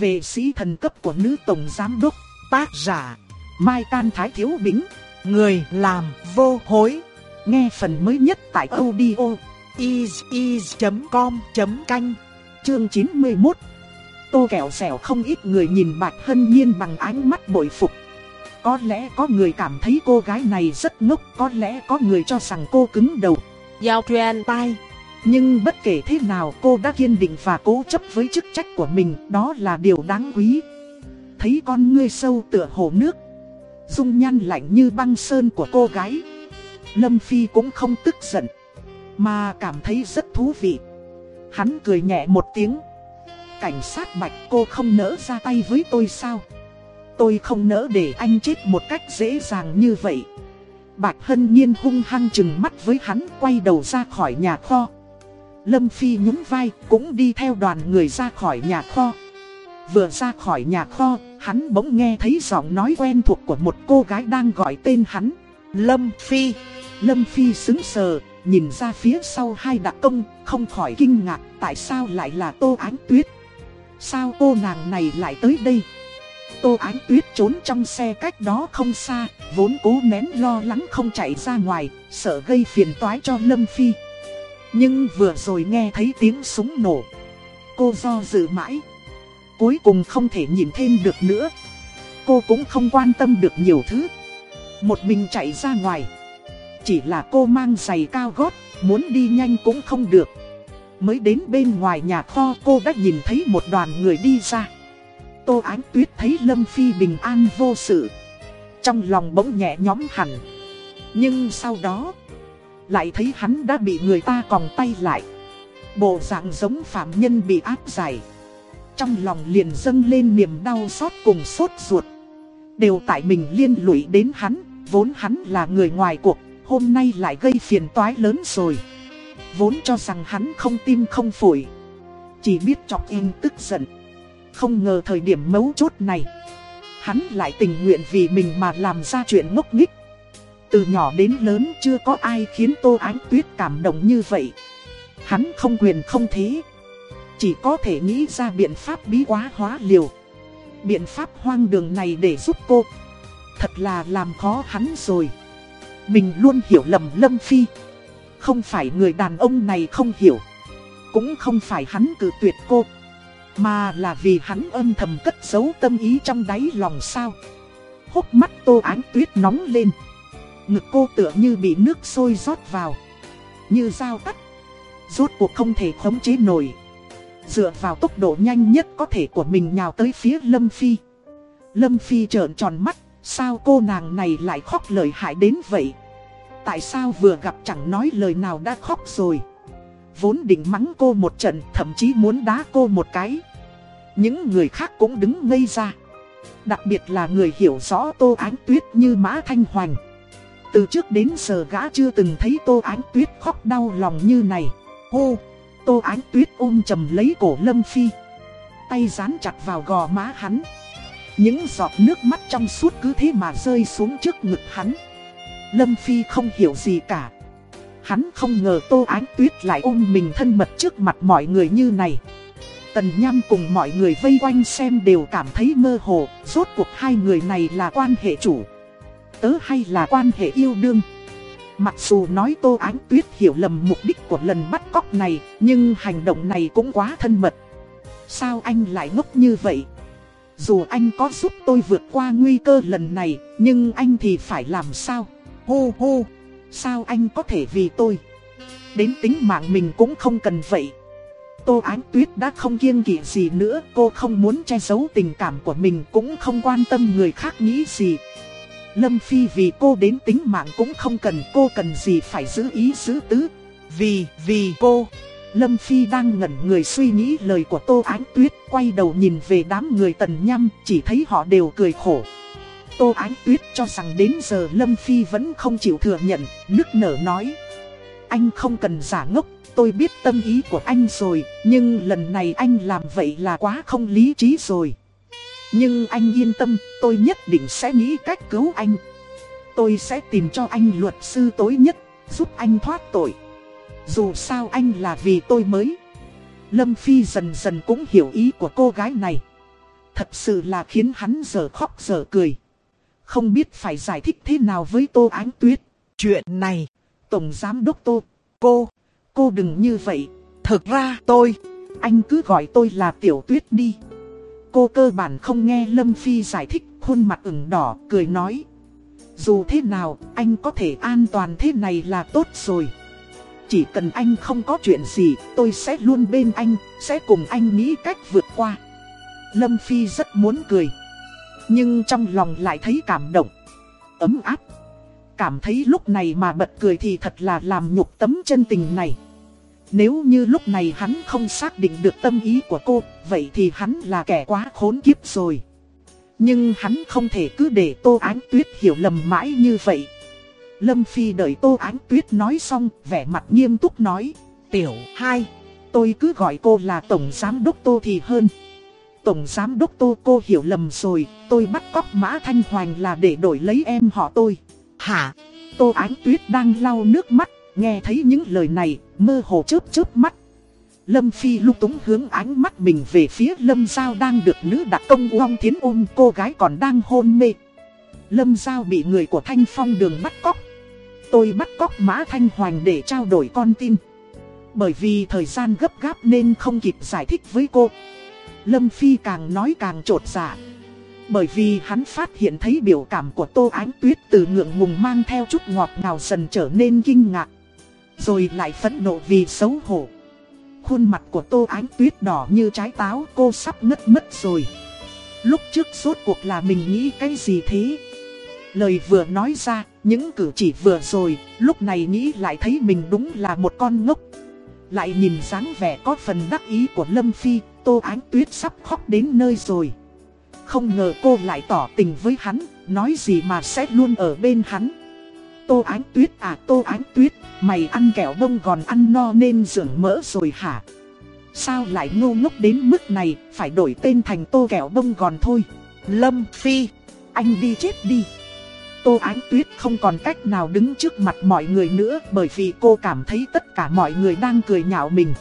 Vệ sĩ thần cấp của nữ tổng giám đốc, tác giả, Mai Can Thái Thiếu Bính, người làm vô hối. Nghe phần mới nhất tại audio is.com.canh, chương 91. Tô kẹo xẻo không ít người nhìn Bạch Hân Nhiên bằng ánh mắt bội phục. Có lẽ có người cảm thấy cô gái này rất ngốc, có lẽ có người cho rằng cô cứng đầu. Giao truyền tai. Nhưng bất kể thế nào cô đã kiên định và cố chấp với chức trách của mình, đó là điều đáng quý. Thấy con ngươi sâu tựa hồ nước, dung nhan lạnh như băng sơn của cô gái. Lâm Phi cũng không tức giận, mà cảm thấy rất thú vị. Hắn cười nhẹ một tiếng. Cảnh sát bạch cô không nỡ ra tay với tôi sao? Tôi không nỡ để anh chết một cách dễ dàng như vậy. Bạch Hân Nhiên hung hăng chừng mắt với hắn quay đầu ra khỏi nhà kho. Lâm Phi nhún vai cũng đi theo đoàn người ra khỏi nhà kho. Vừa ra khỏi nhà kho, hắn bỗng nghe thấy giọng nói quen thuộc của một cô gái đang gọi tên hắn. Lâm Phi. Lâm Phi xứng sờ, nhìn ra phía sau hai đặc công, không khỏi kinh ngạc tại sao lại là Tô Ánh Tuyết. Sao cô nàng này lại tới đây? Tô Ánh Tuyết trốn trong xe cách đó không xa, vốn cố nén lo lắng không chạy ra ngoài, sợ gây phiền toái cho Lâm Phi. Nhưng vừa rồi nghe thấy tiếng súng nổ. Cô do dự mãi. Cuối cùng không thể nhìn thêm được nữa. Cô cũng không quan tâm được nhiều thứ. Một mình chạy ra ngoài. Chỉ là cô mang giày cao gót, muốn đi nhanh cũng không được. Mới đến bên ngoài nhà kho cô đã nhìn thấy một đoàn người đi ra. Tô Ánh Tuyết thấy Lâm Phi bình an vô sự. Trong lòng bỗng nhẹ nhóm hẳn. Nhưng sau đó, lại thấy hắn đã bị người ta còng tay lại. Bộ dạng giống phạm nhân bị áp giải. Trong lòng liền dâng lên niềm đau xót cùng sốt ruột. Đều tại mình liên lụy đến hắn, vốn hắn là người ngoài cuộc, hôm nay lại gây phiền toái lớn rồi. Vốn cho rằng hắn không tim không phổi. Chỉ biết chọc em tức giận. Không ngờ thời điểm mấu chốt này Hắn lại tình nguyện vì mình mà làm ra chuyện ngốc nghích từ nhỏ đến lớn chưa có ai khiến Tô Ánh Tuyết cảm động như vậy. Hắn không quyền không thế. Chỉ có thể nghĩ ra biện pháp bí quá hóa liều. Biện pháp hoang đường này để giúp cô. Thật là làm khó hắn rồi. Mình luôn hiểu lầm Lâm Phi. Không phải người đàn ông này không hiểu. Cũng không phải hắn cử tuyệt cô. Mà là vì hắn âm thầm cất giấu tâm ý trong đáy lòng sao. Hốc mắt tô ánh tuyết nóng lên. Ngực cô tựa như bị nước sôi rót vào. Như dao tắt. Rốt cuộc không thể khống chế nổi. Dựa vào tốc độ nhanh nhất có thể của mình nhào tới phía Lâm Phi. Lâm Phi trợn tròn mắt, Sao cô nàng này lại khóc lời hại đến vậy? Tại sao vừa gặp chẳng nói lời nào đã khóc rồi? Vốn định mắng cô một trận, Thậm chí muốn đá cô một cái. Những người khác cũng đứng ngây ra. Đặc biệt là người hiểu rõ Tô Ánh Tuyết như Mã Thanh Hoành. Từ trước đến giờ gã chưa từng thấy Tô Ánh Tuyết khóc đau lòng như này. Hô! Tô Ánh Tuyết ôm chầm lấy cổ Lâm Phi. Tay dán chặt vào gò má hắn. Những giọt nước mắt trong suốt cứ thế mà rơi xuống trước ngực hắn. Lâm Phi không hiểu gì cả. Hắn không ngờ Tô Ánh Tuyết lại ôm mình thân mật trước mặt mọi người như này. Tần Nham cùng mọi người vây quanh xem đều cảm thấy mơ hồ, rốt cuộc hai người này là quan hệ chủ. Tớ hay là quan hệ yêu đương. Mặc dù nói Tô Ánh Tuyết hiểu lầm mục đích của lần bắt cóc này, nhưng hành động này cũng quá thân mật. Sao anh lại ngốc như vậy? Dù anh có giúp tôi vượt qua nguy cơ lần này, nhưng anh thì phải làm sao? Hô hô, sao anh có thể vì tôi? Đến tính mạng mình cũng không cần vậy. Tô Ánh Tuyết đã không kiêng kỵ gì nữa, cô không muốn che giấu tình cảm của mình cũng không quan tâm người khác nghĩ gì. Lâm Phi vì cô đến tính mạng cũng không cần cô cần gì phải giữ ý giữ tứ. Vì, vì cô, Lâm Phi đang ngẩn người suy nghĩ lời của Tô Ánh Tuyết, quay đầu nhìn về đám người tần nhăm, chỉ thấy họ đều cười khổ. Tô Ánh Tuyết cho rằng đến giờ Lâm Phi vẫn không chịu thừa nhận, nức nở nói. Anh không cần giả ngốc, tôi biết tâm ý của anh rồi, nhưng lần này anh làm vậy là quá không lý trí rồi. Nhưng anh yên tâm, tôi nhất định sẽ nghĩ cách cứu anh. Tôi sẽ tìm cho anh luật sư tối nhất, giúp anh thoát tội. Dù sao anh là vì tôi mới. Lâm Phi dần dần cũng hiểu ý của cô gái này. Thật sự là khiến hắn giờ khóc giờ cười. Không biết phải giải thích thế nào với Tô Ánh Tuyết. Chuyện này, Tổng Giám Đốc Tô, cô, cô đừng như vậy. thực ra tôi, Anh cứ gọi tôi là Tiểu Tuyết đi. Cô cơ bản không nghe Lâm Phi giải thích, khuôn mặt ửng đỏ, cười nói. Dù thế nào, anh có thể an toàn thế này là tốt rồi. Chỉ cần anh không có chuyện gì, tôi sẽ luôn bên anh, sẽ cùng anh nghĩ cách vượt qua. Lâm Phi rất muốn cười. Nhưng trong lòng lại thấy cảm động, ấm áp. Cảm thấy lúc này mà bật cười thì thật là làm nhục tấm chân tình này. Nếu như lúc này hắn không xác định được tâm ý của cô, vậy thì hắn là kẻ quá khốn kiếp rồi. Nhưng hắn không thể cứ để Tô Ánh Tuyết hiểu lầm mãi như vậy. Lâm Phi đợi Tô Ánh Tuyết nói xong, vẻ mặt nghiêm túc nói. tiểu hai, Tôi cứ gọi cô là Tổng Giám Đốc Tô thì hơn. Tổng Giám Đốc Tô cô hiểu lầm rồi, tôi bắt cóc Mã Thanh Hoành là để đổi lấy em họ tôi. hả, Tô Ánh Tuyết đang lau nước mắt, nghe thấy những lời này, mơ hồ chớp chớp mắt. Lâm Phi lúc túng hướng ánh mắt mình về phía Lâm Giao đang được nữ đặc công Uông Thiến ôm cô gái còn đang hôn mê. Lâm Giao bị người của Thanh Phong đường bắt cóc. Tôi bắt cóc Mã Thanh Hoành để trao đổi con tin. Bởi vì thời gian gấp gáp nên không kịp giải thích với cô. Lâm Phi càng nói càng trột dạ. Bởi vì hắn phát hiện thấy biểu cảm của Tô Ánh Tuyết từ ngượng ngùng mang theo chút ngọt ngào dần trở nên kinh ngạc. Rồi lại phẫn nộ vì xấu hổ. Khuôn mặt của Tô Ánh Tuyết đỏ như trái táo cô sắp ngất mất rồi. Lúc trước suốt cuộc là mình nghĩ cái gì thế? Lời vừa nói ra, những cử chỉ vừa rồi, lúc này nghĩ lại thấy mình đúng là một con ngốc. Lại nhìn dáng vẻ có phần đắc ý của Lâm Phi, Tô Ánh Tuyết sắp khóc đến nơi rồi. Không ngờ cô lại tỏ tình với hắn, nói gì mà sẽ luôn ở bên hắn. Tô Ánh Tuyết à Tô Ánh Tuyết, mày ăn kẹo bông gòn ăn no nên dưỡng mỡ rồi hả? Sao lại ngu ngốc đến mức này, phải đổi tên thành Tô kẹo bông gòn thôi. Lâm Phi, Anh đi chết đi. Tô Ánh Tuyết không còn cách nào đứng trước mặt mọi người nữa bởi vì cô cảm thấy tất cả mọi người đang cười nhạo mình.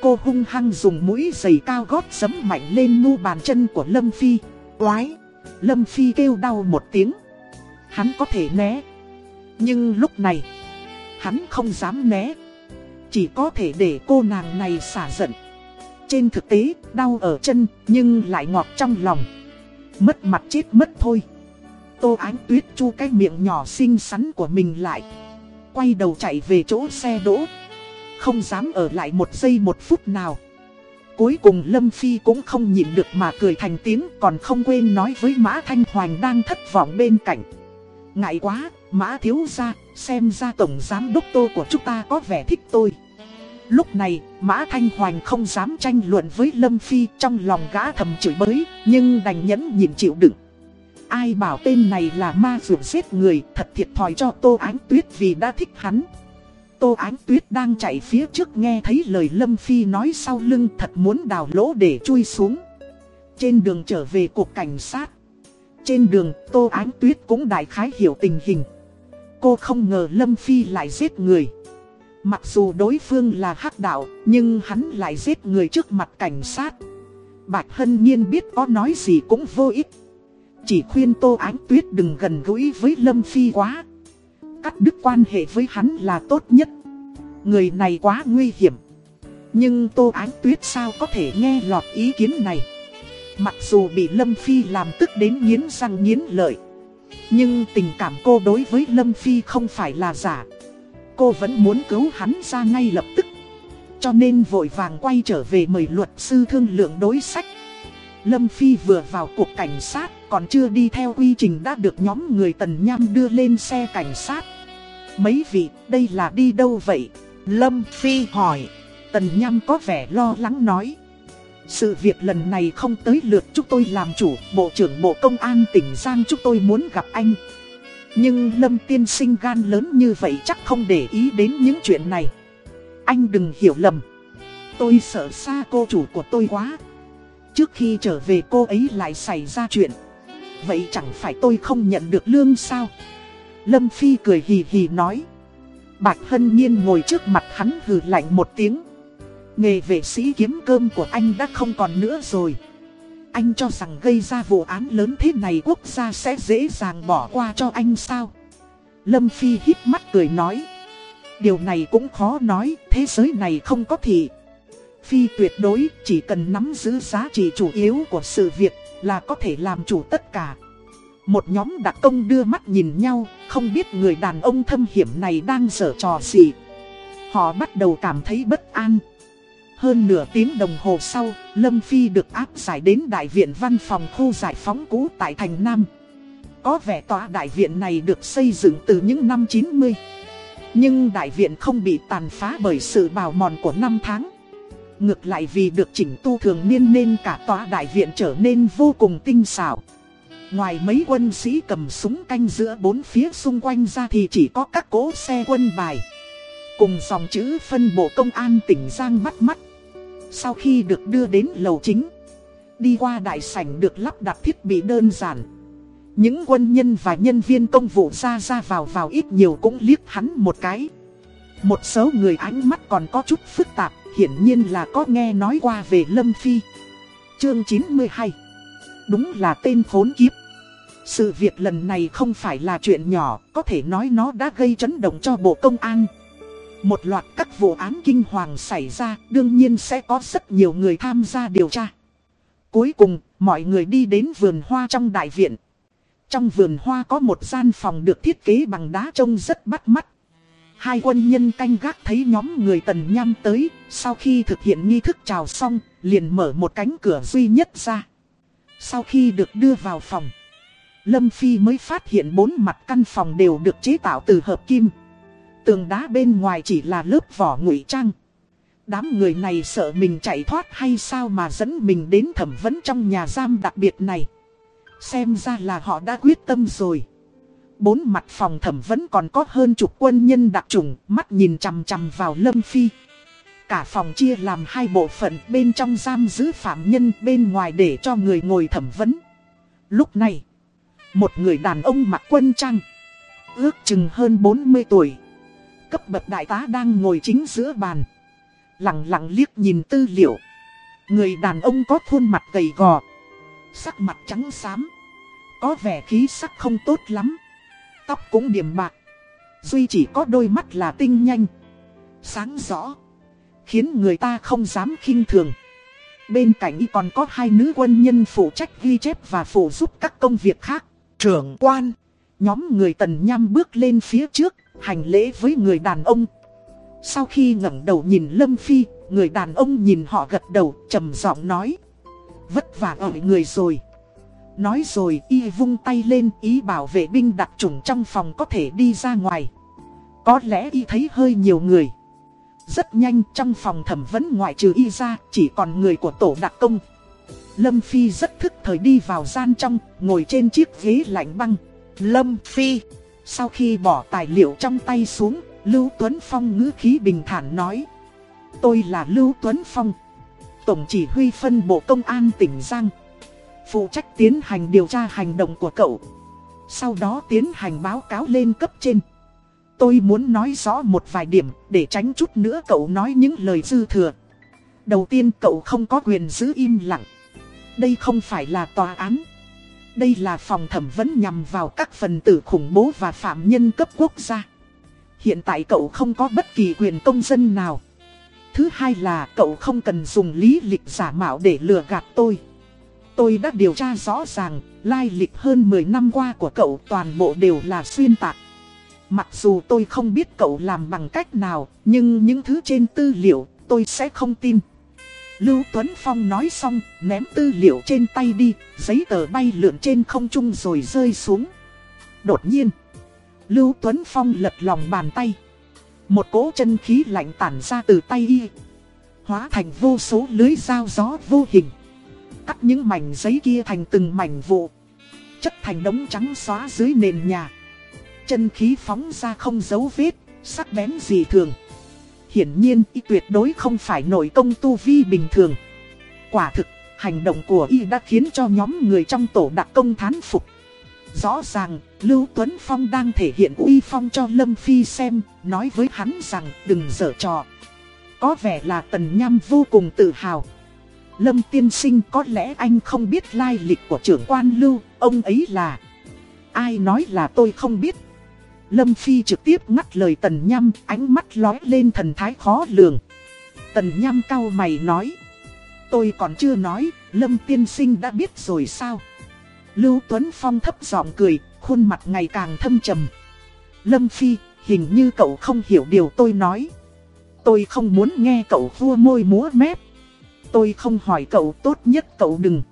Cô hung hăng dùng mũi giày cao gót giấm mạnh lên mu bàn chân của Lâm Phi. oái, Lâm Phi kêu đau một tiếng. Hắn có thể né. Nhưng lúc này, hắn không dám né. Chỉ có thể để cô nàng này xả giận. Trên thực tế, đau ở chân nhưng lại ngọt trong lòng. Mất mặt chết mất thôi. Tô Ánh Tuyết chu cái miệng nhỏ xinh xắn của mình lại. Quay đầu chạy về chỗ xe đỗ. Không dám ở lại một giây một phút nào. Cuối cùng Lâm Phi cũng không nhịn được mà cười thành tiếng còn không quên nói với Mã Thanh Hoành đang thất vọng bên cạnh. Ngại quá, Mã thiếu ra, xem ra tổng giám đốc tô của chúng ta có vẻ thích tôi. Lúc này, Mã Thanh Hoành không dám tranh luận với Lâm Phi trong lòng gã thầm chửi bới, nhưng đành nhẫn nhịn chịu đựng. Ai bảo tên này là ma dược giết người, thật thiệt thòi cho Tô Ánh Tuyết vì đã thích hắn. Tô Ánh Tuyết đang chạy phía trước nghe thấy lời Lâm Phi nói sau lưng thật muốn đào lỗ để chui xuống. Trên đường trở về cục cảnh sát. Trên đường, Tô Ánh Tuyết cũng đại khái hiểu tình hình. Cô không ngờ Lâm Phi lại giết người. Mặc dù đối phương là hắc đạo, nhưng hắn lại giết người trước mặt cảnh sát. Bạch Hân Nhiên biết có nói gì cũng vô ích. Chỉ khuyên Tô Ánh Tuyết đừng gần gũi với Lâm Phi quá. Cắt đứt quan hệ với hắn là tốt nhất. Người này quá nguy hiểm. Nhưng Tô Ánh Tuyết sao có thể nghe lọt ý kiến này. Mặc dù bị Lâm Phi làm tức đến nghiến răng nghiến lợi. Nhưng tình cảm cô đối với Lâm Phi không phải là giả. Cô vẫn muốn cứu hắn ra ngay lập tức. Cho nên vội vàng quay trở về mời luật sư thương lượng đối sách. Lâm Phi vừa vào cuộc cảnh sát, còn chưa đi theo quy trình đã được nhóm người Tần Nham đưa lên xe cảnh sát. Mấy vị, đây là đi đâu vậy? Lâm Phi hỏi, Tần Nham có vẻ lo lắng nói. Sự việc lần này không tới lượt chúng tôi làm chủ, Bộ trưởng Bộ Công an tỉnh Giang chúng tôi muốn gặp anh. Nhưng Lâm tiên sinh gan lớn như vậy chắc không để ý đến những chuyện này. Anh đừng hiểu lầm. Tôi sợ xa cô chủ của tôi quá. Trước khi trở về cô ấy lại xảy ra chuyện. Vậy chẳng phải tôi không nhận được lương sao? Lâm Phi cười hì hì nói. Bạch Hân Nhiên ngồi trước mặt hắn hừ lạnh một tiếng. Nghề vệ sĩ kiếm cơm của anh đã không còn nữa rồi. Anh cho rằng gây ra vụ án lớn thế này quốc gia sẽ dễ dàng bỏ qua cho anh sao? Lâm Phi hít mắt cười nói. Điều này cũng khó nói, thế giới này không có thị. Phi tuyệt đối, chỉ cần nắm giữ giá trị chủ yếu của sự việc là có thể làm chủ tất cả. Một nhóm đặc công đưa mắt nhìn nhau, không biết người đàn ông thâm hiểm này đang dở trò gì. Họ bắt đầu cảm thấy bất an. Hơn nửa tiếng đồng hồ sau, Lâm Phi được áp giải đến đại viện văn phòng khu giải phóng cũ tại Thành Nam. Có vẻ tòa đại viện này được xây dựng từ những năm 90. Nhưng đại viện không bị tàn phá bởi sự bào mòn của năm tháng. Ngược lại vì được chỉnh tu thường niên nên cả tòa đại viện trở nên vô cùng tinh xảo. Ngoài mấy quân sĩ cầm súng canh giữa bốn phía xung quanh ra thì chỉ có các cỗ xe quân bài. Cùng dòng chữ phân bộ công an tỉnh Giang bắt mắt. Sau khi được đưa đến lầu chính, đi qua đại sảnh được lắp đặt thiết bị đơn giản. Những quân nhân và nhân viên công vụ ra ra vào vào ít nhiều cũng liếc hắn một cái. Một số người ánh mắt còn có chút phức tạp, hiển nhiên là có nghe nói qua về Lâm Phi. Chương 92 Đúng là tên khốn kiếp. Sự việc lần này không phải là chuyện nhỏ, có thể nói nó đã gây chấn động cho Bộ Công an. Một loạt các vụ án kinh hoàng xảy ra, đương nhiên sẽ có rất nhiều người tham gia điều tra. Cuối cùng, mọi người đi đến vườn hoa trong đại viện. Trong vườn hoa có một gian phòng được thiết kế bằng đá trông rất bắt mắt. Hai quân nhân canh gác thấy nhóm người tần nham tới, sau khi thực hiện nghi thức chào xong, liền mở một cánh cửa duy nhất ra. Sau khi được đưa vào phòng, Lâm Phi mới phát hiện bốn mặt căn phòng đều được chế tạo từ hợp kim. Tường đá bên ngoài chỉ là lớp vỏ ngụy trang. Đám người này sợ mình chạy thoát hay sao mà dẫn mình đến thẩm vấn trong nhà giam đặc biệt này. Xem ra là họ đã quyết tâm rồi. Bốn mặt phòng thẩm vấn còn có hơn chục quân nhân đặc trùng, mắt nhìn chằm chằm vào Lâm Phi. Cả phòng chia làm hai bộ phận bên trong giam giữ phạm nhân bên ngoài để cho người ngồi thẩm vấn. Lúc này, một người đàn ông mặc quân trang, ước chừng hơn 40 tuổi. Cấp bậc đại tá đang ngồi chính giữa bàn. Lặng lặng liếc nhìn tư liệu. Người đàn ông có khuôn mặt gầy gò. Sắc mặt trắng xám. Có vẻ khí sắc không tốt lắm. Tóc cũng điểm bạc. Duy chỉ có đôi mắt là tinh nhanh. Sáng rõ. Khiến người ta không dám khinh thường. Bên cạnh y còn có hai nữ quân nhân phụ trách ghi chép và phụ giúp các công việc khác. Trưởng quan. Nhóm người tần nham bước lên phía trước, hành lễ với người đàn ông. Sau khi ngẩng đầu nhìn Lâm Phi, người đàn ông nhìn họ gật đầu, trầm giọng nói. Vất vả ở người rồi. Nói rồi y vung tay lên ý bảo vệ binh đặc trùng trong phòng có thể đi ra ngoài. Có lẽ y thấy hơi nhiều người. Rất nhanh trong phòng thẩm vấn ngoại trừ y ra chỉ còn người của tổ đặc công. Lâm Phi rất thức thời đi vào gian trong, ngồi trên chiếc ghế lạnh băng. Lâm Phi, sau khi bỏ tài liệu trong tay xuống, Lưu Tuấn Phong ngữ khí bình thản nói. Tôi là Lưu Tuấn Phong, Tổng chỉ huy phân bộ công an tỉnh Giang. Phụ trách tiến hành điều tra hành động của cậu. Sau đó tiến hành báo cáo lên cấp trên. Tôi muốn nói rõ một vài điểm để tránh chút nữa cậu nói những lời dư thừa. Đầu tiên cậu không có quyền giữ im lặng. Đây không phải là tòa án. Đây là phòng thẩm vấn nhằm vào các phần tử khủng bố và phạm nhân cấp quốc gia. Hiện tại cậu không có bất kỳ quyền công dân nào. Thứ hai là cậu không cần dùng lý lịch giả mạo để lừa gạt tôi. Tôi đã điều tra rõ ràng, lai lịch hơn 10 năm qua của cậu toàn bộ đều là xuyên tạc. Mặc dù tôi không biết cậu làm bằng cách nào, nhưng những thứ trên tư liệu tôi sẽ không tin. Lưu Tuấn Phong nói xong, ném tư liệu trên tay đi, giấy tờ bay lượn trên không trung rồi rơi xuống. Đột nhiên, Lưu Tuấn Phong lật lòng bàn tay. Một cỗ chân khí lạnh tản ra từ tay y. Hóa thành vô số lưới dao gió vô hình. Cắt những mảnh giấy kia thành từng mảnh vụ. Chất thành đống trắng xóa dưới nền nhà. Chân khí phóng ra không dấu vết, sắc bén gì thường. Hiển nhiên y tuyệt đối không phải nội công tu vi bình thường. Quả thực, hành động của y đã khiến cho nhóm người trong tổ đặc công thán phục. Rõ ràng, Lưu Tuấn Phong đang thể hiện uy phong cho Lâm Phi xem, nói với hắn rằng đừng dở trò. Có vẻ là Tần Nham vô cùng tự hào. Lâm tiên sinh có lẽ anh không biết lai lịch của trưởng quan Lưu, ông ấy là... Ai nói là tôi không biết. Lâm Phi trực tiếp ngắt lời Tần Nham, ánh mắt lói lên thần thái khó lường. Tần Nham cao mày nói. Tôi còn chưa nói, Lâm tiên sinh đã biết rồi sao? Lưu Tuấn Phong thấp giọng cười, khuôn mặt ngày càng thâm trầm. Lâm Phi, hình như cậu không hiểu điều tôi nói. Tôi không muốn nghe cậu vua môi múa mép. Tôi không hỏi cậu tốt nhất cậu đừng.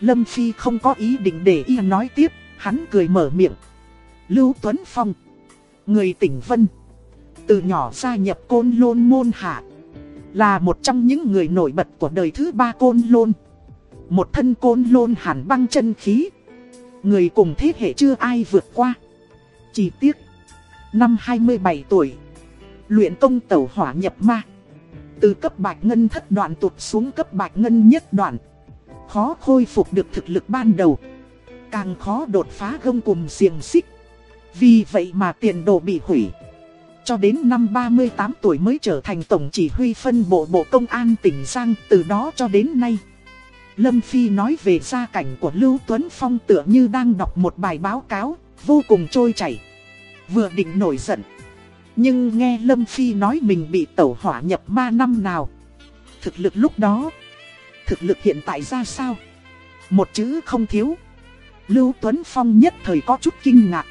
Lâm Phi không có ý định để y nói tiếp, hắn cười mở miệng. Lưu Tuấn Phong, người tỉnh Vân, từ nhỏ gia nhập côn lôn môn hạ. Là một trong những người nổi bật của đời thứ ba côn lôn. Một thân côn lôn hàn băng chân khí. Người cùng thế hệ chưa ai vượt qua. Chỉ tiếc, năm 27 tuổi, luyện công tẩu hỏa nhập ma. Từ cấp bạch ngân thất đoạn tụt xuống cấp bạch ngân nhất đoạn. Khó khôi phục được thực lực ban đầu. Càng khó đột phá gông cùng xiềng xích. Vì vậy mà tiền đồ bị hủy. Cho đến năm 38 tuổi mới trở thành tổng chỉ huy phân bộ bộ công an tỉnh Giang từ đó cho đến nay. Lâm Phi nói về gia cảnh của Lưu Tuấn Phong tựa như đang đọc một bài báo cáo, vô cùng trôi chảy. Vừa định nổi giận. Nhưng nghe Lâm Phi nói mình bị tẩu hỏa nhập ma năm nào. Thực lực lúc đó, thực lực hiện tại ra sao? Một chữ không thiếu. Lưu Tuấn Phong nhất thời có chút kinh ngạc.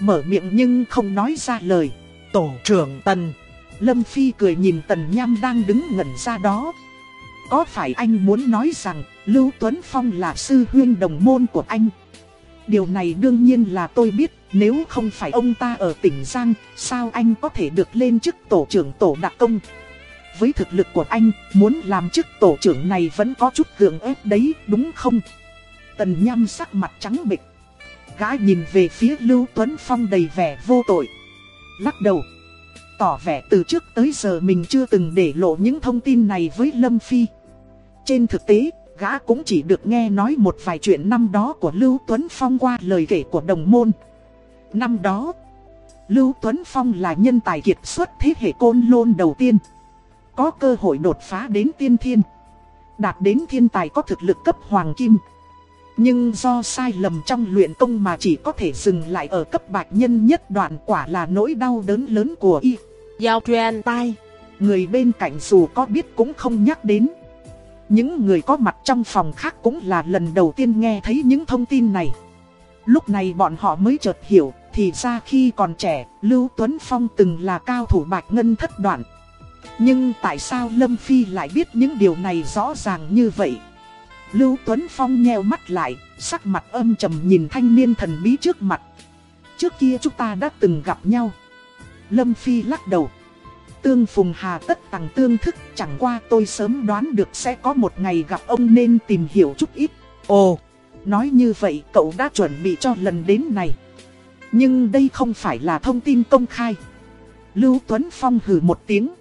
Mở miệng nhưng không nói ra lời. Tổ trưởng Tần. Lâm Phi cười nhìn Tần Nham đang đứng ngẩn ra đó. Có phải anh muốn nói rằng Lưu Tuấn Phong là sư huyên đồng môn của anh? Điều này đương nhiên là tôi biết, nếu không phải ông ta ở tỉnh Giang, sao anh có thể được lên chức tổ trưởng tổ đặc công? Với thực lực của anh, muốn làm chức tổ trưởng này vẫn có chút gượng ép đấy, đúng không? Tần Nham sắc mặt trắng bịch. Gã nhìn về phía Lưu Tuấn Phong đầy vẻ vô tội. Lắc đầu. Tỏ vẻ từ trước tới giờ mình chưa từng để lộ những thông tin này với Lâm Phi. Trên thực tế, gã cũng chỉ được nghe nói một vài chuyện năm đó của Lưu Tuấn Phong qua lời kể của đồng môn. Năm đó, Lưu Tuấn Phong là nhân tài kiệt xuất thế hệ côn lôn đầu tiên. Có cơ hội đột phá đến tiên thiên. Đạt đến thiên tài có thực lực cấp hoàng kim. Nhưng do sai lầm trong luyện công mà chỉ có thể dừng lại ở cấp bạch nhân nhất đoạn quả là nỗi đau đớn lớn của y. Giao truyền tai. Người bên cạnh dù có biết cũng không nhắc đến. Những người có mặt trong phòng khác cũng là lần đầu tiên nghe thấy những thông tin này. Lúc này bọn họ mới chợt hiểu, thì ra khi còn trẻ, Lưu Tuấn Phong từng là cao thủ bạch ngân thất đoạn. Nhưng tại sao Lâm Phi lại biết những điều này rõ ràng như vậy? Lưu Tuấn Phong nheo mắt lại, sắc mặt âm trầm nhìn thanh niên thần bí trước mặt. Trước kia chúng ta đã từng gặp nhau. Lâm Phi lắc đầu. Tương Phùng Hà tất tặng tương thức, chẳng qua tôi sớm đoán được sẽ có một ngày gặp ông nên tìm hiểu chút ít. Ồ, nói như vậy cậu đã chuẩn bị cho lần đến này. Nhưng đây không phải là thông tin công khai. Lưu Tuấn Phong hừ một tiếng.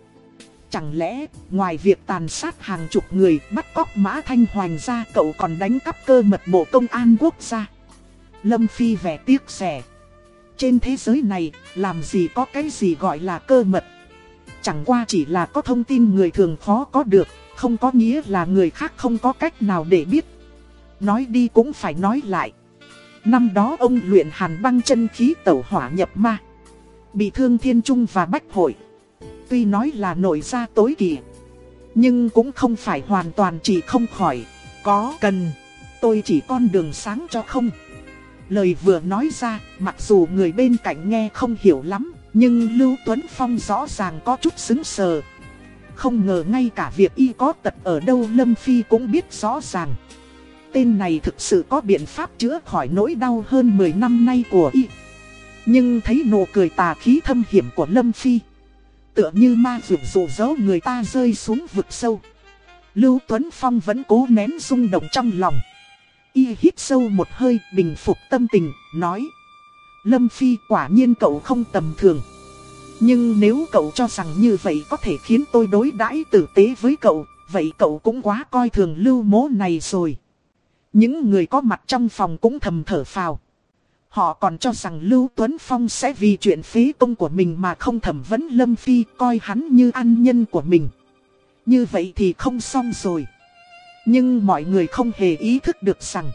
Chẳng lẽ, ngoài việc tàn sát hàng chục người bắt cóc Mã Thanh Hoành ra cậu còn đánh cắp cơ mật bộ công an quốc gia? Lâm Phi vẻ tiếc rẻ. Trên thế giới này, làm gì có cái gì gọi là cơ mật? Chẳng qua chỉ là có thông tin người thường khó có được, không có nghĩa là người khác không có cách nào để biết. Nói đi cũng phải nói lại. Năm đó ông luyện hàn băng chân khí tẩu hỏa nhập ma. Bị thương thiên trung và bách hội. Tuy nói là nội gia tối kỳ. Nhưng cũng không phải hoàn toàn chỉ không khỏi. Có cần. Tôi chỉ con đường sáng cho không. Lời vừa nói ra, mặc dù người bên cạnh nghe không hiểu lắm, nhưng Lưu Tuấn Phong rõ ràng có chút xứng sờ. Không ngờ ngay cả việc y có tật ở đâu Lâm Phi cũng biết rõ ràng. Tên này thực sự có biện pháp chữa khỏi nỗi đau hơn 10 năm nay của y. Nhưng thấy nụ cười tà khí thâm hiểm của Lâm Phi. Tựa như ma rượu rủ dấu người ta rơi xuống vực sâu. Lưu Tuấn Phong vẫn cố nén rung động trong lòng. Y hít sâu một hơi bình phục tâm tình, nói. Lâm Phi quả nhiên cậu không tầm thường. Nhưng nếu cậu cho rằng như vậy có thể khiến tôi đối đãi tử tế với cậu, vậy cậu cũng quá coi thường lưu mố này rồi. Những người có mặt trong phòng cũng thầm thở phào. Họ còn cho rằng Lưu Tuấn Phong sẽ vì chuyện phí công của mình mà không thẩm vấn Lâm Phi coi hắn như an nhân của mình. Như vậy thì không xong rồi. Nhưng mọi người không hề ý thức được rằng,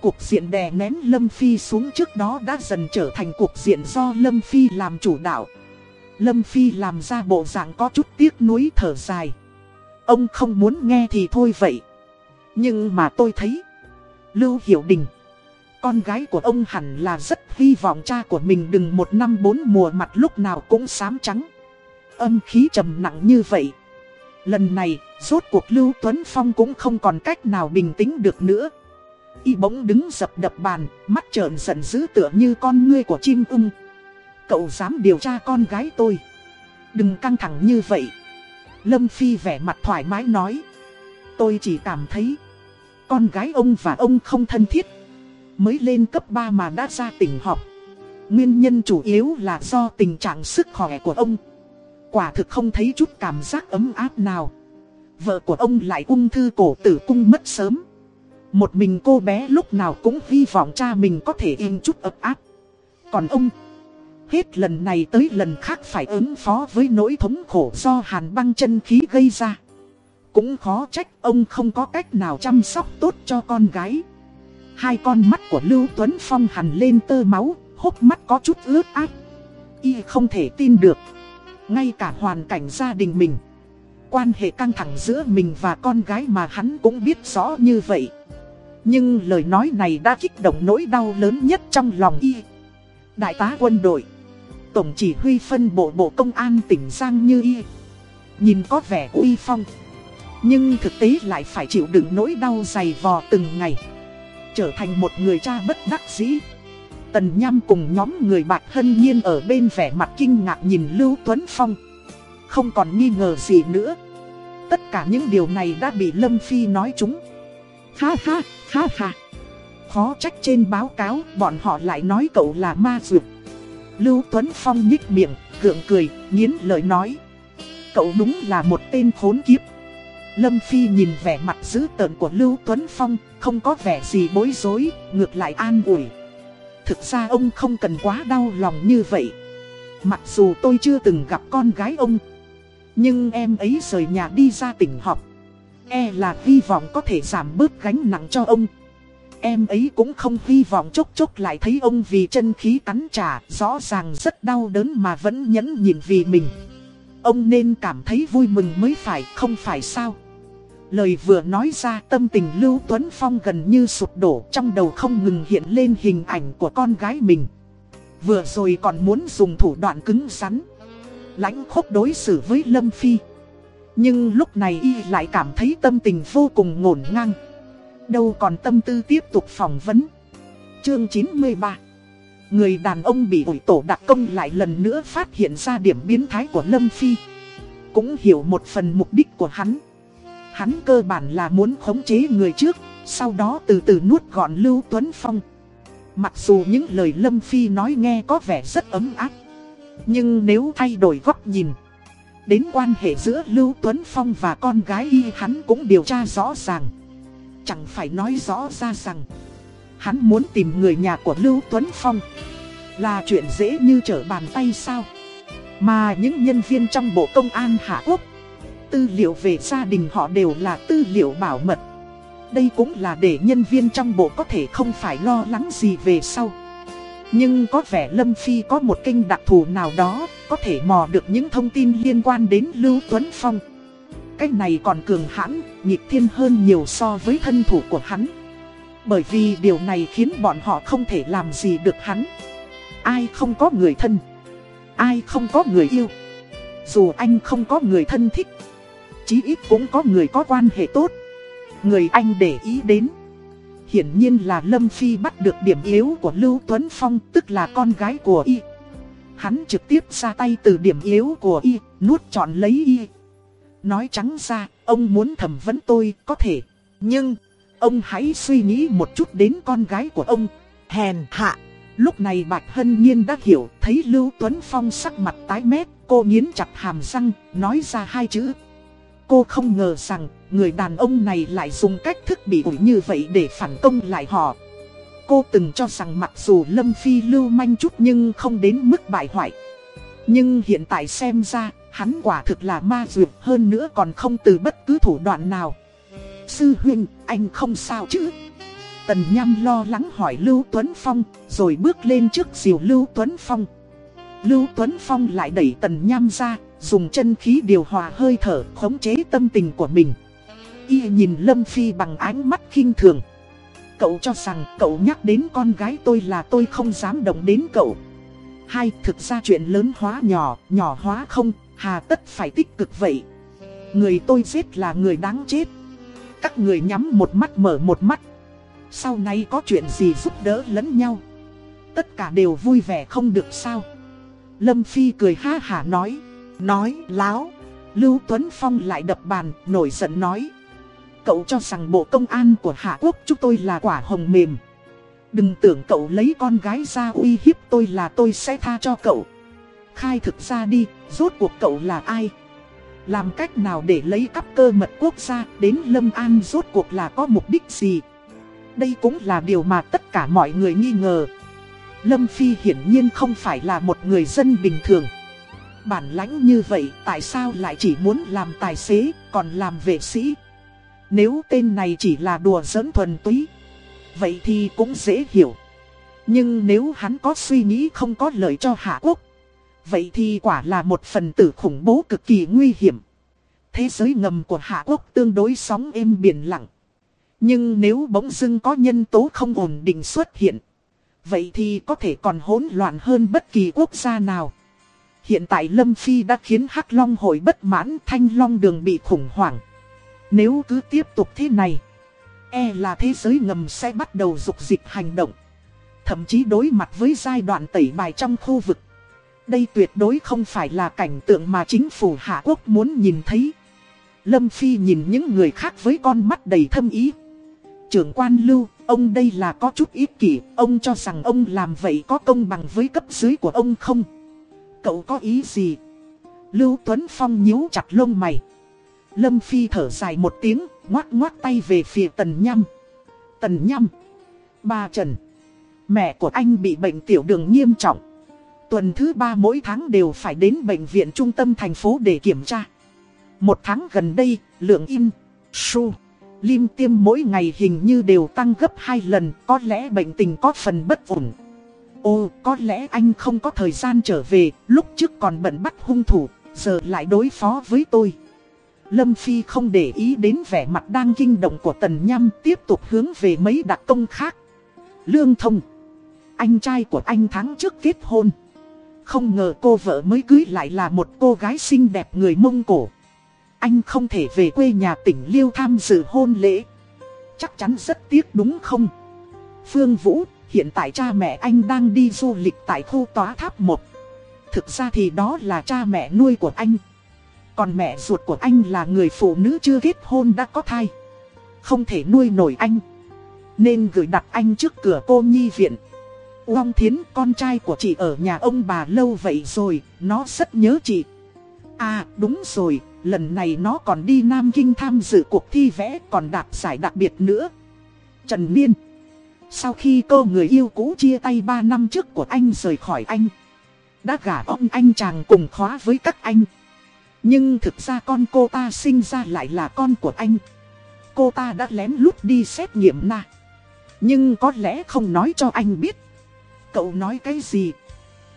Cuộc diện đè nén Lâm Phi xuống trước đó đã dần trở thành cuộc diện do Lâm Phi làm chủ đạo Lâm Phi làm ra bộ dạng có chút tiếc nuối thở dài Ông không muốn nghe thì thôi vậy Nhưng mà tôi thấy, Lưu Hiểu Đình con gái của ông hẳn là rất hy vọng cha của mình đừng một năm bốn mùa mặt lúc nào cũng xám trắng. Âm khí trầm nặng như vậy. Lần này, rốt cuộc Lưu Tuấn Phong cũng không còn cách nào bình tĩnh được nữa. Y bỗng đứng dập đập bàn, mắt trợn giận dữ tựa như con ngươi của chim ưng. Cậu dám điều tra con gái tôi. Đừng căng thẳng như vậy. Lâm Phi vẻ mặt thoải mái nói. Tôi chỉ cảm thấy Con gái ông và ông không thân thiết. Mới lên cấp 3 mà đã ra tỉnh học Nguyên nhân chủ yếu là do tình trạng sức khỏe của ông. Quả thực không thấy chút cảm giác ấm áp nào. Vợ của ông lại ung thư cổ tử cung mất sớm. Một mình cô bé lúc nào cũng hy vọng cha mình có thể yên chút ấm áp. Còn ông, Hết lần này tới lần khác phải ứng phó với nỗi thống khổ do hàn băng chân khí gây ra. Cũng khó trách ông không có cách nào chăm sóc tốt cho con gái. Hai con mắt của Lưu Tuấn Phong hằn lên tơ máu, hốc mắt có chút ướt át. Y không thể tin được. Ngay cả hoàn cảnh gia đình mình Quan hệ căng thẳng giữa mình và con gái mà hắn cũng biết rõ như vậy. Nhưng lời nói này đã kích động nỗi đau lớn nhất trong lòng y. Đại tá quân đội Tổng chỉ huy phân bộ bộ công an tỉnh Giang như y. Nhìn có vẻ uy phong Nhưng thực tế lại phải chịu đựng nỗi đau dày vò từng ngày. Trở thành một người cha bất đắc dĩ Tần Nham cùng nhóm người Bạch Hân Nhiên ở bên vẻ mặt kinh ngạc nhìn Lưu Tuấn Phong. Không còn nghi ngờ gì nữa. Tất cả những điều này đã bị Lâm Phi nói chúng. Ha ha, ha ha. Khó trách trên báo cáo bọn họ lại nói cậu là ma dược. Lưu Tuấn Phong nhích miệng, gượng cười, nghiến lời nói. Cậu đúng là một tên khốn kiếp. Lâm Phi nhìn vẻ mặt dữ tợn của Lưu Tuấn Phong, không có vẻ gì bối rối, ngược lại an ủi. Thực ra ông không cần quá đau lòng như vậy. Mặc dù tôi chưa từng gặp con gái ông Nhưng em ấy rời nhà đi ra tỉnh học E là hy vọng có thể giảm bớt gánh nặng cho ông. Em ấy cũng không hy vọng chốc chốc lại thấy ông vì chân khí cắn trả Rõ ràng rất đau đớn mà vẫn nhẫn nhịn vì mình. Ông nên cảm thấy vui mừng mới phải không phải sao? Lời vừa nói ra tâm tình Lưu Tuấn Phong gần như sụp đổ, trong đầu không ngừng hiện lên hình ảnh của con gái mình. Vừa rồi còn muốn dùng thủ đoạn cứng rắn. Lãnh khốc đối xử với Lâm Phi. Nhưng lúc này y lại cảm thấy tâm tình vô cùng ngổn ngang. Đâu còn tâm tư tiếp tục phỏng vấn. Chương 93 Người đàn ông bị ủi tổ đặc công lại lần nữa phát hiện ra điểm biến thái của Lâm Phi. Cũng hiểu một phần mục đích của hắn. Hắn cơ bản là muốn khống chế người trước, sau đó từ từ nuốt gọn Lưu Tuấn Phong. Mặc dù những lời Lâm Phi nói nghe có vẻ rất ấm áp, nhưng nếu thay đổi góc nhìn, đến quan hệ giữa Lưu Tuấn Phong và con gái y hắn cũng điều tra rõ ràng. Chẳng phải nói rõ ra rằng, hắn muốn tìm người nhà của Lưu Tuấn Phong, là chuyện dễ như trở bàn tay sao. Mà những nhân viên trong Bộ Công an Hạ Quốc tư liệu về gia đình họ đều là tư liệu bảo mật. Đây cũng là để nhân viên trong bộ có thể không phải lo lắng gì về sau. Nhưng có vẻ Lâm Phi có một kênh đặc thù nào đó, có thể mò được những thông tin liên quan đến Lưu Tuấn Phong. Cách này còn cường hãn, nhịp thiên hơn nhiều so với thân thủ của hắn. Bởi vì điều này khiến bọn họ không thể làm gì được hắn. Ai không có người thân, ai không có người yêu. Dù anh không có người thân thích, Chí ít cũng có người có quan hệ tốt. Người anh để ý đến. Hiển nhiên là Lâm Phi bắt được điểm yếu của Lưu Tuấn Phong, Tức là con gái của Y. Hắn trực tiếp ra tay từ điểm yếu của Y, Nuốt trọn lấy Y. Nói trắng ra, Ông muốn thẩm vấn tôi, có thể. Nhưng, Ông hãy suy nghĩ một chút đến con gái của ông. Hèn hạ. Lúc này Bạch Hân Nhiên đã hiểu, Thấy Lưu Tuấn Phong sắc mặt tái mét, Cô nghiến chặt hàm răng, Nói ra hai chữ. Cô không ngờ rằng người đàn ông này lại dùng cách thức bị ủi như vậy để phản công lại họ. Cô từng cho rằng mặc dù Lâm Phi lưu manh chút nhưng không đến mức bại hoại. Nhưng hiện tại xem ra, hắn quả thực là ma dược hơn nữa còn không từ bất cứ thủ đoạn nào. Sư huynh, anh không sao chứ? Tần Nham lo lắng hỏi Lưu Tuấn Phong, rồi bước lên trước diều Lưu Tuấn Phong. Lưu Tuấn Phong lại đẩy Tần Nham ra, dùng chân khí điều hòa hơi thở, khống chế tâm tình của mình. Y nhìn Lâm Phi bằng ánh mắt khinh thường. Cậu cho rằng cậu nhắc đến con gái tôi là tôi không dám động đến cậu. Hai, thực ra chuyện lớn hóa nhỏ, nhỏ hóa không, hà tất phải tích cực vậy. Người tôi giết là người đáng chết. Các người nhắm một mắt mở một mắt. Sau này có chuyện gì giúp đỡ lẫn nhau. Tất cả đều vui vẻ không được sao. Lâm Phi cười ha hả nói. Nói láo. Lưu Tuấn Phong lại đập bàn, nổi giận nói. Cậu cho rằng bộ công an của Hạ Quốc chúng tôi là quả hồng mềm. Đừng tưởng cậu lấy con gái ra uy hiếp tôi là tôi sẽ tha cho cậu. Khai thực ra đi, rốt cuộc cậu là ai? Làm cách nào để lấy cắp cơ mật quốc gia đến Lâm An rốt cuộc là có mục đích gì? Đây cũng là điều mà tất cả mọi người nghi ngờ. Lâm Phi hiển nhiên không phải là một người dân bình thường. Bản lãnh như vậy tại sao lại chỉ muốn làm tài xế còn làm vệ sĩ? Nếu tên này chỉ là đùa giỡn thuần túy, vậy thì cũng dễ hiểu. Nhưng nếu hắn có suy nghĩ không có lợi cho Hạ Quốc, vậy thì quả là một phần tử khủng bố cực kỳ nguy hiểm. Thế giới ngầm của Hạ Quốc tương đối sóng êm biển lặng. Nhưng nếu bỗng dưng có nhân tố không ổn định xuất hiện, vậy thì có thể còn hỗn loạn hơn bất kỳ quốc gia nào. Hiện tại Lâm Phi đã khiến Hắc Long hội bất mãn Thanh Long đường bị khủng hoảng. Nếu cứ tiếp tục thế này, e là thế giới ngầm sẽ bắt đầu dục dịch hành động. Thậm chí đối mặt với giai đoạn tẩy bài trong khu vực. Đây tuyệt đối không phải là cảnh tượng mà chính phủ Hạ Quốc muốn nhìn thấy. Lâm Phi nhìn những người khác với con mắt đầy thâm ý. Trưởng quan lưu, ông đây là có chút ít kỷ, ông cho rằng ông làm vậy có công bằng với cấp dưới của ông không? Cậu có ý gì? Lưu Tuấn Phong nhíu chặt lông mày. Lâm Phi thở dài một tiếng, ngoát ngoát tay về phía Tần Nhâm. Tần Nhâm. Ba Trần. Mẹ của anh bị bệnh tiểu đường nghiêm trọng. Tuần thứ ba mỗi tháng đều phải đến bệnh viện trung tâm thành phố để kiểm tra. Một tháng gần đây, lượng in, su, lim tiêm mỗi ngày hình như đều tăng gấp 2 lần, có lẽ bệnh tình có phần bất ổn. Ô, có lẽ anh không có thời gian trở về, lúc trước còn bận bắt hung thủ, giờ lại đối phó với tôi. Lâm Phi không để ý đến vẻ mặt đang kinh động của Tần Nhâm tiếp tục hướng về mấy đặc công khác. Lương Thông, anh trai của anh tháng trước kết hôn. Không ngờ cô vợ mới cưới lại là một cô gái xinh đẹp người Mông Cổ. Anh không thể về quê nhà tỉnh Liêu tham dự hôn lễ. Chắc chắn rất tiếc đúng không? Phương Vũ, hiện tại cha mẹ anh đang đi du lịch tại khu tòa tháp 1. Thực ra thì đó là cha mẹ nuôi của anh. Còn mẹ ruột của anh là người phụ nữ chưa kết hôn đã có thai. Không thể nuôi nổi anh. Nên gửi đặt anh trước cửa cô nhi viện. Uông Thiến con trai của chị ở nhà ông bà lâu vậy rồi, nó rất nhớ chị. À đúng rồi, lần này nó còn đi Nam Kinh tham dự cuộc thi vẽ còn đạt giải đặc biệt nữa. Trần Niên sau khi cô người yêu cũ chia tay 3 năm trước của anh rời khỏi anh Đã gả ông anh chàng cùng khóa với các anh Nhưng thực ra con cô ta sinh ra lại là con của anh Cô ta đã lén lút đi xét nghiệm na Nhưng có lẽ không nói cho anh biết Cậu nói cái gì?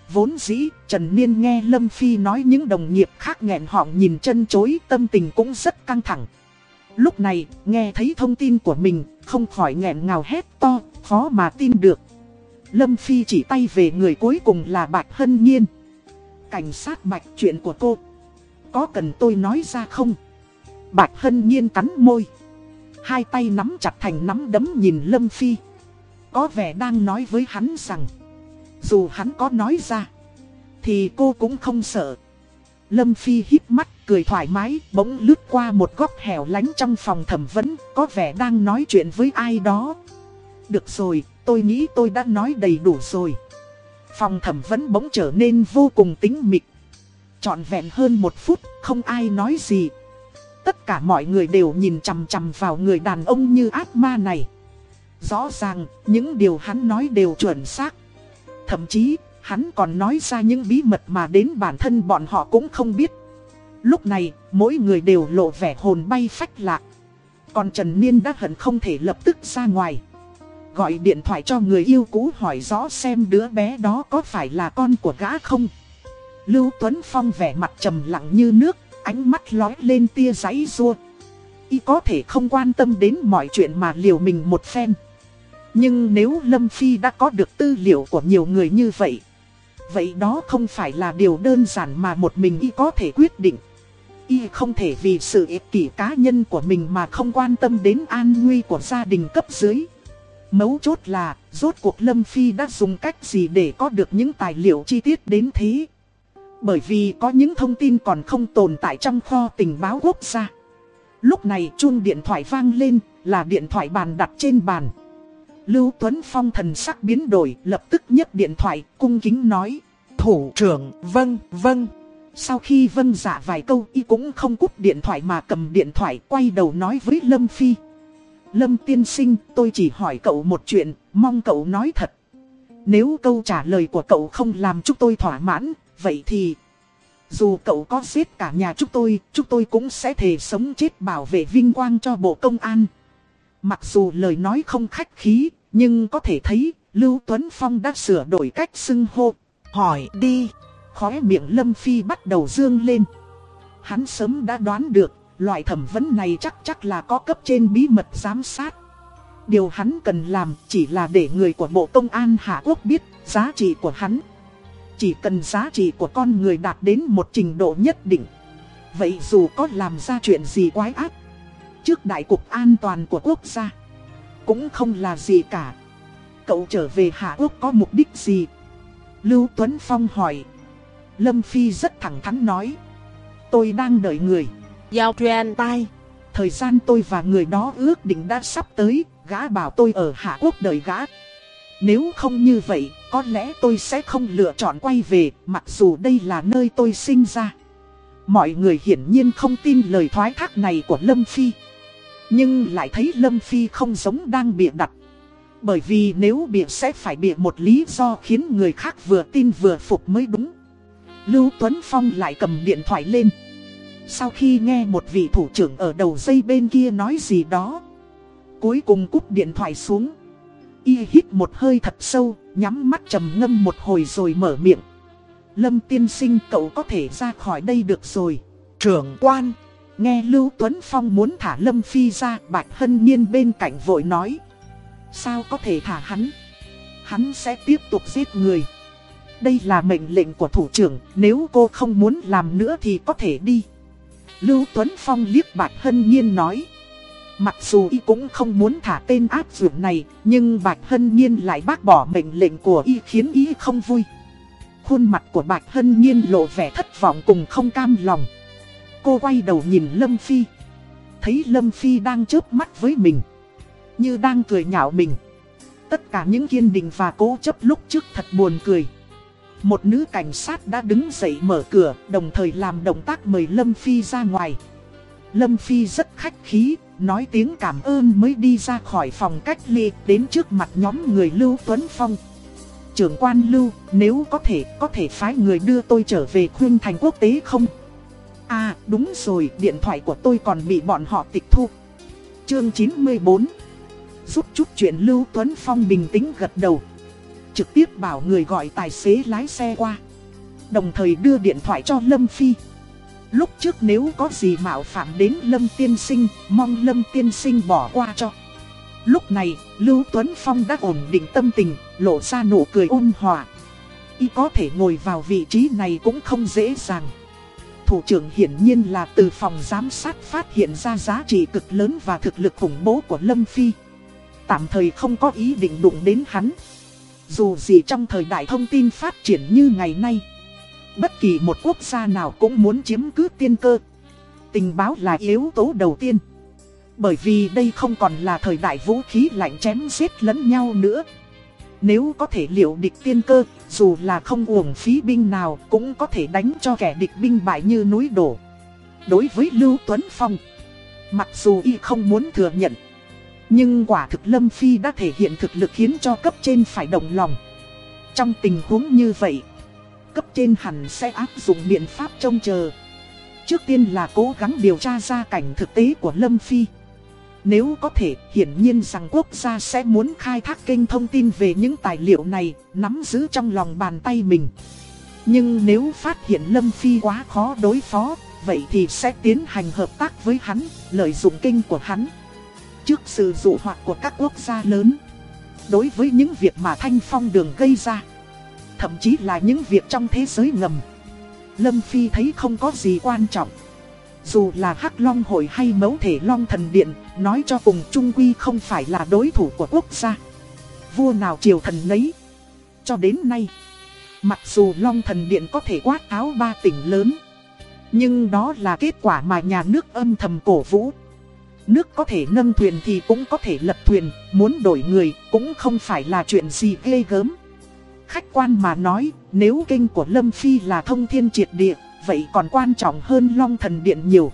Vốn dĩ, Trần Niên nghe Lâm Phi nói những đồng nghiệp khác nghẹn họng nhìn chân chối tâm tình cũng rất căng thẳng. Lúc này, nghe thấy thông tin của mình, không khỏi nghẹn ngào hét to, khó mà tin được. Lâm Phi chỉ tay về người cuối cùng là Bạch Hân Nhiên. Cảnh sát Bạch chuyện của cô. Có cần tôi nói ra không? Bạch Hân Nhiên cắn môi. Hai tay nắm chặt thành nắm đấm nhìn Lâm Phi. Có vẻ đang nói với hắn rằng. Dù hắn có nói ra, thì cô cũng không sợ. Lâm Phi hít mắt, cười thoải mái, bỗng lướt qua một góc hẻo lánh trong phòng thẩm vấn, có vẻ đang nói chuyện với ai đó. Được rồi, tôi nghĩ tôi đã nói đầy đủ rồi. Phòng thẩm vấn bỗng trở nên vô cùng tính mịch. Trọn vẹn hơn một phút, không ai nói gì. Tất cả mọi người đều nhìn chằm chằm vào người đàn ông như ác ma này. Rõ ràng, những điều hắn nói đều chuẩn xác. Thậm chí, hắn còn nói ra những bí mật mà đến bản thân bọn họ cũng không biết. Lúc này, mỗi người đều lộ vẻ hồn bay phách lạc. Còn Trần Niên đã hận không thể lập tức ra ngoài. Gọi điện thoại cho người yêu cũ hỏi rõ xem đứa bé đó có phải là con của gã không. Lưu Tuấn Phong vẻ mặt trầm lặng như nước, ánh mắt lói lên tia giấy rua. Y có thể không quan tâm đến mọi chuyện mà liều mình một phen. Nhưng nếu Lâm Phi đã có được tư liệu của nhiều người như vậy, vậy đó không phải là điều đơn giản mà một mình Y có thể quyết định. Y không thể vì sự ích kỷ cá nhân của mình mà không quan tâm đến an nguy của gia đình cấp dưới. Mấu chốt là, rốt cuộc Lâm Phi đã dùng cách gì để có được những tài liệu chi tiết đến thế. Bởi vì có những thông tin còn không tồn tại trong kho tình báo quốc gia. Lúc này chuông điện thoại vang lên, là điện thoại bàn đặt trên bàn. Lưu Tuấn Phong thần sắc biến đổi, lập tức nhấc điện thoại, cung kính nói. Thủ trưởng, vâng, vâng. Sau khi vâng dạ vài câu y cũng không cúp điện thoại mà cầm điện thoại quay đầu nói với Lâm Phi. Lâm tiên sinh tôi chỉ hỏi cậu một chuyện, mong cậu nói thật. Nếu câu trả lời của cậu không làm chúng tôi thỏa mãn, vậy thì... Dù cậu có giết cả nhà chúng tôi, chúng tôi cũng sẽ thề sống chết bảo vệ vinh quang cho bộ công an. Mặc dù lời nói không khách khí, nhưng có thể thấy Lưu Tuấn Phong đã sửa đổi cách xưng hô. Hỏi đi. Khóe miệng Lâm Phi bắt đầu dương lên. Hắn sớm đã đoán được, loại thẩm vấn này chắc chắc là có cấp trên bí mật giám sát. Điều hắn cần làm chỉ là để người của Bộ Công an Hạ Quốc biết giá trị của hắn. Chỉ cần giá trị của con người đạt đến một trình độ nhất định. Vậy dù có làm ra chuyện gì quái ác, trước đại cục an toàn của quốc gia, cũng không là gì cả. Cậu trở về Hạ Quốc có mục đích gì? Lưu Tuấn Phong hỏi. Lâm Phi rất thẳng thắn nói. Tôi đang đợi người. Giao truyền tai. Thời gian tôi và người đó ước định đã sắp tới, gã bảo tôi ở Hạ Quốc đợi gã. Nếu không như vậy, có lẽ tôi sẽ không lựa chọn quay về, mặc dù đây là nơi tôi sinh ra. Mọi người hiển nhiên không tin lời thoái thác này của Lâm Phi. Nhưng lại thấy Lâm Phi không giống đang bịa đặt. Bởi vì nếu bịa sẽ phải bịa một lý do khiến người khác vừa tin vừa phục mới đúng. Lưu Tuấn Phong lại cầm điện thoại lên. Sau khi nghe một vị thủ trưởng ở đầu dây bên kia nói gì đó. Cuối cùng cúp điện thoại xuống. Y hít một hơi thật sâu, nhắm mắt trầm ngâm một hồi rồi mở miệng. Lâm tiên sinh cậu có thể ra khỏi đây được rồi. Trưởng quan. Nghe Lưu Tuấn Phong muốn thả Lâm Phi ra, Bạch Hân Nhiên bên cạnh vội nói. Sao có thể thả hắn? Hắn sẽ tiếp tục giết người. Đây là mệnh lệnh của thủ trưởng, nếu cô không muốn làm nữa thì có thể đi. Lưu Tuấn Phong liếc Bạch Hân Nhiên nói. Mặc dù y cũng không muốn thả tên áp dụng này, nhưng Bạch Hân Nhiên lại bác bỏ mệnh lệnh của y khiến y không vui. Khuôn mặt của Bạch Hân Nhiên lộ vẻ thất vọng cùng không cam lòng. Cô quay đầu nhìn Lâm Phi. Thấy Lâm Phi đang chớp mắt với mình. Như đang cười nhạo mình. Tất cả những kiên định và cố chấp lúc trước thật buồn cười. Một nữ cảnh sát đã đứng dậy mở cửa, đồng thời làm động tác mời Lâm Phi ra ngoài. Lâm Phi rất khách khí, nói tiếng cảm ơn mới đi ra khỏi phòng cách ly đến trước mặt nhóm người Lưu Tuấn Phong. Trưởng quan Lưu, nếu có thể, có thể phái người đưa tôi trở về khuyên thành quốc tế không? À, đúng rồi, điện thoại của tôi còn bị bọn họ tịch thu. Chương 94 Giúp chút chuyện Lưu Tuấn Phong bình tĩnh gật đầu trực tiếp bảo người gọi tài xế lái xe qua. Đồng thời đưa điện thoại cho Lâm Phi. Lúc trước nếu có gì mạo phạm đến Lâm Tiên Sinh, mong Lâm Tiên Sinh bỏ qua cho. Lúc này, Lưu Tuấn Phong đã ổn định tâm tình, lộ ra nụ cười ôn hòa. Y có thể ngồi vào vị trí này cũng không dễ dàng. Thủ trưởng hiển nhiên là từ phòng giám sát phát hiện ra giá trị cực lớn và thực lực khủng bố của Lâm Phi. Tạm thời không có ý định đụng đến hắn. Dù gì trong thời đại thông tin phát triển như ngày nay, Bất kỳ một quốc gia nào cũng muốn chiếm cứ tiên cơ. Tình báo là yếu tố đầu tiên. Bởi vì đây không còn là thời đại vũ khí lạnh chém giết lẫn nhau nữa. Nếu có thể liệu địch tiên cơ, Dù là không uổng phí binh nào Cũng có thể đánh cho kẻ địch binh bại như núi đổ. Đối với Lưu Tuấn Phong, Mặc dù y không muốn thừa nhận nhưng quả thực Lâm Phi đã thể hiện thực lực khiến cho cấp trên phải động lòng. Trong tình huống như vậy, cấp trên hẳn sẽ áp dụng biện pháp trông chờ. Trước tiên là cố gắng điều tra ra cảnh thực tế của Lâm Phi. Nếu có thể, hiển nhiên rằng quốc gia sẽ muốn khai thác kênh thông tin về những tài liệu này, nắm giữ trong lòng bàn tay mình. Nhưng nếu phát hiện Lâm Phi quá khó đối phó, vậy thì sẽ tiến hành hợp tác với hắn, lợi dụng kênh của hắn. Trước sự dụ hoạt của các quốc gia lớn, đối với những việc mà Thanh Phong Đường gây ra, thậm chí là những việc trong thế giới ngầm, Lâm Phi thấy không có gì quan trọng. Dù là Hắc Long Hội hay Mấu Thể Long Thần Điện, nói cho cùng Trung Quy không phải là đối thủ của quốc gia. Vua nào triều thần nấy. Cho đến nay, mặc dù Long Thần Điện có thể quát áo ba tỉnh lớn, nhưng đó là kết quả mà nhà nước âm thầm cổ vũ. Nước có thể nâng thuyền thì cũng có thể lật thuyền, muốn đổi người cũng không phải là chuyện gì ghê gớm. Khách quan mà nói, nếu kinh của Lâm Phi là thông thiên triệt địa, vậy còn quan trọng hơn Long Thần Điện nhiều.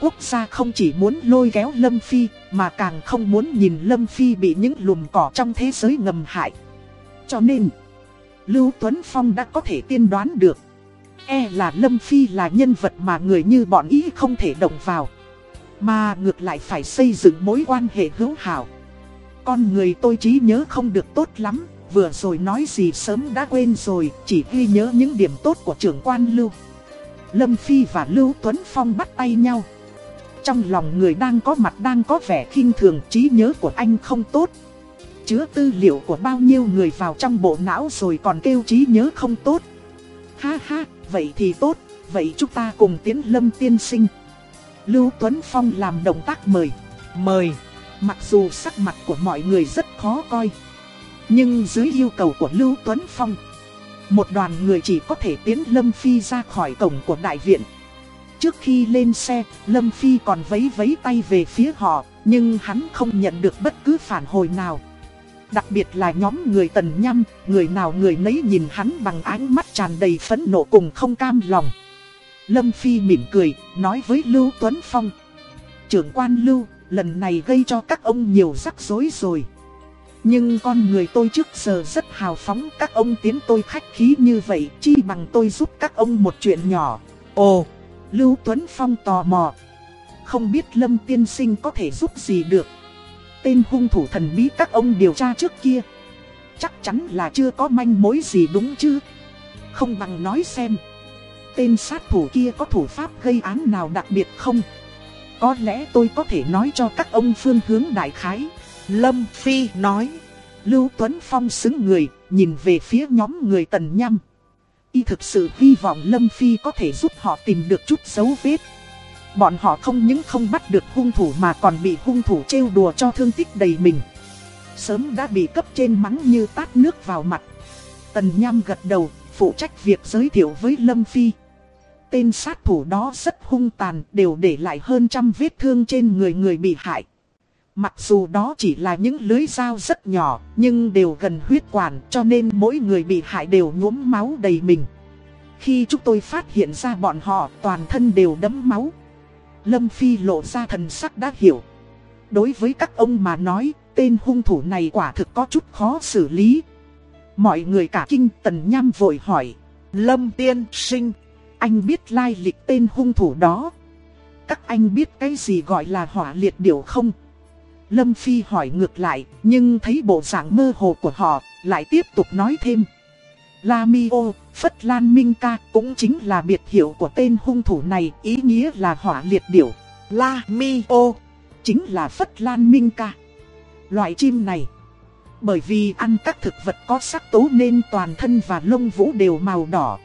Quốc gia không chỉ muốn lôi kéo Lâm Phi, mà càng không muốn nhìn Lâm Phi bị những lùm cỏ trong thế giới ngầm hại. Cho nên, Lưu Tuấn Phong đã có thể tiên đoán được. E là Lâm Phi là nhân vật mà người như bọn ý không thể động vào. Mà ngược lại phải xây dựng mối quan hệ hữu hảo. Con người tôi trí nhớ không được tốt lắm, vừa rồi nói gì sớm đã quên rồi, chỉ ghi nhớ những điểm tốt của trưởng quan Lưu. Lâm Phi và Lưu Tuấn Phong bắt tay nhau. Trong lòng người đang có mặt đang có vẻ khinh thường trí nhớ của anh không tốt. Chứa tư liệu của bao nhiêu người vào trong bộ não rồi còn kêu trí nhớ không tốt. Ha ha, vậy thì tốt, vậy chúng ta cùng tiến Lâm tiên sinh. Lưu Tuấn Phong làm động tác mời. Mời, mặc dù sắc mặt của mọi người rất khó coi. Nhưng dưới yêu cầu của Lưu Tuấn Phong một đoàn người chỉ có thể tiến Lâm Phi ra khỏi cổng của đại viện. Trước khi lên xe, Lâm Phi còn vấy vấy tay về phía họ, nhưng hắn không nhận được bất cứ phản hồi nào. Đặc biệt là nhóm người tần nhăm, người nào người nấy nhìn hắn bằng ánh mắt tràn đầy phẫn nộ cùng không cam lòng. Lâm Phi mỉm cười, nói với Lưu Tuấn Phong. Trưởng quan Lưu, lần này gây cho các ông nhiều rắc rối rồi. Nhưng con người tôi trước giờ rất hào phóng Các ông tiến tôi khách khí như vậy Chi bằng tôi giúp các ông một chuyện nhỏ. Ồ, Lưu Tuấn Phong tò mò. Không biết Lâm Tiên Sinh có thể giúp gì được. Tên hung thủ thần bí các ông điều tra trước kia. Chắc chắn là chưa có manh mối gì đúng chứ. Không bằng nói xem. Tên sát thủ kia có thủ pháp gây án nào đặc biệt không Có lẽ tôi có thể nói cho các ông phương hướng đại khái Lâm Phi nói. Lưu Tuấn Phong xứng người, nhìn về phía nhóm người tần nhăm. Y thực sự hy vọng Lâm Phi có thể giúp họ tìm được chút dấu vết. Bọn họ không những không bắt được hung thủ mà còn bị hung thủ trêu đùa cho thương tích đầy mình. Sớm đã bị cấp trên mắng như tát nước vào mặt. Tần Nham gật đầu, phụ trách việc giới thiệu với Lâm Phi. Tên sát thủ đó rất hung tàn, đều để lại hơn trăm vết thương trên người người bị hại. Mặc dù đó chỉ là những lưới dao rất nhỏ, nhưng đều gần huyết quản cho nên mỗi người bị hại đều nhuốm máu đầy mình. Khi chúng tôi phát hiện ra bọn họ toàn thân đều đẫm máu. Lâm Phi lộ ra thần sắc đã hiểu. Đối với các ông mà nói, tên hung thủ này quả thực có chút khó xử lý. Mọi người cả kinh tần nham vội hỏi. Lâm tiên sinh, anh biết lai lịch tên hung thủ đó. Các anh biết cái gì gọi là hỏa liệt điểu không? Lâm Phi hỏi ngược lại, nhưng thấy bộ dạng mơ hồ của họ, lại tiếp tục nói thêm. La Mi Ô, Phất Lan Minh Ca cũng chính là biệt hiệu của tên hung thủ này, ý nghĩa là hỏa liệt điểu. La Mi Ô, chính là Phất Lan Minh Ca. Loại chim này, bởi vì ăn các thực vật có sắc tố nên toàn thân và lông vũ đều màu đỏ.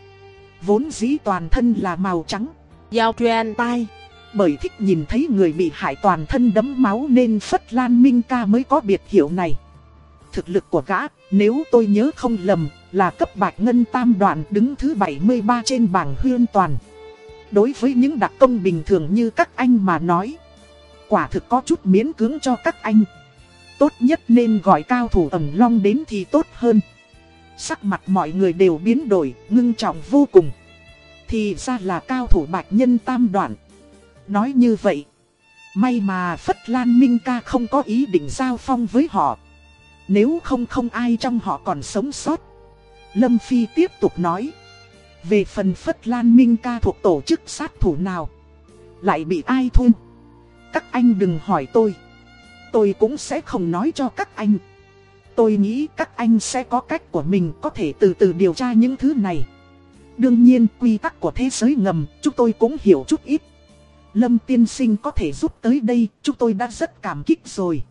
Vốn dĩ toàn thân là màu trắng. Giao truyền tai. Bởi thích nhìn thấy người bị hại toàn thân đấm máu nên Phất Lan Minh Ca mới có biệt hiệu này. Thực lực của gã, nếu tôi nhớ không lầm, là cấp bạch ngân tam đoạn đứng thứ 73 trên bảng huyên toàn. Đối với những đặc công bình thường như các anh mà nói, quả thực có chút miễn cưỡng cho các anh. Tốt nhất nên gọi cao thủ ẩm long đến thì tốt hơn. Sắc mặt mọi người đều biến đổi, ngưng trọng vô cùng. Thì ra là cao thủ bạch nhân tam đoạn. Nói như vậy, may mà Phất Lan Minh ca không có ý định giao phong với họ. Nếu không không ai trong họ còn sống sót. Lâm Phi tiếp tục nói. Về phần Phất Lan Minh ca thuộc tổ chức sát thủ nào, lại bị ai thun. Các anh đừng hỏi tôi. Tôi cũng sẽ không nói cho các anh. Tôi nghĩ các anh sẽ có cách của mình có thể từ từ điều tra những thứ này. Đương nhiên, quy tắc của thế giới ngầm, chúng tôi cũng hiểu chút ít. Lâm tiên sinh có thể giúp tới đây, chúng tôi đã rất cảm kích rồi.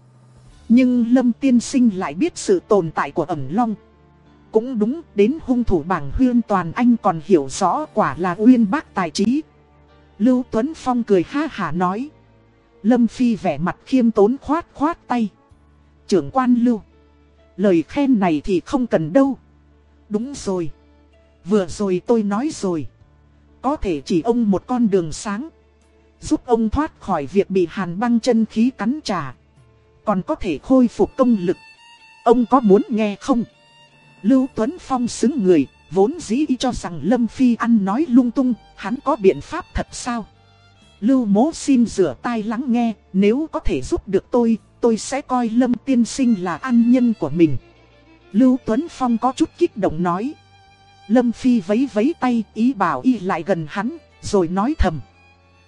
Nhưng Lâm tiên sinh lại biết sự tồn tại của ẩm long. Cũng đúng, đến hung thủ bảng huyên toàn anh còn hiểu rõ quả là uyên bác tài trí. Lưu Tuấn Phong cười ha hả nói. Lâm Phi vẻ mặt khiêm tốn khoát khoát tay. Trưởng quan Lưu. Lời khen này thì không cần đâu. Đúng rồi. Vừa rồi tôi nói rồi. Có thể chỉ ông một con đường sáng. Giúp ông thoát khỏi việc bị hàn băng chân khí cắn trả. Còn có thể khôi phục công lực. Ông có muốn nghe không? Lưu Tuấn Phong xứng người, vốn dĩ cho rằng Lâm Phi ăn nói lung tung, hắn có biện pháp thật sao? Lưu mố xin rửa tai lắng nghe, nếu có thể giúp được tôi, tôi sẽ coi Lâm tiên sinh là an nhân của mình. Lưu Tuấn Phong có chút kích động nói. Lâm Phi vấy vấy tay, ý bảo y lại gần hắn, rồi nói thầm.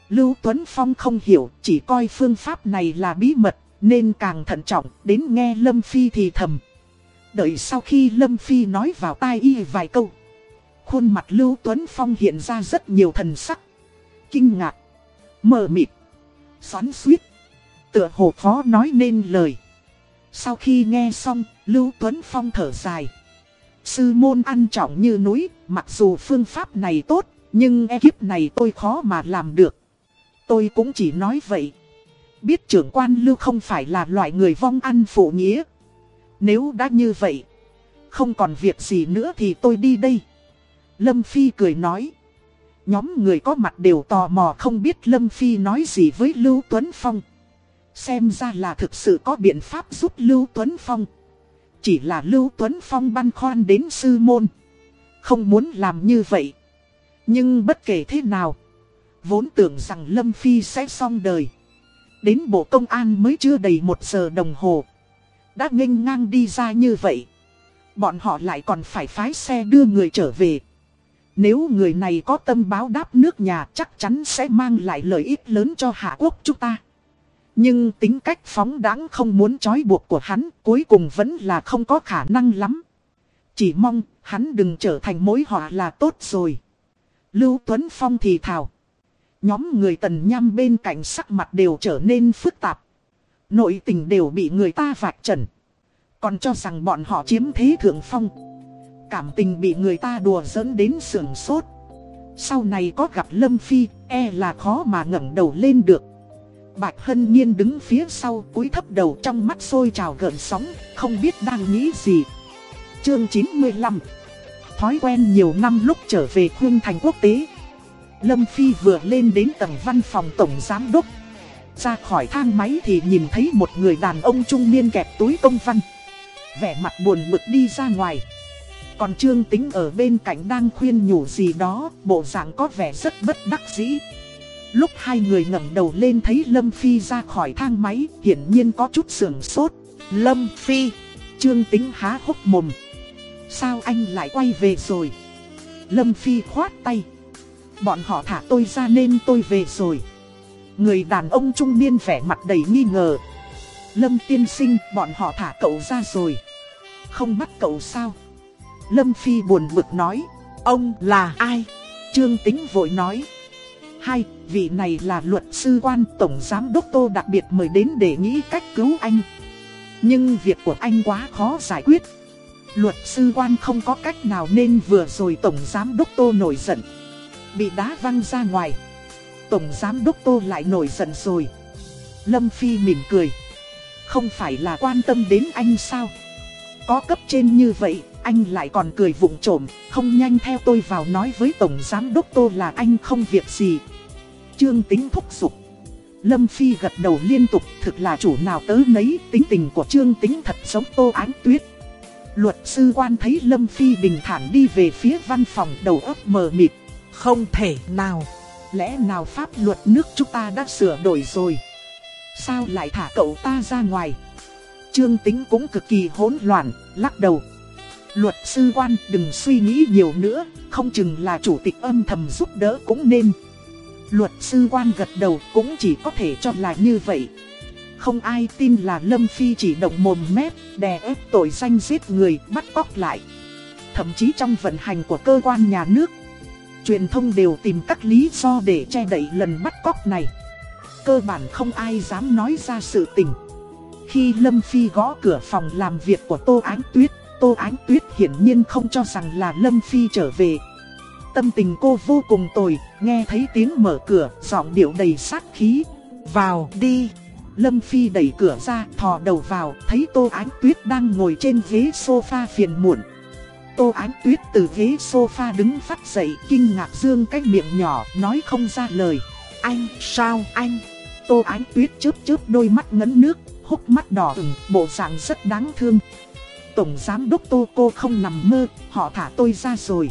Lưu Tuấn Phong không hiểu, chỉ coi phương pháp này là bí mật, nên càng thận trọng, đến nghe Lâm Phi thì thầm. Đợi sau khi Lâm Phi nói vào tai y vài câu. Khuôn mặt Lưu Tuấn Phong hiện ra rất nhiều thần sắc. Kinh ngạc. Mờ mịt. Xoắn suýt. Tựa hồ khó nói nên lời. Sau khi nghe xong, Lưu Tuấn Phong thở dài. Sư môn ăn trọng như núi, mặc dù phương pháp này tốt, nhưng ekip này tôi khó mà làm được. Tôi cũng chỉ nói vậy. Biết trưởng quan Lưu không phải là loại người vong ăn phụ nghĩa. Nếu đã như vậy, không còn việc gì nữa thì tôi đi đây. Lâm Phi cười nói. Nhóm người có mặt đều tò mò không biết Lâm Phi nói gì với Lưu Tuấn Phong. Xem ra là thực sự có biện pháp giúp Lưu Tuấn Phong. Chỉ là Lưu Tuấn Phong băn khoăn đến sư môn. Không muốn làm như vậy. Nhưng bất kể thế nào. Vốn tưởng rằng Lâm Phi sẽ xong đời. Đến bộ công an mới chưa đầy một giờ đồng hồ. Đã nghênh ngang đi ra như vậy. Bọn họ lại còn phải phái xe đưa người trở về. Nếu người này có tâm báo đáp nước nhà chắc chắn sẽ mang lại lợi ích lớn cho Hạ Quốc chúng ta. Nhưng tính cách phóng đáng không muốn trói buộc của hắn cuối cùng vẫn là không có khả năng lắm. Chỉ mong hắn đừng trở thành mối họa là tốt rồi. Lưu Tuấn Phong thì thào. Nhóm người tần nham bên cạnh sắc mặt đều trở nên phức tạp. Nội tình đều bị người ta vạch trần. Còn cho rằng bọn họ chiếm thế thượng phong. Cảm tình bị người ta đùa dẫn đến sườn sốt. Sau này có gặp Lâm Phi, e là khó mà ngẩng đầu lên được. Bạch Hân Nhiên đứng phía sau cúi thấp đầu trong mắt sôi trào gợn sóng, không biết đang nghĩ gì. Chương 95 Thói quen nhiều năm lúc trở về khuyên thành quốc tế. Lâm Phi vừa lên đến tầng văn phòng tổng giám đốc. Ra khỏi thang máy thì nhìn thấy một người đàn ông trung niên kẹp túi công văn. Vẻ mặt buồn bực đi ra ngoài. Còn Trương Tính ở bên cạnh đang khuyên nhủ gì đó, bộ dạng có vẻ rất bất đắc dĩ. Lúc hai người ngẩng đầu lên thấy Lâm Phi ra khỏi thang máy, hiển nhiên có chút sườn sốt. Lâm Phi, Trương Tính há hốc mồm. Sao anh lại quay về rồi? Lâm Phi khoát tay. Bọn họ thả tôi ra nên tôi về rồi. Người đàn ông trung niên vẻ mặt đầy nghi ngờ. Lâm tiên sinh bọn họ thả cậu ra rồi. Không bắt cậu sao? Lâm Phi buồn bực nói. Ông là ai? Trương Tính vội nói. Hai, vị này là luật sư quan tổng giám đốc tô đặc biệt mời đến để nghĩ cách cứu anh. Nhưng việc của anh quá khó giải quyết. Luật sư quan không có cách nào nên vừa rồi tổng giám đốc tô nổi giận. Bị đá văng ra ngoài. Tổng giám đốc tô lại nổi giận rồi. Lâm Phi mỉm cười. Không phải là quan tâm đến anh sao? Có cấp trên như vậy, anh lại còn cười vụng trộm, không nhanh theo tôi vào nói với Tổng Giám Đốc Tô là anh không việc gì. Trương Tính thúc giục. Lâm Phi gật đầu liên tục, thực là chủ nào tớ nấy, tính tình của Trương Tính thật giống Tô Ánh Tuyết. Luật sư quan thấy Lâm Phi bình thản đi về phía văn phòng đầu óc mờ mịt. Không thể nào. Lẽ nào pháp luật nước chúng ta đã sửa đổi rồi? Sao lại thả cậu ta ra ngoài? Trương Tính cũng cực kỳ hỗn loạn, lắc đầu. Luật sư quan đừng suy nghĩ nhiều nữa, không chừng là chủ tịch âm thầm giúp đỡ cũng nên. Luật sư quan gật đầu cũng chỉ có thể cho là như vậy. Không ai tin là Lâm Phi chỉ động mồm mép, đè ép tội danh giết người, bắt cóc lại. Thậm chí trong vận hành của cơ quan nhà nước, truyền thông đều tìm các lý do để che đậy lần bắt cóc này. Cơ bản không ai dám nói ra sự tình. Khi Lâm Phi gõ cửa phòng làm việc của Tô Ánh Tuyết, Tô Ánh Tuyết hiển nhiên không cho rằng là Lâm Phi trở về. Tâm tình cô vô cùng tồi, nghe thấy tiếng mở cửa, giọng điệu đầy sát khí. Vào đi. Lâm Phi đẩy cửa ra, thò đầu vào, thấy Tô Ánh Tuyết đang ngồi trên ghế sofa phiền muộn. Tô Ánh Tuyết từ ghế sofa đứng phát dậy, kinh ngạc dương cái miệng nhỏ, nói không ra lời. Anh, sao anh? Tô Ánh Tuyết chớp chớp đôi mắt ngấn nước, hốc mắt đỏ ửng, bộ dạng rất đáng thương. Tổng giám đốc Tô cô không nằm mơ, họ thả tôi ra rồi.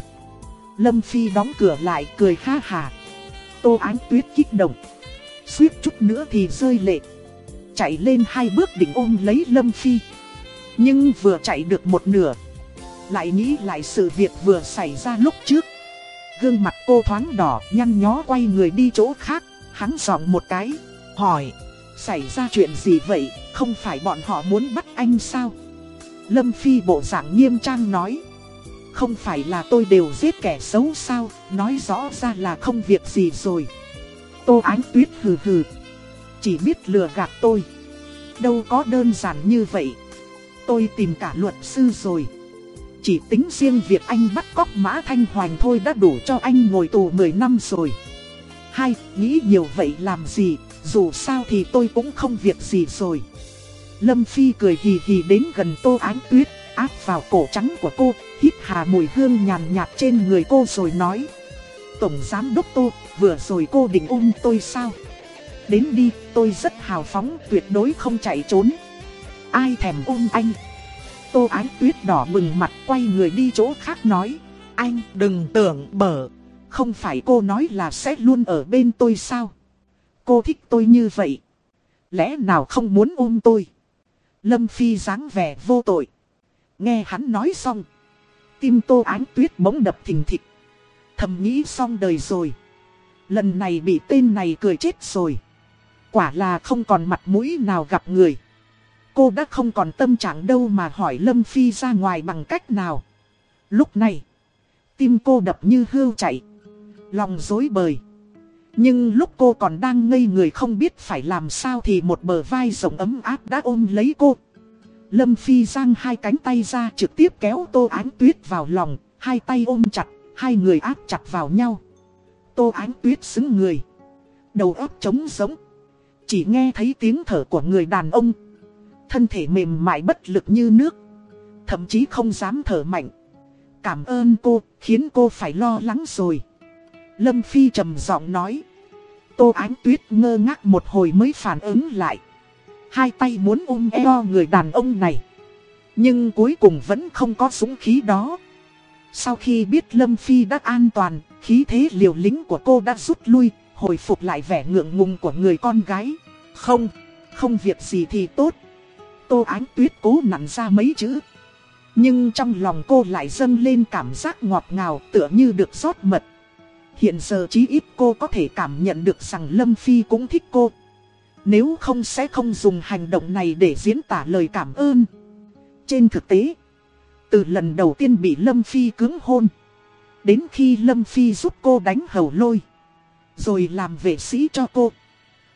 Lâm Phi đóng cửa lại cười ha hà. Tô Ánh Tuyết kích động. Suýt chút nữa thì rơi lệ. Chạy lên hai bước định ôm lấy Lâm Phi. Nhưng vừa chạy được một nửa. Lại nghĩ lại sự việc vừa xảy ra lúc trước. Gương mặt cô thoáng đỏ nhăn nhó quay người đi chỗ khác. Hắn giọng một cái. Hỏi. Xảy ra chuyện gì vậy? Không phải bọn họ muốn bắt anh sao? Lâm Phi bộ dạng nghiêm trang nói. Không phải là tôi đều giết kẻ xấu sao, nói rõ ra là không việc gì rồi. Tô Ánh Tuyết hừ hừ. Chỉ biết lừa gạt tôi. Đâu có đơn giản như vậy. Tôi tìm cả luật sư rồi. Chỉ tính riêng việc anh bắt cóc Mã Thanh Hoành thôi đã đủ cho anh ngồi tù 10 năm rồi. Hai, nghĩ nhiều vậy làm gì, dù sao thì tôi cũng không việc gì rồi. Lâm Phi cười hì hì đến gần Tô Ánh Tuyết, áp vào cổ trắng của cô, hít hà mùi hương nhàn nhạt trên người cô rồi nói. Tổng Giám Đốc Tô, vừa rồi cô định ôm tôi sao? Đến đi, tôi rất hào phóng, tuyệt đối không chạy trốn. Ai thèm ôm anh? Tô Ánh Tuyết đỏ bừng mặt quay người đi chỗ khác nói. Anh đừng tưởng bở. Không phải cô nói là sẽ luôn ở bên tôi sao? Cô thích tôi như vậy. Lẽ nào không muốn ôm tôi? Lâm Phi dáng vẻ vô tội. Nghe hắn nói xong. Tim tô ánh tuyết bỗng đập thình thịch. Thầm nghĩ xong đời rồi. Lần này bị tên này cười chết rồi. Quả là không còn mặt mũi nào gặp người. Cô đã không còn tâm trạng đâu mà hỏi Lâm Phi ra ngoài bằng cách nào. Lúc này, tim cô đập như hưu chạy. Lòng dối bời. Nhưng lúc cô còn đang ngây người không biết phải làm sao thì một bờ vai rộng ấm áp đã ôm lấy cô. Lâm Phi giang hai cánh tay ra trực tiếp kéo Tô Ánh Tuyết vào lòng, hai tay ôm chặt, hai người áp chặt vào nhau. Tô Ánh Tuyết xứng người, đầu óc trống giống. Chỉ nghe thấy tiếng thở của người đàn ông. Thân thể mềm mại bất lực như nước. Thậm chí không dám thở mạnh. Cảm ơn cô, khiến cô phải lo lắng rồi. Lâm Phi trầm giọng nói. Tô Ánh Tuyết ngơ ngác một hồi mới phản ứng lại. Hai tay muốn ôm eo người đàn ông này. Nhưng cuối cùng vẫn không có súng khí đó. Sau khi biết Lâm Phi đã an toàn, khí thế liều lính của cô đã rút lui, hồi phục lại vẻ ngượng ngùng của người con gái. Không, không việc gì thì tốt. Tô Ánh Tuyết cố nặn ra mấy chữ. Nhưng trong lòng cô lại dâng lên cảm giác ngọt ngào tựa như được rót mật. Hiện giờ chí ít cô có thể cảm nhận được rằng Lâm Phi cũng thích cô. Nếu không sẽ không dùng hành động này để diễn tả lời cảm ơn. Trên thực tế, từ lần đầu tiên bị Lâm Phi cưỡng hôn, đến khi Lâm Phi giúp cô đánh hầu lôi, rồi làm vệ sĩ cho cô,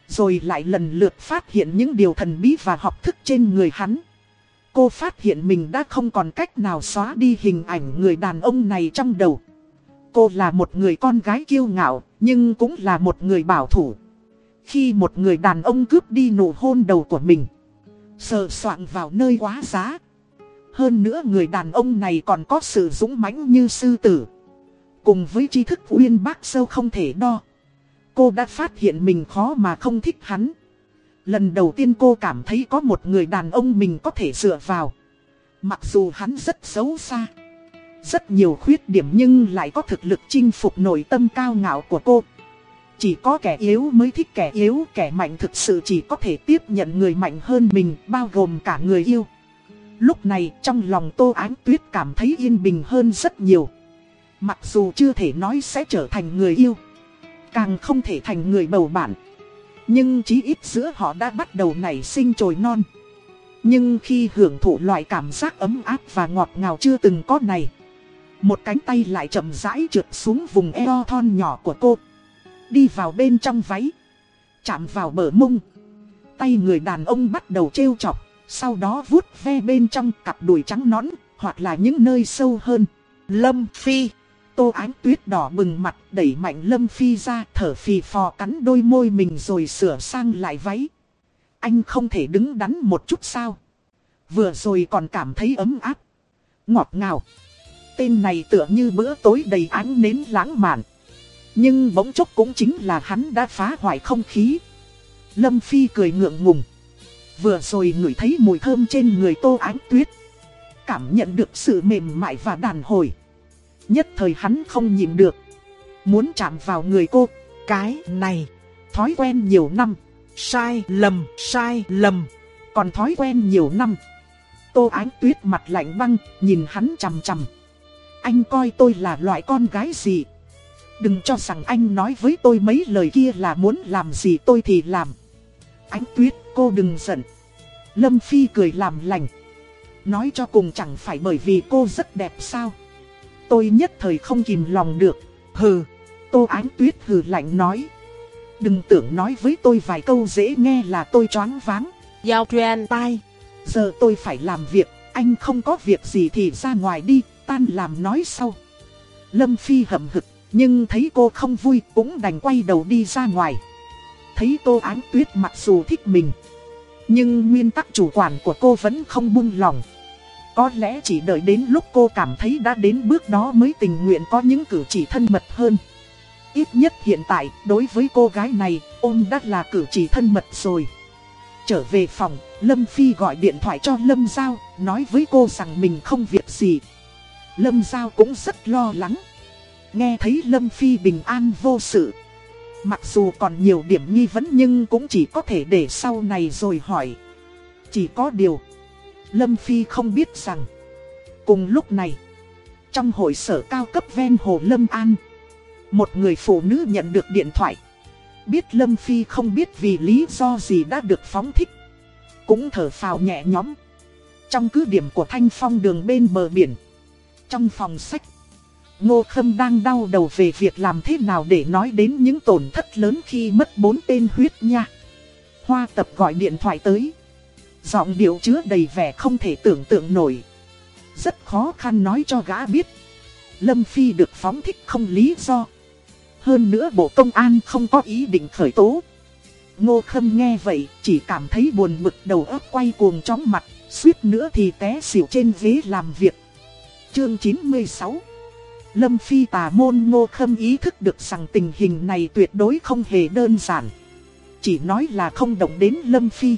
rồi lại lần lượt phát hiện những điều thần bí và học thức trên người hắn. Cô phát hiện mình đã không còn cách nào xóa đi hình ảnh người đàn ông này trong đầu. Cô là một người con gái kiêu ngạo, nhưng cũng là một người bảo thủ. Khi một người đàn ông cướp đi nụ hôn đầu của mình Sờ soạn vào nơi quá giá. Hơn nữa người đàn ông này còn có sự dũng mãnh như sư tử. Cùng với tri thức uyên bác sâu không thể đo Cô đã phát hiện mình khó mà không thích hắn. Lần đầu tiên cô cảm thấy có một người đàn ông mình có thể dựa vào. Mặc dù hắn rất xấu xa rất nhiều khuyết điểm nhưng lại có thực lực chinh phục nội tâm cao ngạo của cô chỉ có kẻ yếu mới thích kẻ yếu, kẻ mạnh thực sự chỉ có thể tiếp nhận người mạnh hơn mình, bao gồm cả người yêu. Lúc này trong lòng Tô Ánh Tuyết cảm thấy yên bình hơn rất nhiều. Mặc dù chưa thể nói sẽ trở thành người yêu, càng không thể thành người bầu bạn. Nhưng chí ít giữa họ đã bắt đầu nảy sinh trồi non. Nhưng khi hưởng thụ loại cảm giác ấm áp và ngọt ngào chưa từng có này một cánh tay lại chậm rãi trượt xuống vùng eo thon nhỏ của cô Đi vào bên trong váy Chạm vào bờ mông Tay người đàn ông bắt đầu trêu chọc, Sau đó vuốt ve bên trong cặp đùi trắng nõn, Hoặc là những nơi sâu hơn Lâm Phi Tô ánh tuyết đỏ bừng mặt, đẩy mạnh Lâm Phi ra, thở phì phò cắn đôi môi mình rồi sửa sang lại váy anh không thể đứng đắn một chút sao. Vừa rồi còn cảm thấy ấm áp. Ngọt ngào. Tên này tựa như bữa tối đầy ánh nến lãng mạn. Nhưng bỗng chốc cũng chính là hắn đã phá hoại không khí. Lâm Phi cười ngượng ngùng. Vừa rồi ngửi thấy mùi thơm trên người tô ánh tuyết. Cảm nhận được sự mềm mại và đàn hồi. Nhất thời hắn không nhìn được. Muốn chạm vào người cô. Cái này. Thói quen nhiều năm. Sai lầm, sai lầm. Còn thói quen nhiều năm. Tô Ánh Tuyết mặt lạnh băng, nhìn hắn chằm chằm. Anh coi tôi là loại con gái gì? Đừng cho rằng anh nói với tôi mấy lời kia là muốn làm gì tôi thì làm. Ánh Tuyết, cô đừng giận. Lâm Phi cười làm lành. Nói cho cùng chẳng phải bởi vì cô rất đẹp sao. Tôi nhất thời không kìm lòng được. Hừ, Tô Ánh Tuyết hừ lạnh nói. Đừng tưởng nói với tôi vài câu dễ nghe là tôi choáng váng. Giao truyền tai. Giờ tôi phải làm việc, anh không có việc gì thì ra ngoài đi, tan làm nói sau. Lâm Phi hậm hực, nhưng thấy cô không vui cũng đành quay đầu đi ra ngoài. Thấy Tô Ánh Tuyết mặc dù thích mình. Nhưng nguyên tắc chủ quản của cô vẫn không buông lòng. Có lẽ chỉ đợi đến lúc cô cảm thấy đã đến bước đó mới tình nguyện có những cử chỉ thân mật hơn. Ít nhất hiện tại, đối với cô gái này, ôm đã là cử chỉ thân mật rồi. Trở về phòng, Lâm Phi gọi điện thoại cho Lâm Giao, nói với cô rằng mình không việc gì. Lâm Giao cũng rất lo lắng. Nghe thấy Lâm Phi bình an vô sự. Mặc dù còn nhiều điểm nghi vấn nhưng cũng chỉ có thể để sau này rồi hỏi. Chỉ có điều, Lâm Phi không biết rằng, cùng lúc này, trong hội sở cao cấp ven hồ Lâm An, một người phụ nữ nhận được điện thoại. Biết Lâm Phi không biết vì lý do gì đã được phóng thích. Cũng thở phào nhẹ nhõm. Trong cứ điểm của Thanh Phong đường bên bờ biển. Trong phòng sách. Ngô Khâm đang đau đầu về việc làm thế nào để nói đến những tổn thất lớn khi mất bốn tên huyết nha. Hoa tập gọi điện thoại tới. Giọng điệu chứa đầy vẻ không thể tưởng tượng nổi. Rất khó khăn nói cho gã biết. Lâm Phi được phóng thích không lý do. Hơn nữa Bộ Công an không có ý định khởi tố. Ngô Khâm nghe vậy, chỉ cảm thấy buồn bực đầu óc quay cuồng chóng mặt, suýt nữa thì té xỉu trên ghế làm việc. Chương 96 Lâm Phi tà môn Ngô Khâm ý thức được rằng tình hình này tuyệt đối không hề đơn giản. Chỉ nói là không động đến Lâm Phi.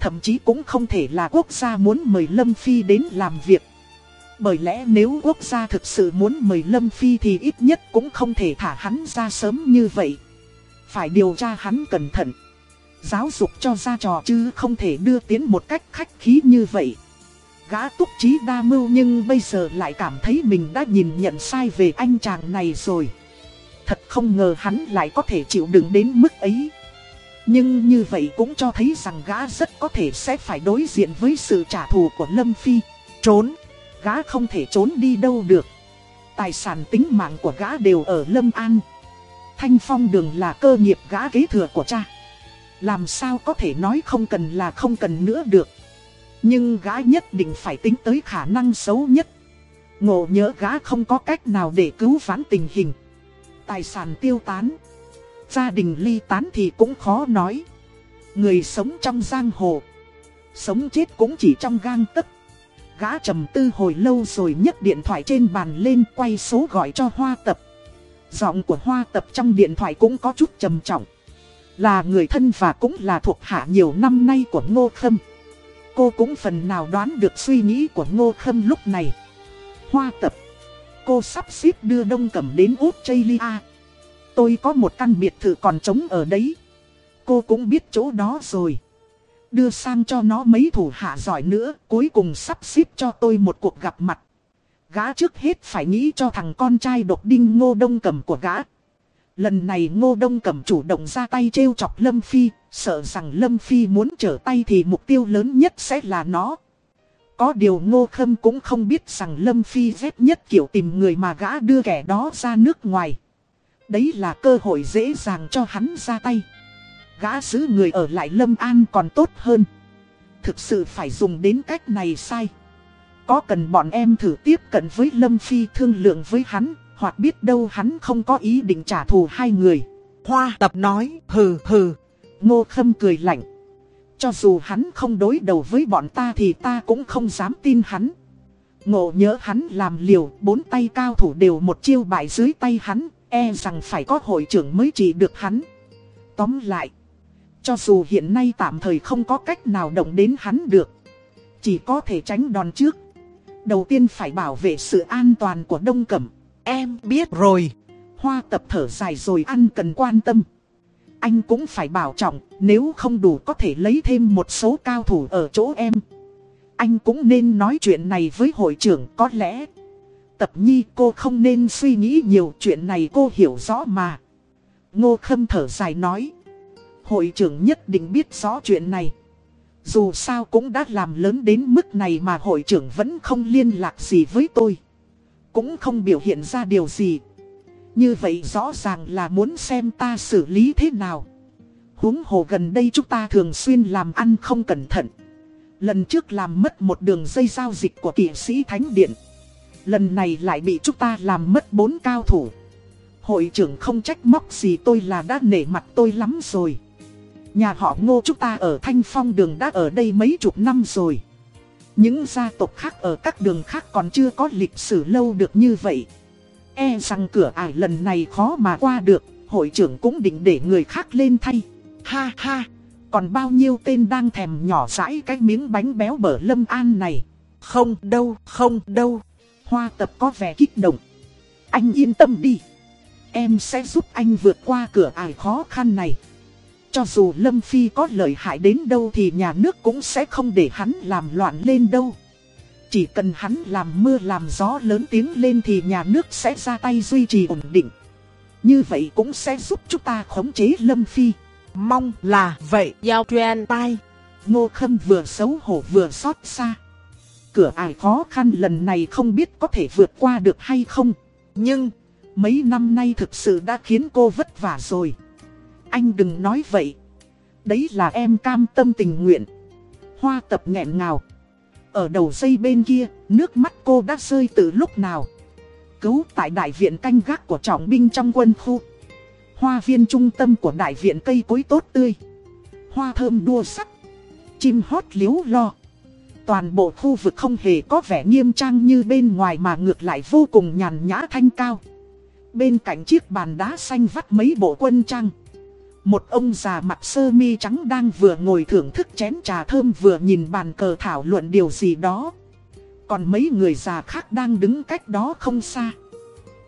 Thậm chí cũng không thể là quốc gia muốn mời Lâm Phi đến làm việc. Bởi lẽ nếu quốc gia thực sự muốn mời Lâm Phi thì ít nhất cũng không thể thả hắn ra sớm như vậy. Phải điều tra hắn cẩn thận. Giáo dục cho ra trò chứ không thể đưa tiến một cách khách khí như vậy. Gã túc trí đa mưu nhưng bây giờ lại cảm thấy mình đã nhìn nhận sai về anh chàng này rồi. Thật không ngờ hắn lại có thể chịu đựng đến mức ấy. Nhưng như vậy cũng cho thấy rằng gã rất có thể sẽ phải đối diện với sự trả thù của Lâm Phi. Trốn, gã không thể trốn đi đâu được. Tài sản tính mạng của gã đều ở Lâm An. Thanh Phong đường là cơ nghiệp gã kế thừa của cha. Làm sao có thể nói không cần là không cần nữa được. Nhưng gã nhất định phải tính tới khả năng xấu nhất. Ngộ nhớ gã không có cách nào để cứu vãn tình hình. Tài sản tiêu tán. Gia đình ly tán thì cũng khó nói. Người sống trong giang hồ. Sống chết cũng chỉ trong gang tấc. Gã trầm tư hồi lâu rồi nhấc điện thoại trên bàn lên quay số gọi cho Hoa Tập. Giọng của Hoa Tập trong điện thoại cũng có chút trầm trọng. Là người thân và cũng là thuộc hạ nhiều năm nay của Ngô Khâm. Cô cũng phần nào đoán được suy nghĩ của Ngô Khâm lúc này. Hoa Tập. Cô sắp xếp đưa Đông Cẩm đến Australia. Tôi có một căn biệt thự còn trống ở đấy. Cô cũng biết chỗ đó rồi. Đưa sang cho nó mấy thủ hạ giỏi nữa, cuối cùng sắp xếp cho tôi một cuộc gặp mặt. Gã trước hết phải nghĩ cho thằng con trai độc đinh ngô đông cầm của gã. Lần này Ngô Đông Cẩm chủ động ra tay trêu chọc Lâm Phi, sợ rằng Lâm Phi muốn trở tay thì mục tiêu lớn nhất sẽ là nó. Có điều Ngô Khâm cũng không biết rằng Lâm Phi ghét nhất kiểu tìm người mà gã đưa kẻ đó ra nước ngoài. Đấy là cơ hội dễ dàng cho hắn ra tay. Gã giữ người ở lại Lâm An còn tốt hơn. Thực sự phải dùng đến cách này sai. Có cần bọn em thử tiếp cận với Lâm Phi thương lượng với hắn, hoặc biết đâu hắn không có ý định trả thù hai người. Hoa tập nói, hừ hừ. Ngô Khâm cười lạnh. Cho dù hắn không đối đầu với bọn ta thì ta cũng không dám tin hắn. Ngộ nhớ hắn làm liều, bốn tay cao thủ đều một chiêu bại dưới tay hắn, e rằng phải có hội trưởng mới chỉ được hắn. Tóm lại, cho dù hiện nay tạm thời không có cách nào động đến hắn được, chỉ có thể tránh đòn trước. Đầu tiên phải bảo vệ sự an toàn của Đông Cẩm. Em biết rồi. Hoa tập thở dài rồi ăn cần quan tâm. Anh cũng phải bảo trọng, nếu không đủ có thể lấy thêm một số cao thủ ở chỗ em. Anh cũng nên nói chuyện này với hội trưởng có lẽ. Tập nhi cô không nên suy nghĩ nhiều chuyện này cô hiểu rõ mà. Ngô Khâm thở dài nói. Hội trưởng nhất định biết rõ chuyện này. Dù sao cũng đã làm lớn đến mức này mà hội trưởng vẫn không liên lạc gì với tôi. Cũng không biểu hiện ra điều gì. Như vậy rõ ràng là muốn xem ta xử lý thế nào. huống hồ gần đây chúng ta thường xuyên làm ăn không cẩn thận. Lần trước làm mất một đường dây giao dịch của kỵ sĩ Thánh Điện. Lần này lại bị chúng ta làm mất bốn cao thủ. Hội trưởng không trách móc gì tôi là đã nể mặt tôi lắm rồi. Nhà họ ngô chúng ta ở Thanh Phong đường đã ở đây mấy chục năm rồi. Những gia tộc khác ở các đường khác còn chưa có lịch sử lâu được như vậy. E rằng cửa ải lần này khó mà qua được, hội trưởng cũng định để người khác lên thay. Ha ha, còn bao nhiêu tên đang thèm nhỏ rãi cái miếng bánh béo bở lâm an này. Không đâu, không đâu. Hoa tập có vẻ kích động. Anh yên tâm đi. Em sẽ giúp anh vượt qua cửa ải khó khăn này. Cho dù Lâm Phi có lợi hại đến đâu thì nhà nước cũng sẽ không để hắn làm loạn lên đâu. Chỉ cần hắn làm mưa làm gió lớn tiếng lên thì nhà nước sẽ ra tay duy trì ổn định. Như vậy cũng sẽ giúp chúng ta khống chế Lâm Phi. Mong là vậy giao truyền tai. Ngô Khâm vừa xấu hổ vừa xót xa. Cửa ải khó khăn lần này không biết có thể vượt qua được hay không. Nhưng mấy năm nay thực sự đã khiến cô vất vả rồi. Anh đừng nói vậy. Đấy là em cam tâm tình nguyện. Hoa tập nghẹn ngào. Ở đầu dây bên kia, nước mắt cô đã rơi từ lúc nào. Cứu tại đại viện canh gác của trọng binh trong quân khu. Hoa viên trung tâm của đại viện cây cối tốt tươi. Hoa thơm đua sắc. Chim hót liếu lo. Toàn bộ khu vực không hề có vẻ nghiêm trang như bên ngoài mà ngược lại vô cùng nhàn nhã thanh cao. Bên cạnh chiếc bàn đá xanh vắt mấy bộ quân trang. Một ông già mặc sơ mi trắng đang vừa ngồi thưởng thức chén trà thơm vừa nhìn bàn cờ thảo luận điều gì đó. Còn mấy người già khác đang đứng cách đó không xa.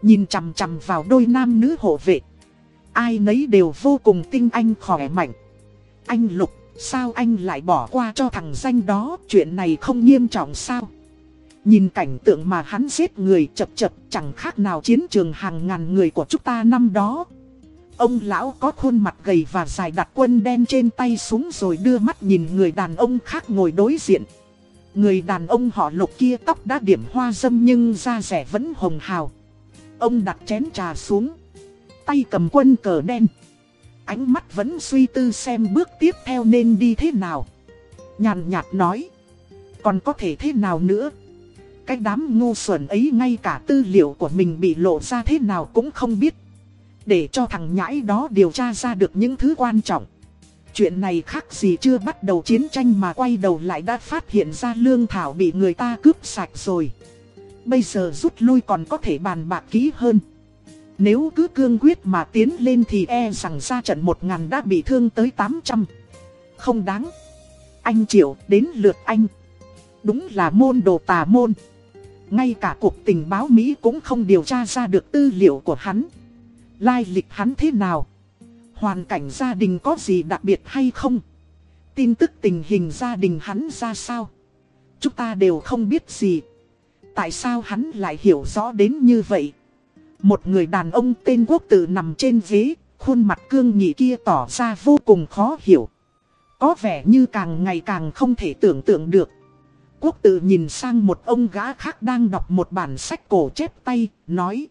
Nhìn chằm chằm vào đôi nam nữ hộ vệ. Ai nấy đều vô cùng tinh anh khỏe mạnh. Anh Lục, sao anh lại bỏ qua cho thằng danh đó, chuyện này không nghiêm trọng sao? Nhìn cảnh tượng mà hắn giết người chập chập chẳng khác nào chiến trường hàng ngàn người của chúng ta năm đó. Ông lão có khuôn mặt gầy và dài đặt quân đen trên tay xuống rồi đưa mắt nhìn người đàn ông khác ngồi đối diện. Người đàn ông họ lục kia tóc đã điểm hoa dâm nhưng da rẻ vẫn hồng hào. Ông đặt chén trà xuống. Tay cầm quân cờ đen. Ánh mắt vẫn suy tư xem bước tiếp theo nên đi thế nào. Nhàn nhạt nói. Còn có thể thế nào nữa? Cái đám ngu xuẩn ấy ngay cả tư liệu của mình bị lộ ra thế nào cũng không biết. Để cho thằng nhãi đó điều tra ra được những thứ quan trọng. Chuyện này khác gì chưa bắt đầu chiến tranh mà quay đầu lại đã phát hiện ra lương thảo bị người ta cướp sạch rồi. Bây giờ rút lui còn có thể bàn bạc kỹ hơn. Nếu cứ cương quyết mà tiến lên thì e rằng ra trận một ngàn đã bị thương tới 800 Không đáng. Anh Triệu, đến lượt anh. Đúng là môn đồ tà môn. Ngay cả cuộc tình báo Mỹ cũng không điều tra ra được tư liệu của hắn. Lai lịch hắn thế nào? Hoàn cảnh gia đình có gì đặc biệt hay không? Tin tức tình hình gia đình hắn ra sao? Chúng ta đều không biết gì. Tại sao hắn lại hiểu rõ đến như vậy? Một người đàn ông tên quốc tử nằm trên ghế, khuôn mặt cương nghị kia tỏ ra vô cùng khó hiểu. Có vẻ như càng ngày càng không thể tưởng tượng được. Quốc tử nhìn sang một ông gã khác đang đọc một bản sách cổ chép tay, nói.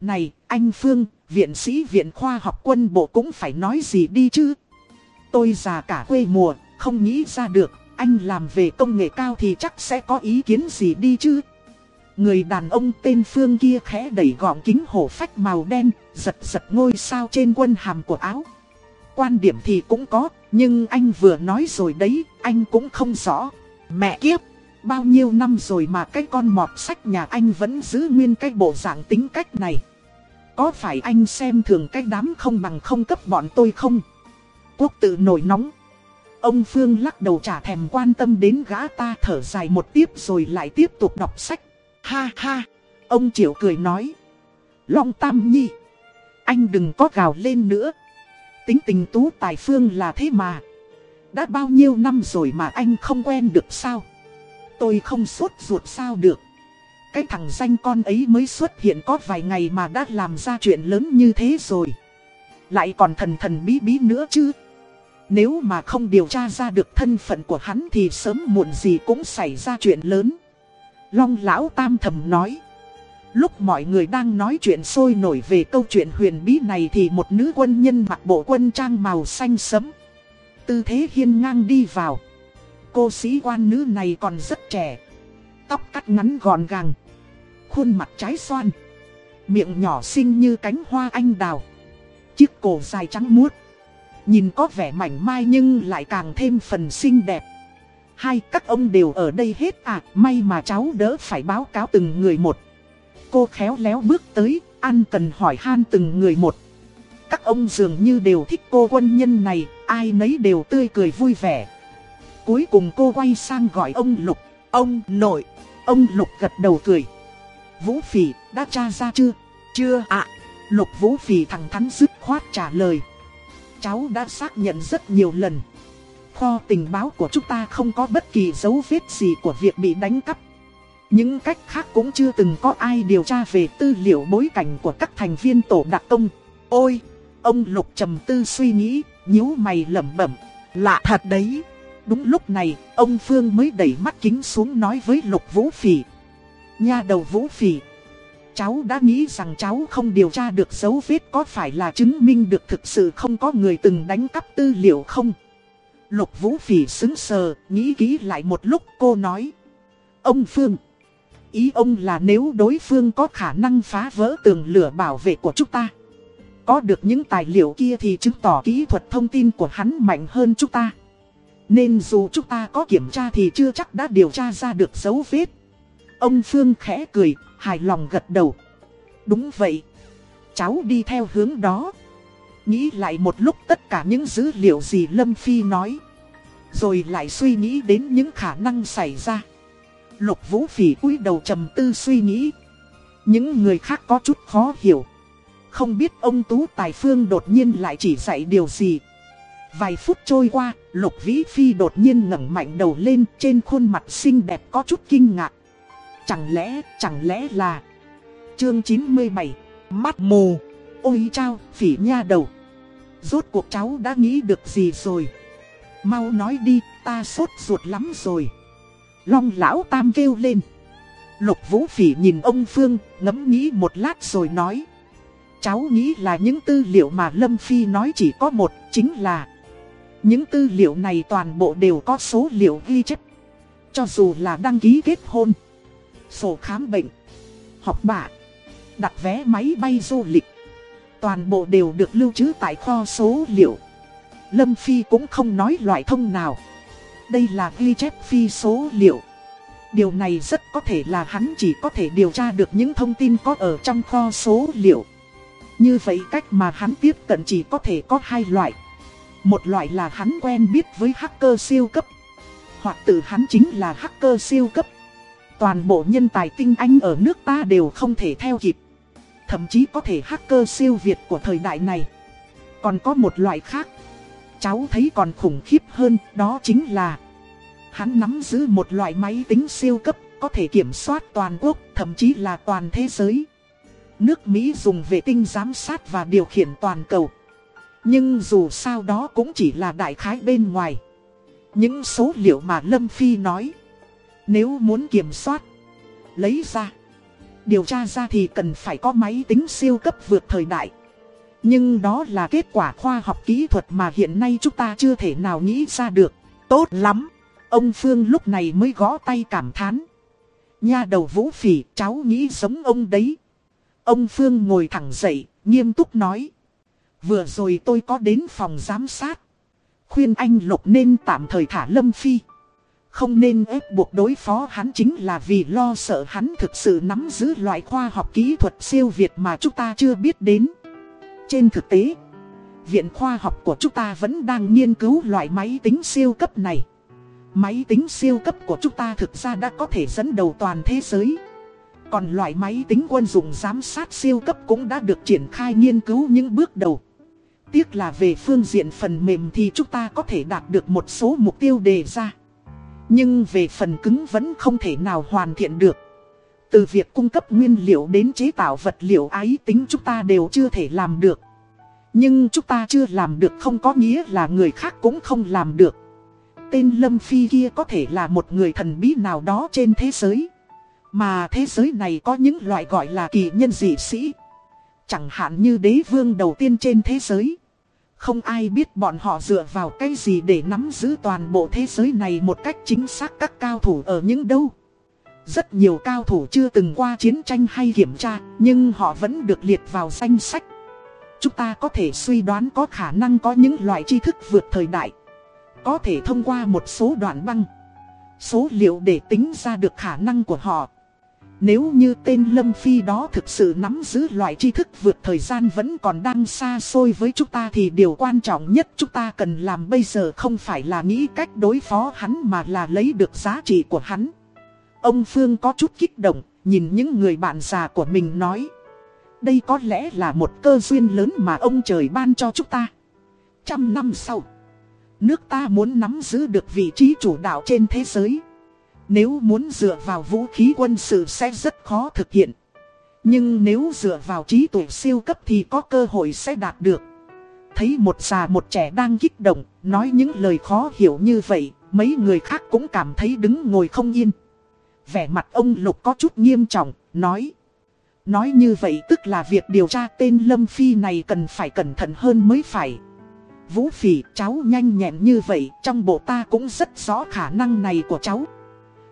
Này, anh Phương, viện sĩ viện khoa học quân bộ cũng phải nói gì đi chứ. Tôi già cả quê mùa, không nghĩ ra được, anh làm về công nghệ cao thì chắc sẽ có ý kiến gì đi chứ. Người đàn ông tên Phương kia khẽ đẩy gọn kính hổ phách màu đen, giật giật ngôi sao trên quân hàm của áo. Quan điểm thì cũng có, nhưng anh vừa nói rồi đấy, anh cũng không rõ. Mẹ kiếp, bao nhiêu năm rồi mà cái con mọt sách nhà anh vẫn giữ nguyên cái bộ dạng tính cách này. Có phải anh xem thường cái đám không bằng không cấp bọn tôi không? Quốc tự nổi nóng. Ông Phương lắc đầu trả thèm quan tâm đến gã ta thở dài một tiếp rồi lại tiếp tục đọc sách. Ha ha, ông Triệu cười nói. Long Tam Nhi, anh đừng có gào lên nữa. Tính tình tú tài Phương là thế mà. Đã bao nhiêu năm rồi mà anh không quen được sao? Tôi không sốt ruột sao được. Cái thằng danh con ấy mới xuất hiện có vài ngày mà đã làm ra chuyện lớn như thế rồi. Lại còn thần thần bí bí nữa chứ. Nếu mà không điều tra ra được thân phận của hắn thì sớm muộn gì cũng xảy ra chuyện lớn. Long lão tam thầm nói. Lúc mọi người đang nói chuyện sôi nổi về câu chuyện huyền bí này thì một nữ quân nhân mặc bộ quân trang màu xanh sẫm. Tư thế hiên ngang đi vào. Cô sĩ quan nữ này còn rất trẻ. Tóc cắt ngắn gọn gàng. Khuôn mặt trái xoan. Miệng nhỏ xinh như cánh hoa anh đào. Chiếc cổ dài trắng muốt. Nhìn có vẻ mảnh mai nhưng lại càng thêm phần xinh đẹp. Hai các ông đều ở đây hết à, may mà cháu đỡ phải báo cáo từng người một. Cô khéo léo bước tới, ăn cần hỏi han từng người một. Các ông dường như đều thích cô quân nhân này, ai nấy đều tươi cười vui vẻ. Cuối cùng cô quay sang gọi ông Lục, ông nội, ông Lục gật đầu cười. Vũ Phỉ, đã tra ra chưa? Chưa ạ. Lục Vũ Phỉ thẳng thắn dứt khoát trả lời. Cháu đã xác nhận rất nhiều lần. Kho tình báo của chúng ta không có bất kỳ dấu vết gì của việc bị đánh cắp. Những cách khác cũng chưa từng có ai điều tra về tư liệu bối cảnh của các thành viên tổ đặc công. Ôi, ông Lục trầm tư suy nghĩ, nhíu mày lẩm bẩm, lạ thật đấy. Đúng lúc này, ông Phương mới đẩy mắt kính xuống nói với Lục Vũ Phỉ. Nha đầu Vũ Phỉ, cháu đã nghĩ rằng cháu không điều tra được dấu vết có phải là chứng minh được thực sự không có người từng đánh cắp tư liệu không? Lục Vũ Phỉ xứng sờ, nghĩ kỹ lại một lúc cô nói. Ông Phương, ý ông là nếu đối phương có khả năng phá vỡ tường lửa bảo vệ của chúng ta. Có được những tài liệu kia thì chứng tỏ kỹ thuật thông tin của hắn mạnh hơn chúng ta. Nên dù chúng ta có kiểm tra thì chưa chắc đã điều tra ra được dấu vết. Ông Phương khẽ cười, hài lòng gật đầu. Đúng vậy. Cháu đi theo hướng đó. Nghĩ lại một lúc tất cả những dữ liệu gì Lâm Phi nói. Rồi lại suy nghĩ đến những khả năng xảy ra. Lục Vũ Phỉ cúi đầu trầm tư suy nghĩ. Những người khác có chút khó hiểu. Không biết ông Tú Tài Phương đột nhiên lại chỉ dạy điều gì. Vài phút trôi qua, Lục Vĩ Phi đột nhiên ngẩng mạnh đầu lên trên khuôn mặt xinh đẹp có chút kinh ngạc. Chẳng lẽ, chẳng lẽ là... Chương 97, mắt mù. Ôi chao, phỉ nha đầu. Rốt cuộc cháu đã nghĩ được gì rồi? Mau nói đi, ta sốt ruột lắm rồi. Long lão tam kêu lên. Lục vũ phỉ nhìn ông Phương, ngẫm nghĩ một lát rồi nói. Cháu nghĩ là những tư liệu mà Lâm Phi nói chỉ có một, chính là Những tư liệu này toàn bộ đều có số liệu ghi chép Cho dù là đăng ký kết hôn Sổ khám bệnh, Học bạ, Đặt vé máy bay du lịch. Toàn bộ đều được lưu trữ tại kho số liệu. Lâm Phi cũng không nói loại thông nào. Đây là ghi chép phi số liệu. Điều này rất có thể là hắn chỉ có thể điều tra được những thông tin có ở trong kho số liệu. Như vậy cách mà hắn tiếp cận chỉ có thể có hai loại. Một loại là hắn quen biết với hacker siêu cấp, Hoặc tự hắn chính là hacker siêu cấp. Toàn bộ nhân tài tinh anh ở nước ta đều không thể theo kịp Thậm chí có thể hacker siêu việt của thời đại này Còn có một loại khác Cháu thấy còn khủng khiếp hơn, đó chính là Hắn nắm giữ một loại máy tính siêu cấp, Có thể kiểm soát toàn quốc, thậm chí là toàn thế giới Nước Mỹ dùng vệ tinh giám sát và điều khiển toàn cầu. Nhưng dù sao đó cũng chỉ là đại khái bên ngoài. Những số liệu mà Lâm Phi nói. Nếu muốn kiểm soát, lấy ra, điều tra ra thì cần phải có máy tính siêu cấp vượt thời đại. Nhưng đó là kết quả khoa học kỹ thuật mà hiện nay chúng ta chưa thể nào nghĩ ra được. Tốt lắm. Ông Phương lúc này mới gõ tay cảm thán. Nha đầu vũ phỉ, cháu nghĩ giống ông đấy. Ông Phương ngồi thẳng dậy, nghiêm túc nói. Vừa rồi tôi có đến phòng giám sát. Khuyên anh Lục nên tạm thời thả Lâm Phi. Không nên ép buộc đối phó hắn chính là vì lo sợ hắn thực sự nắm giữ loại khoa học kỹ thuật siêu việt mà chúng ta chưa biết đến. Trên thực tế, Viện Khoa học của chúng ta vẫn đang nghiên cứu loại máy tính siêu cấp này. Máy tính siêu cấp của chúng ta thực ra đã có thể dẫn đầu toàn thế giới. Còn loại máy tính quân dụng giám sát siêu cấp cũng đã được triển khai nghiên cứu những bước đầu. Tiếc là về phương diện phần mềm thì chúng ta có thể đạt được một số mục tiêu đề ra. Nhưng về phần cứng vẫn không thể nào hoàn thiện được. Từ việc cung cấp nguyên liệu đến chế tạo vật liệu ái tính chúng ta đều chưa thể làm được. Nhưng chúng ta chưa làm được không có nghĩa là người khác cũng không làm được. Tên Lâm Phi kia có thể là một người thần bí nào đó trên thế giới. Mà thế giới này có những loại gọi là kỳ nhân dị sĩ. Chẳng hạn như đế vương đầu tiên trên thế giới. Không ai biết bọn họ dựa vào cái gì để nắm giữ toàn bộ thế giới này một cách chính xác các cao thủ ở những đâu. Rất nhiều cao thủ chưa từng qua chiến tranh hay kiểm tra, nhưng họ vẫn được liệt vào danh sách. Chúng ta có thể suy đoán có khả năng có những loại tri thức vượt thời đại. Có thể thông qua một số đoạn băng, số liệu để tính ra được khả năng của họ. Nếu như tên Lâm Phi đó thực sự nắm giữ loại tri thức vượt thời gian vẫn còn đang xa xôi với chúng ta thì điều quan trọng nhất chúng ta cần làm bây giờ không phải là nghĩ cách đối phó hắn mà là lấy được giá trị của hắn. Ông Phương có chút kích động, nhìn những người bạn già của mình nói. Đây có lẽ là một cơ duyên lớn mà ông trời ban cho chúng ta. Trăm năm sau, nước ta muốn nắm giữ được vị trí chủ đạo trên thế giới. Nếu muốn dựa vào vũ khí quân sự sẽ rất khó thực hiện. Nhưng nếu dựa vào trí tuệ siêu cấp thì có cơ hội sẽ đạt được. Thấy một già một trẻ đang kích động, nói những lời khó hiểu như vậy, mấy người khác cũng cảm thấy đứng ngồi không yên. Vẻ mặt ông Lục có chút nghiêm trọng, nói. Nói như vậy tức là việc điều tra tên Lâm Phi này cần phải cẩn thận hơn mới phải. Vũ Phỉ, cháu nhanh nhẹn như vậy, trong bộ ta cũng rất rõ khả năng này của cháu.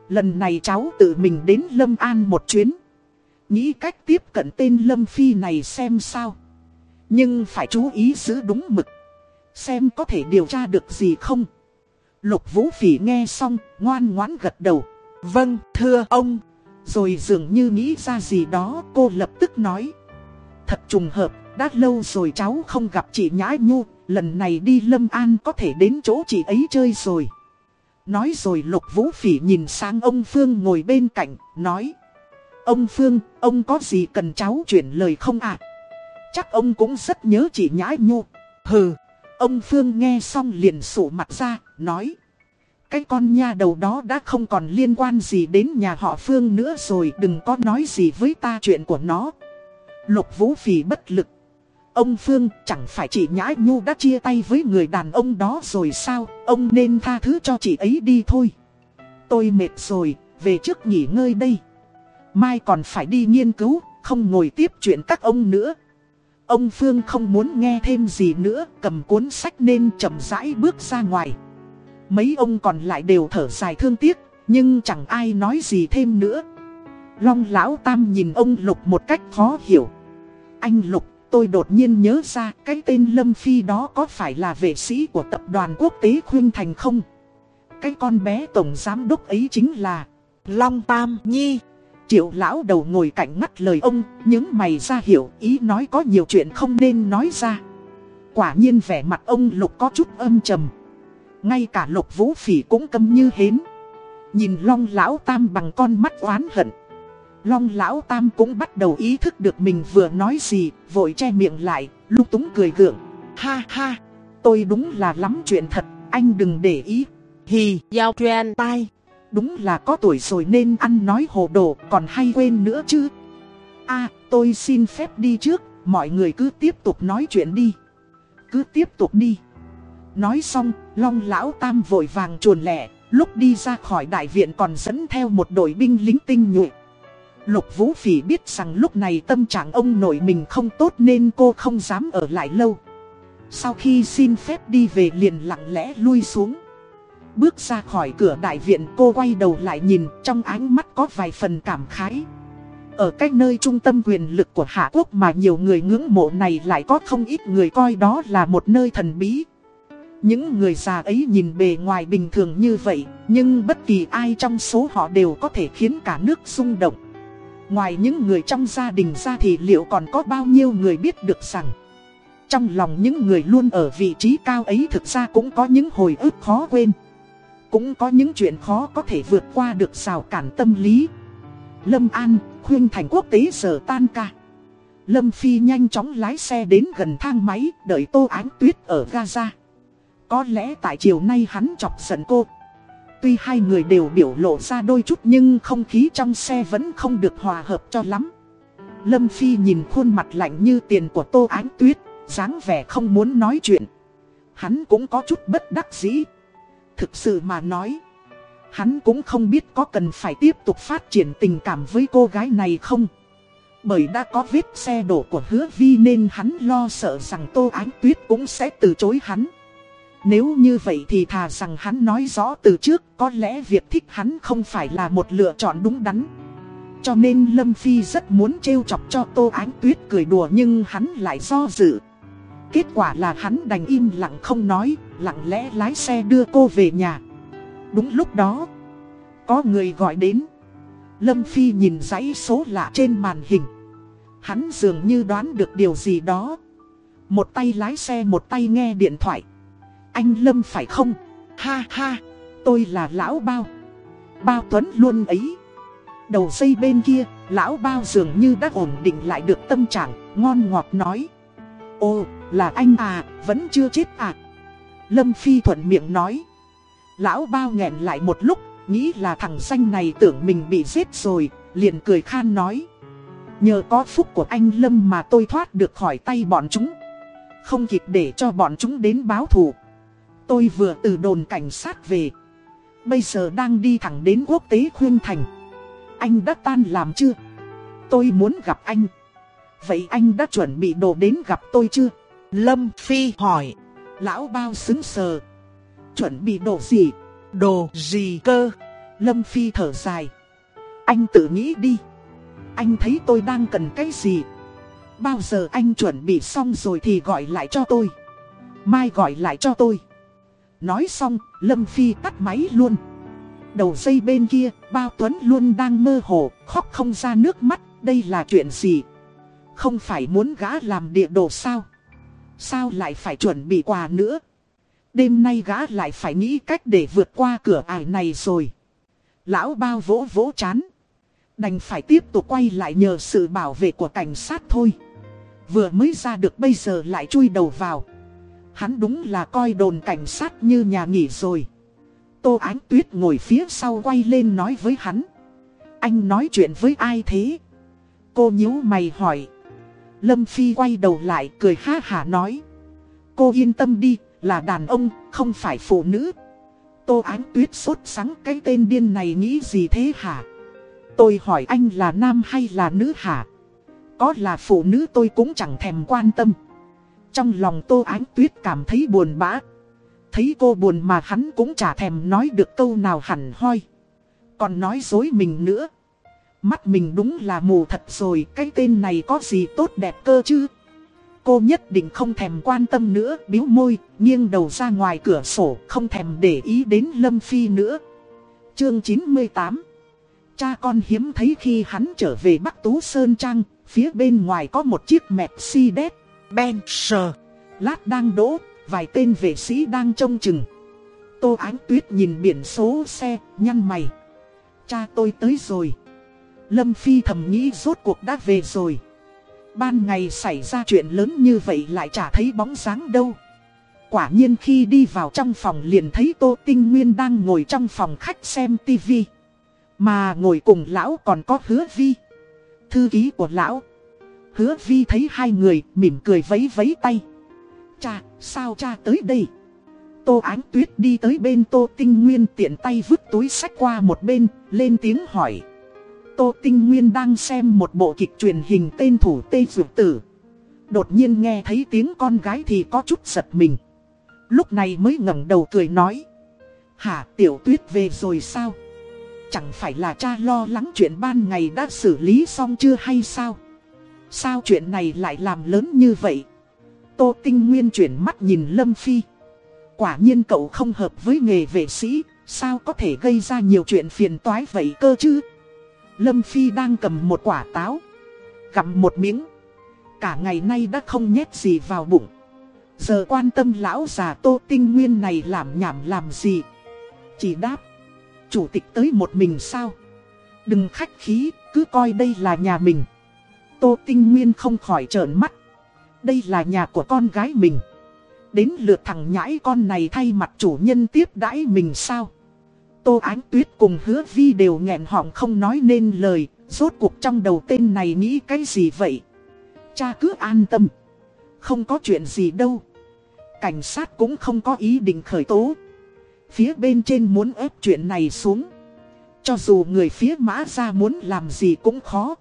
Lần này cháu tự mình đến Lâm An một chuyến. Nghĩ cách tiếp cận tên Lâm Phi này xem sao. Nhưng phải chú ý giữ đúng mực. Xem có thể điều tra được gì không. Lục Vũ Phỉ nghe xong, ngoan ngoãn gật đầu. Vâng, thưa ông. Rồi dường như nghĩ ra gì đó, cô lập tức nói. Thật trùng hợp, đã lâu rồi cháu không gặp chị Nhã Nhu, lần này đi Lâm An có thể đến chỗ chị ấy chơi rồi. Nói rồi Lục Vũ Phỉ nhìn sang ông Phương ngồi bên cạnh, nói. Ông Phương, ông có gì cần cháu chuyển lời không ạ? Chắc ông cũng rất nhớ chị Nhã Nhu. Hừ, ông Phương nghe xong liền sụ mặt ra, nói. Cái con nha đầu đó đã không còn liên quan gì đến nhà họ Phương nữa rồi đừng có nói gì với ta chuyện của nó. Lục Vũ Phỉ bất lực. Ông Phương chẳng phải chị Nhã Nhu đã chia tay với người đàn ông đó rồi sao, ông nên tha thứ cho chị ấy đi thôi. Tôi mệt rồi, về trước nghỉ ngơi đây. Mai còn phải đi nghiên cứu, không ngồi tiếp chuyện các ông nữa. Ông Phương không muốn nghe thêm gì nữa, cầm cuốn sách nên chậm rãi bước ra ngoài. Mấy ông còn lại đều thở dài thương tiếc, nhưng chẳng ai nói gì thêm nữa. Long lão tam nhìn ông Lục một cách khó hiểu. Anh Lục, tôi đột nhiên nhớ ra cái tên Lâm Phi đó có phải là vệ sĩ của tập đoàn quốc tế Khuyên Thành không? Cái con bé tổng giám đốc ấy chính là Long Tam Nhi. Triệu lão đầu ngồi cạnh ngắt lời ông, những mày ra hiểu ý nói có nhiều chuyện không nên nói ra. Quả nhiên vẻ mặt ông Lục có chút âm trầm. Ngay cả lục vũ phỉ cũng câm như hến Nhìn long lão tam bằng con mắt oán hận Long lão tam cũng bắt đầu ý thức được mình vừa nói gì Vội che miệng lại, lúc túng cười gượng Ha ha, tôi đúng là lắm chuyện thật, anh đừng để ý Hì, giao truyền tai Đúng là có tuổi rồi nên ăn nói hồ đồ còn hay quên nữa chứ a tôi xin phép đi trước, mọi người cứ tiếp tục nói chuyện đi. Cứ tiếp tục đi. Nói xong, Long Lão Tam vội vàng chuồn lẻ, lúc đi ra khỏi đại viện còn dẫn theo một đội binh lính tinh nhuệ. Lục Vũ Phỉ biết rằng lúc này tâm trạng ông nội mình không tốt nên cô không dám ở lại lâu. Sau khi xin phép đi về liền lặng lẽ lui xuống. Bước ra khỏi cửa đại viện cô quay đầu lại nhìn trong ánh mắt có vài phần cảm khái. Ở cách nơi trung tâm quyền lực của Hạ Quốc mà nhiều người ngưỡng mộ này lại có không ít người coi đó là một nơi thần bí. Những người già ấy nhìn bề ngoài bình thường như vậy, nhưng bất kỳ ai trong số họ đều có thể khiến cả nước rung động. Ngoài những người trong gia đình ra thì liệu còn có bao nhiêu người biết được rằng Trong lòng những người luôn ở vị trí cao ấy thực ra cũng có những hồi ức khó quên. Cũng có những chuyện khó có thể vượt qua được rào cản tâm lý. Lâm An, khuyên thành quốc tế giờ tan ca. Lâm Phi nhanh chóng lái xe đến gần thang máy đợi Tô Ánh Tuyết ở Gaza. Có lẽ tại chiều nay hắn chọc giận cô. Tuy hai người đều biểu lộ ra đôi chút nhưng không khí trong xe vẫn không được hòa hợp cho lắm. Lâm Phi nhìn khuôn mặt lạnh như tiền của Tô Ánh Tuyết, dáng vẻ không muốn nói chuyện. Hắn cũng có chút bất đắc dĩ. Thực sự mà nói, hắn cũng không biết có cần phải tiếp tục phát triển tình cảm với cô gái này không. Bởi đã có vết xe đổ của hứa vi nên hắn lo sợ rằng Tô Ánh Tuyết cũng sẽ từ chối hắn. Nếu như vậy thì thà rằng hắn nói rõ từ trước có lẽ việc thích hắn không phải là một lựa chọn đúng đắn. Cho nên Lâm Phi rất muốn trêu chọc cho Tô Ánh Tuyết cười đùa nhưng hắn lại do dự. Kết quả là hắn đành im lặng không nói, lặng lẽ lái xe đưa cô về nhà. Đúng lúc đó, có người gọi đến. Lâm Phi nhìn dãy số lạ trên màn hình. Hắn dường như đoán được điều gì đó. Một tay lái xe một tay nghe điện thoại. Anh Lâm phải không? Ha ha, tôi là Lão Bao. Bao Tuấn luôn ấy. Đầu dây bên kia, Lão Bao dường như đã ổn định lại được tâm trạng, ngon ngọt nói. Ồ, là anh à, vẫn chưa chết à? Lâm Phi thuận miệng nói. Lão Bao nghẹn lại một lúc, nghĩ là thằng danh này tưởng mình bị giết rồi, liền cười khan nói. Nhờ có phúc của anh Lâm mà tôi thoát được khỏi tay bọn chúng. Không kịp để cho bọn chúng đến báo thù. Tôi vừa từ đồn cảnh sát về. Bây giờ đang đi thẳng đến quốc tế khuyên thành. Anh đã tan làm chưa? Tôi muốn gặp anh. Vậy anh đã chuẩn bị đồ đến gặp tôi chưa? Lâm Phi hỏi. Lão bao xứng sờ. Chuẩn bị đồ gì? Đồ gì cơ? Lâm Phi thở dài. Anh tự nghĩ đi. Anh thấy tôi đang cần cái gì? Bao giờ anh chuẩn bị xong rồi thì gọi lại cho tôi. Mai gọi lại cho tôi. Nói xong, Lâm Phi tắt máy luôn. Đầu dây bên kia, Bao Tuấn luôn đang mơ hồ, khóc không ra nước mắt, đây là chuyện gì? Không phải muốn gã làm địa đồ sao? Sao lại phải chuẩn bị quà nữa? Đêm nay gã lại phải nghĩ cách để vượt qua cửa ải này rồi. Lão bao vỗ vỗ chán. Đành phải tiếp tục quay lại nhờ sự bảo vệ của cảnh sát thôi. Vừa mới ra được bây giờ lại chui đầu vào. Hắn đúng là coi đồn cảnh sát như nhà nghỉ rồi. Tô Ánh Tuyết ngồi phía sau quay lên nói với hắn. Anh nói chuyện với ai thế? Cô nhíu mày hỏi. Lâm Phi quay đầu lại cười ha hả nói. Cô yên tâm đi, là đàn ông, không phải phụ nữ. Tô Ánh Tuyết sốt sắng cái tên điên này nghĩ gì thế hả? Tôi hỏi anh là nam hay là nữ hả? Có là phụ nữ tôi cũng chẳng thèm quan tâm. Trong lòng Tô Ánh Tuyết cảm thấy buồn bã. Thấy cô buồn mà hắn cũng chả thèm nói được câu nào hẳn hoi. Còn nói dối mình nữa. Mắt mình đúng là mù thật rồi, cái tên này có gì tốt đẹp cơ chứ? Cô nhất định không thèm quan tâm nữa, biếu môi, nghiêng đầu ra ngoài cửa sổ, không thèm để ý đến Lâm Phi nữa. Chương 98 Cha con hiếm thấy khi hắn trở về Bắc Tú Sơn Trang, phía bên ngoài có một chiếc Mercedes Ben Sờ. Lát đang đỗ, vài tên vệ sĩ đang trông chừng. Tô Ánh Tuyết nhìn biển số xe, nhăn mày. Cha tôi tới rồi. Lâm Phi thầm nghĩ rốt cuộc đã về rồi. Ban ngày xảy ra chuyện lớn như vậy lại chả thấy bóng dáng đâu. Quả nhiên khi đi vào trong phòng liền thấy Tô Tinh Nguyên đang ngồi trong phòng khách xem tivi. Mà ngồi cùng lão còn có hứa vi. thư ký của lão. Hứa vi thấy hai người mỉm cười vấy vấy tay. Cha, sao cha tới đây? Tô Ánh Tuyết đi tới bên Tô Tinh Nguyên tiện tay vứt túi sách qua một bên, lên tiếng hỏi. Tô Tinh Nguyên đang xem một bộ kịch truyền hình tên thủ Tê Dược Tử. Đột nhiên nghe thấy tiếng con gái thì có chút giật mình. Lúc này mới ngẩng đầu cười nói. Hả tiểu tuyết về rồi sao? Chẳng phải là cha lo lắng chuyện ban ngày đã xử lý xong chưa hay sao? Sao chuyện này lại làm lớn như vậy? Tô Tinh Nguyên chuyển mắt nhìn Lâm Phi. Quả nhiên cậu không hợp với nghề vệ sĩ, sao có thể gây ra nhiều chuyện phiền toái vậy cơ chứ? Lâm Phi đang cầm một quả táo. Gặm một miếng. Cả ngày nay đã không nhét gì vào bụng. Giờ quan tâm lão già Tô Tinh Nguyên này làm nhảm làm gì? Chỉ đáp. Chủ tịch tới một mình sao? Đừng khách khí, cứ coi đây là nhà mình. Tô Tinh Nguyên không khỏi trợn mắt. Đây là nhà của con gái mình. Đến lượt thằng nhãi con này thay mặt chủ nhân tiếp đãi mình sao? Tô Ánh Tuyết cùng hứa vi đều nghẹn họng không nói nên lời, rốt cuộc trong đầu tên này nghĩ cái gì vậy? Cha cứ an tâm. Không có chuyện gì đâu. Cảnh sát cũng không có ý định khởi tố. Phía bên trên muốn ép chuyện này xuống. Cho dù người phía mã ra muốn làm gì cũng khó.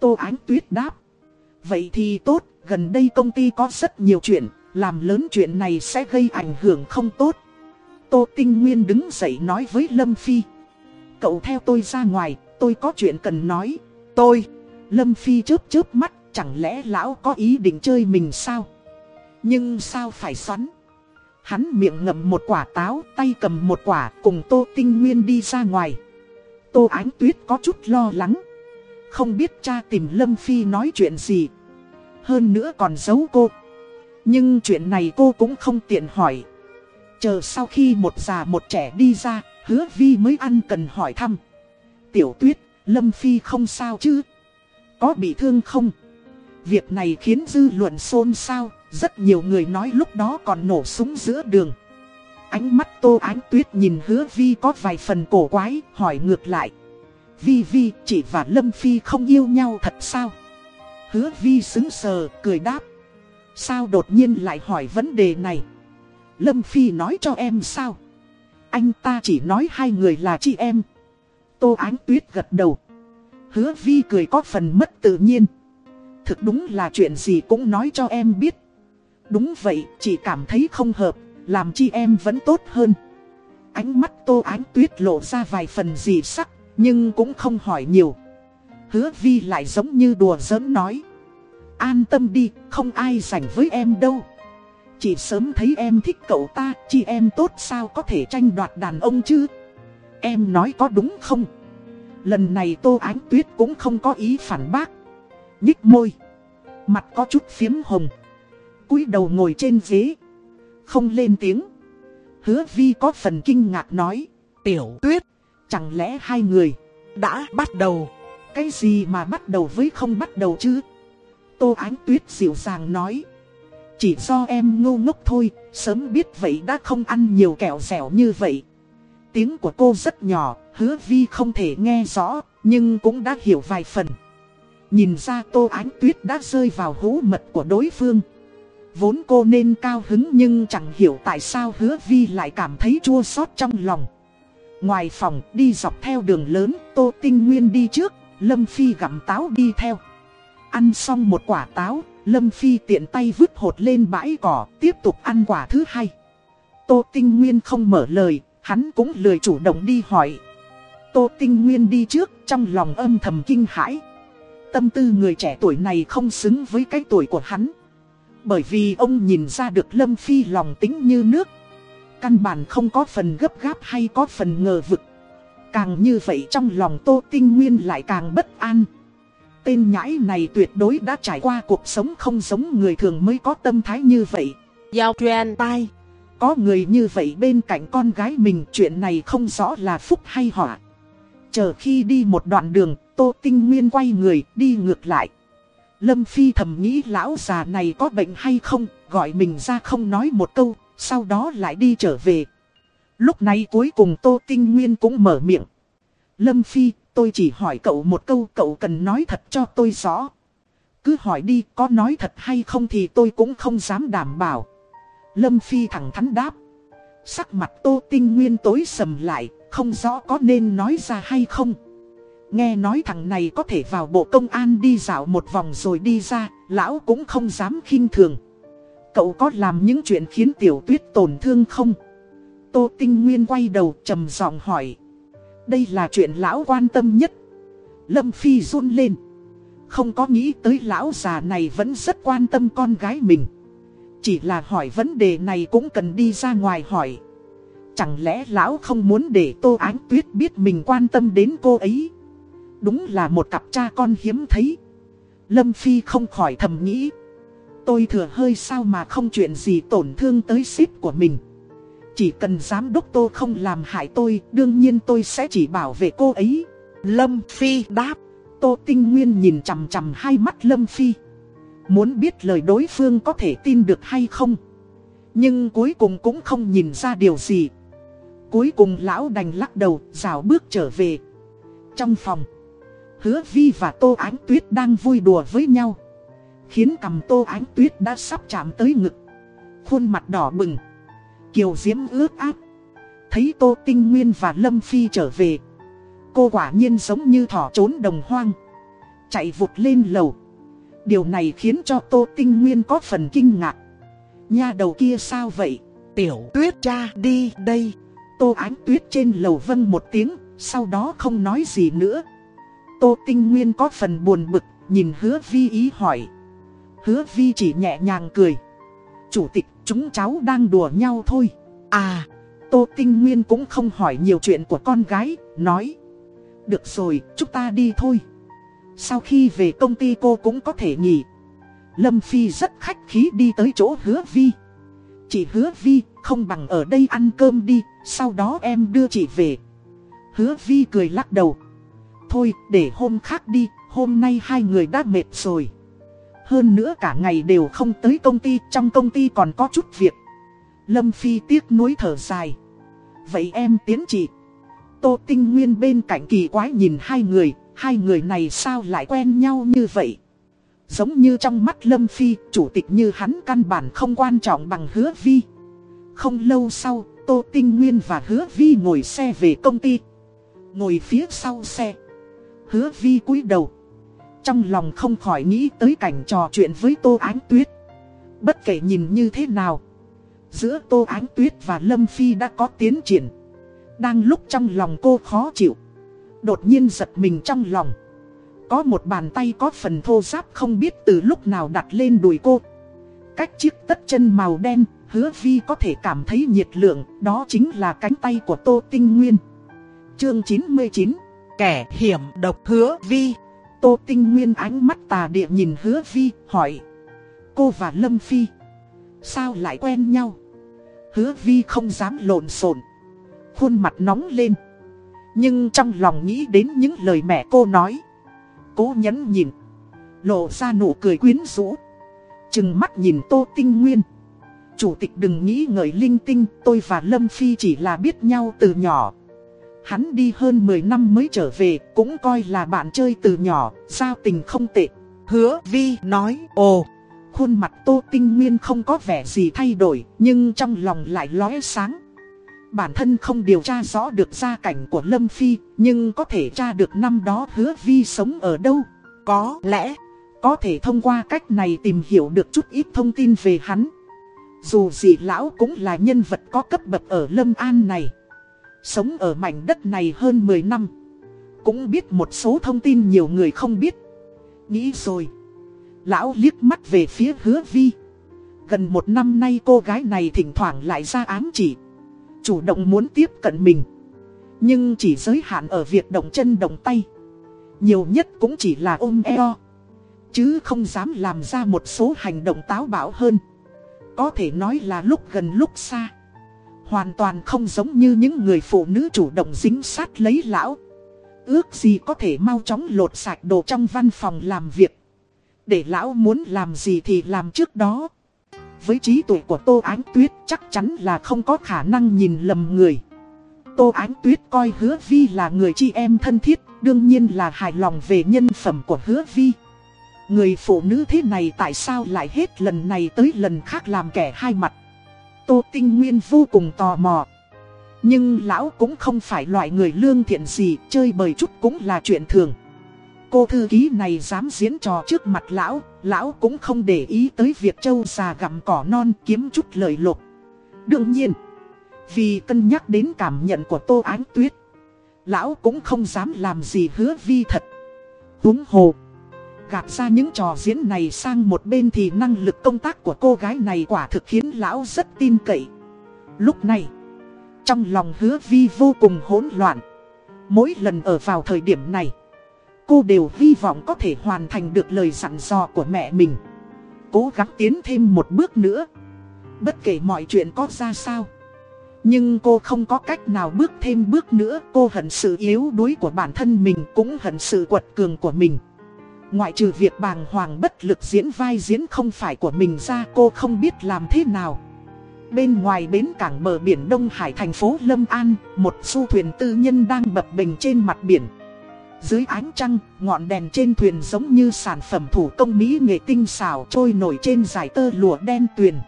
Tô Ánh Tuyết đáp. Vậy thì tốt, gần đây công ty có rất nhiều chuyện, làm lớn chuyện này sẽ gây ảnh hưởng không tốt. Tô Tinh Nguyên đứng dậy nói với Lâm Phi. Cậu theo tôi ra ngoài, tôi có chuyện cần nói. Tôi, Lâm Phi chớp chớp mắt, chẳng lẽ lão có ý định chơi mình sao? Nhưng sao phải xoắn? Hắn miệng ngậm một quả táo, tay cầm một quả, cùng Tô Tinh Nguyên đi ra ngoài. Tô Ánh Tuyết có chút lo lắng. Không biết cha tìm Lâm Phi nói chuyện gì. Hơn nữa còn giấu cô. Nhưng chuyện này cô cũng không tiện hỏi. Chờ sau khi một già một trẻ đi ra, hứa vi mới ăn cần hỏi thăm. Tiểu tuyết, Lâm Phi không sao chứ? Có bị thương không? Việc này khiến dư luận xôn xao, rất nhiều người nói lúc đó còn nổ súng giữa đường. Ánh mắt tô ánh tuyết nhìn hứa vi có vài phần cổ quái, hỏi ngược lại. Vi Vi, chị và Lâm Phi không yêu nhau thật sao? Hứa Vi xứng sờ, cười đáp. Sao đột nhiên lại hỏi vấn đề này? Lâm Phi nói cho em sao? Anh ta chỉ nói hai người là chị em. Tô Ánh Tuyết gật đầu. Hứa Vi cười có phần mất tự nhiên. Thực đúng là chuyện gì cũng nói cho em biết. Đúng vậy, chị cảm thấy không hợp, làm chi em vẫn tốt hơn. Ánh mắt Tô Ánh Tuyết lộ ra vài phần gì sắc, nhưng cũng không hỏi nhiều. Hứa Vi lại giống như đùa giỡn nói. An tâm đi, không ai rảnh với em đâu. Chỉ sớm thấy em thích cậu ta, chị em tốt sao có thể tranh đoạt đàn ông chứ? Em nói có đúng không? Lần này Tô Ánh Tuyết cũng không có ý phản bác. Nhích môi. Mặt có chút phiếm hồng. cúi đầu ngồi trên ghế. Không lên tiếng. Hứa Vi có phần kinh ngạc nói. Tiểu Tuyết, chẳng lẽ hai người đã bắt đầu? Cái gì mà bắt đầu với không bắt đầu chứ? Tô Ánh Tuyết dịu dàng nói. Chỉ do em ngu ngốc thôi, sớm biết vậy đã không ăn nhiều kẹo dẻo như vậy. Tiếng của cô rất nhỏ, hứa vi không thể nghe rõ, nhưng cũng đã hiểu vài phần. Nhìn ra Tô Ánh Tuyết đã rơi vào hũ mật của đối phương. Vốn cô nên cao hứng nhưng chẳng hiểu tại sao hứa vi lại cảm thấy chua xót trong lòng. Ngoài phòng đi dọc theo đường lớn, Tô Tinh Nguyên đi trước, Lâm Phi gặm táo đi theo. Ăn xong một quả táo, Lâm Phi tiện tay vứt hột lên bãi cỏ, tiếp tục ăn quả thứ hai. Tô Tinh Nguyên không mở lời, hắn cũng lười chủ động đi hỏi. Tô Tinh Nguyên đi trước, trong lòng âm thầm kinh hãi. Tâm tư người trẻ tuổi này không xứng với cái tuổi của hắn. Bởi vì ông nhìn ra được Lâm Phi lòng tính như nước. Căn bản không có phần gấp gáp hay có phần ngờ vực. Càng như vậy trong lòng Tô Tinh Nguyên lại càng bất an. Tên nhãi này tuyệt đối đã trải qua cuộc sống không giống người thường mới có tâm thái như vậy. Giao truyền tai. Có người như vậy bên cạnh con gái mình chuyện này không rõ là phúc hay họa. Chờ khi đi một đoạn đường, Tô Tinh Nguyên quay người đi ngược lại. Lâm Phi thầm nghĩ lão già này có bệnh hay không, gọi mình ra không nói một câu, sau đó lại đi trở về. Lúc này cuối cùng Tô Tinh Nguyên cũng mở miệng. Lâm Phi, tôi chỉ hỏi cậu một câu cậu cần nói thật cho tôi rõ. Cứ hỏi đi có nói thật hay không thì tôi cũng không dám đảm bảo. Lâm Phi thẳng thắn đáp. Sắc mặt Tô Tinh Nguyên tối sầm lại, không rõ có nên nói ra hay không. Nghe nói thằng này có thể vào bộ công an đi dạo một vòng rồi đi ra, lão cũng không dám khinh thường. Cậu có làm những chuyện khiến tiểu tuyết tổn thương không? Tô Tinh Nguyên quay đầu trầm giọng hỏi. Đây là chuyện lão quan tâm nhất. Lâm Phi run lên. Không có nghĩ tới lão già này vẫn rất quan tâm con gái mình. Chỉ là hỏi vấn đề này cũng cần đi ra ngoài hỏi. Chẳng lẽ lão không muốn để Tô Ánh Tuyết biết mình quan tâm đến cô ấy? Đúng là một cặp cha con hiếm thấy. Lâm Phi không khỏi thầm nghĩ. Tôi thừa hơi sao mà không chuyện gì tổn thương tới ship của mình. Chỉ cần giám đốc Tô không làm hại tôi, đương nhiên tôi sẽ chỉ bảo vệ cô ấy. Lâm Phi đáp. Tô Tinh Nguyên nhìn chằm chằm hai mắt Lâm Phi. Muốn biết lời đối phương có thể tin được hay không. Nhưng cuối cùng cũng không nhìn ra điều gì. Cuối cùng lão đành lắc đầu, rào bước trở về. Trong phòng, hứa vi và Tô Ánh Tuyết đang vui đùa với nhau. Khiến cầm Tô Ánh Tuyết đã sắp chạm tới ngực. Khuôn mặt đỏ bừng. Kiều Diễm ướt áp. Thấy Tô Tinh Nguyên và Lâm Phi trở về. Cô quả nhiên giống như thỏ trốn đồng hoang. Chạy vụt lên lầu. Điều này khiến cho Tô Tinh Nguyên có phần kinh ngạc. Nha đầu kia sao vậy? Tiểu tuyết cha đi đây. Tô Ánh Tuyết trên lầu vâng một tiếng, sau đó không nói gì nữa. Tô Tinh Nguyên có phần buồn bực, nhìn hứa vi ý hỏi. Hứa vi chỉ nhẹ nhàng cười. Chủ tịch, chúng cháu đang đùa nhau thôi. À, Tô Tinh Nguyên cũng không hỏi nhiều chuyện của con gái, nói. Được rồi, chúng ta đi thôi. Sau khi về công ty cô cũng có thể nghỉ. Lâm Phi rất khách khí đi tới chỗ hứa vi. Chị hứa vi, không bằng ở đây ăn cơm đi, sau đó em đưa chị về. Hứa vi cười lắc đầu. Thôi, để hôm khác đi, hôm nay hai người đã mệt rồi. Hơn nữa cả ngày đều không tới công ty, trong công ty còn có chút việc. Lâm Phi tiếc nuối thở dài. Vậy em tiến chị. Tô Tinh Nguyên bên cạnh kỳ quái nhìn hai người, hai người này sao lại quen nhau như vậy? Giống như trong mắt Lâm Phi, chủ tịch như hắn căn bản không quan trọng bằng hứa vi. Không lâu sau, Tô Tinh Nguyên và hứa vi ngồi xe về công ty. Ngồi phía sau xe. Hứa vi cúi đầu. Trong lòng không khỏi nghĩ tới cảnh trò chuyện với Tô Ánh Tuyết. Bất kể nhìn như thế nào. Giữa Tô Ánh Tuyết và Lâm Phi đã có tiến triển. Đang lúc trong lòng cô khó chịu. Đột nhiên giật mình trong lòng. Có một bàn tay có phần thô ráp không biết từ lúc nào đặt lên đùi cô. Cách chiếc tất chân màu đen, hứa vi có thể cảm thấy nhiệt lượng, đó chính là cánh tay của Tô Tinh Nguyên. Chương 99 Kẻ hiểm độc hứa vi Tô Tinh Nguyên ánh mắt tà địa nhìn hứa vi, hỏi. Cô và Lâm Phi Sao lại quen nhau? Hứa vi không dám lộn xộn. Khuôn mặt nóng lên. Nhưng trong lòng nghĩ đến những lời mẹ cô nói. Cố nhấn nhìn Lộ ra nụ cười quyến rũ. Chừng mắt nhìn Tô Tinh Nguyên. Chủ tịch đừng nghĩ ngợi linh tinh Tôi và Lâm Phi chỉ là biết nhau từ nhỏ. Hắn đi hơn 10 năm mới trở về, Cũng coi là bạn chơi từ nhỏ, Giao tình không tệ. Hứa Vi nói, Ồ, Khuôn mặt Tô Tinh Nguyên không có vẻ gì thay đổi, Nhưng trong lòng lại lóe sáng. Bản thân không điều tra rõ được gia cảnh của Lâm Phi, Nhưng có thể tra được năm đó hứa Vi sống ở đâu. Có lẽ, Có thể thông qua cách này tìm hiểu được chút ít thông tin về hắn. Dù gì lão cũng là nhân vật có cấp bậc ở Lâm An này. Sống ở mảnh đất này hơn 10 năm. Cũng biết một số thông tin nhiều người không biết. Nghĩ rồi. Lão liếc mắt về phía hứa vi. Gần một năm nay cô gái này thỉnh thoảng lại ra ám chỉ. Chủ động muốn tiếp cận mình. Nhưng chỉ giới hạn ở việc động chân động tay. Nhiều nhất cũng chỉ là ôm eo. Chứ không dám làm ra một số hành động táo bạo hơn. Có thể nói là lúc gần lúc xa. Hoàn toàn không giống như những người phụ nữ chủ động dính sát lấy lão Ước gì có thể mau chóng lột sạch đồ trong văn phòng làm việc Để lão muốn làm gì thì làm trước đó Với trí tuệ của Tô Ánh Tuyết chắc chắn là không có khả năng nhìn lầm người Tô Ánh Tuyết coi hứa Vi là người chị em thân thiết, đương nhiên là hài lòng về nhân phẩm của hứa vi. Người phụ nữ thế này tại sao lại hết lần này tới lần khác làm kẻ hai mặt. Tô Tinh Nguyên vô cùng tò mò. Nhưng lão cũng không phải loại người lương thiện gì, chơi bời chút cũng là chuyện thường. Cô thư ký này dám diễn trò trước mặt lão, lão cũng không để ý tới việc châu già gặm cỏ non kiếm chút lời lộc. Đương nhiên, vì cân nhắc đến cảm nhận của Tô Ánh Tuyết, lão cũng không dám làm gì hứa vi thật. Húng hồ, gạt ra những trò diễn này sang một bên thì năng lực công tác của cô gái này quả thực khiến lão rất tin cậy. Lúc này, trong lòng hứa vi vô cùng hỗn loạn. Mỗi lần ở vào thời điểm này, cô đều hy vọng có thể hoàn thành được lời dặn dò của mẹ mình. Cố gắng tiến thêm một bước nữa. Bất kể mọi chuyện có ra sao. Nhưng cô không có cách nào bước thêm bước nữa. Cô hận sự yếu đuối của bản thân mình cũng hận sự quật cường của mình. Ngoại trừ việc bàng hoàng bất lực diễn vai diễn không phải của mình ra cô không biết làm thế nào. Bên ngoài bến cảng bờ biển Đông Hải thành phố Lâm An, một du thuyền tư nhân đang bập bình trên mặt biển. Dưới ánh trăng, ngọn đèn trên thuyền giống như sản phẩm thủ công mỹ nghệ tinh xảo trôi nổi trên dải tơ lụa đen tuyền.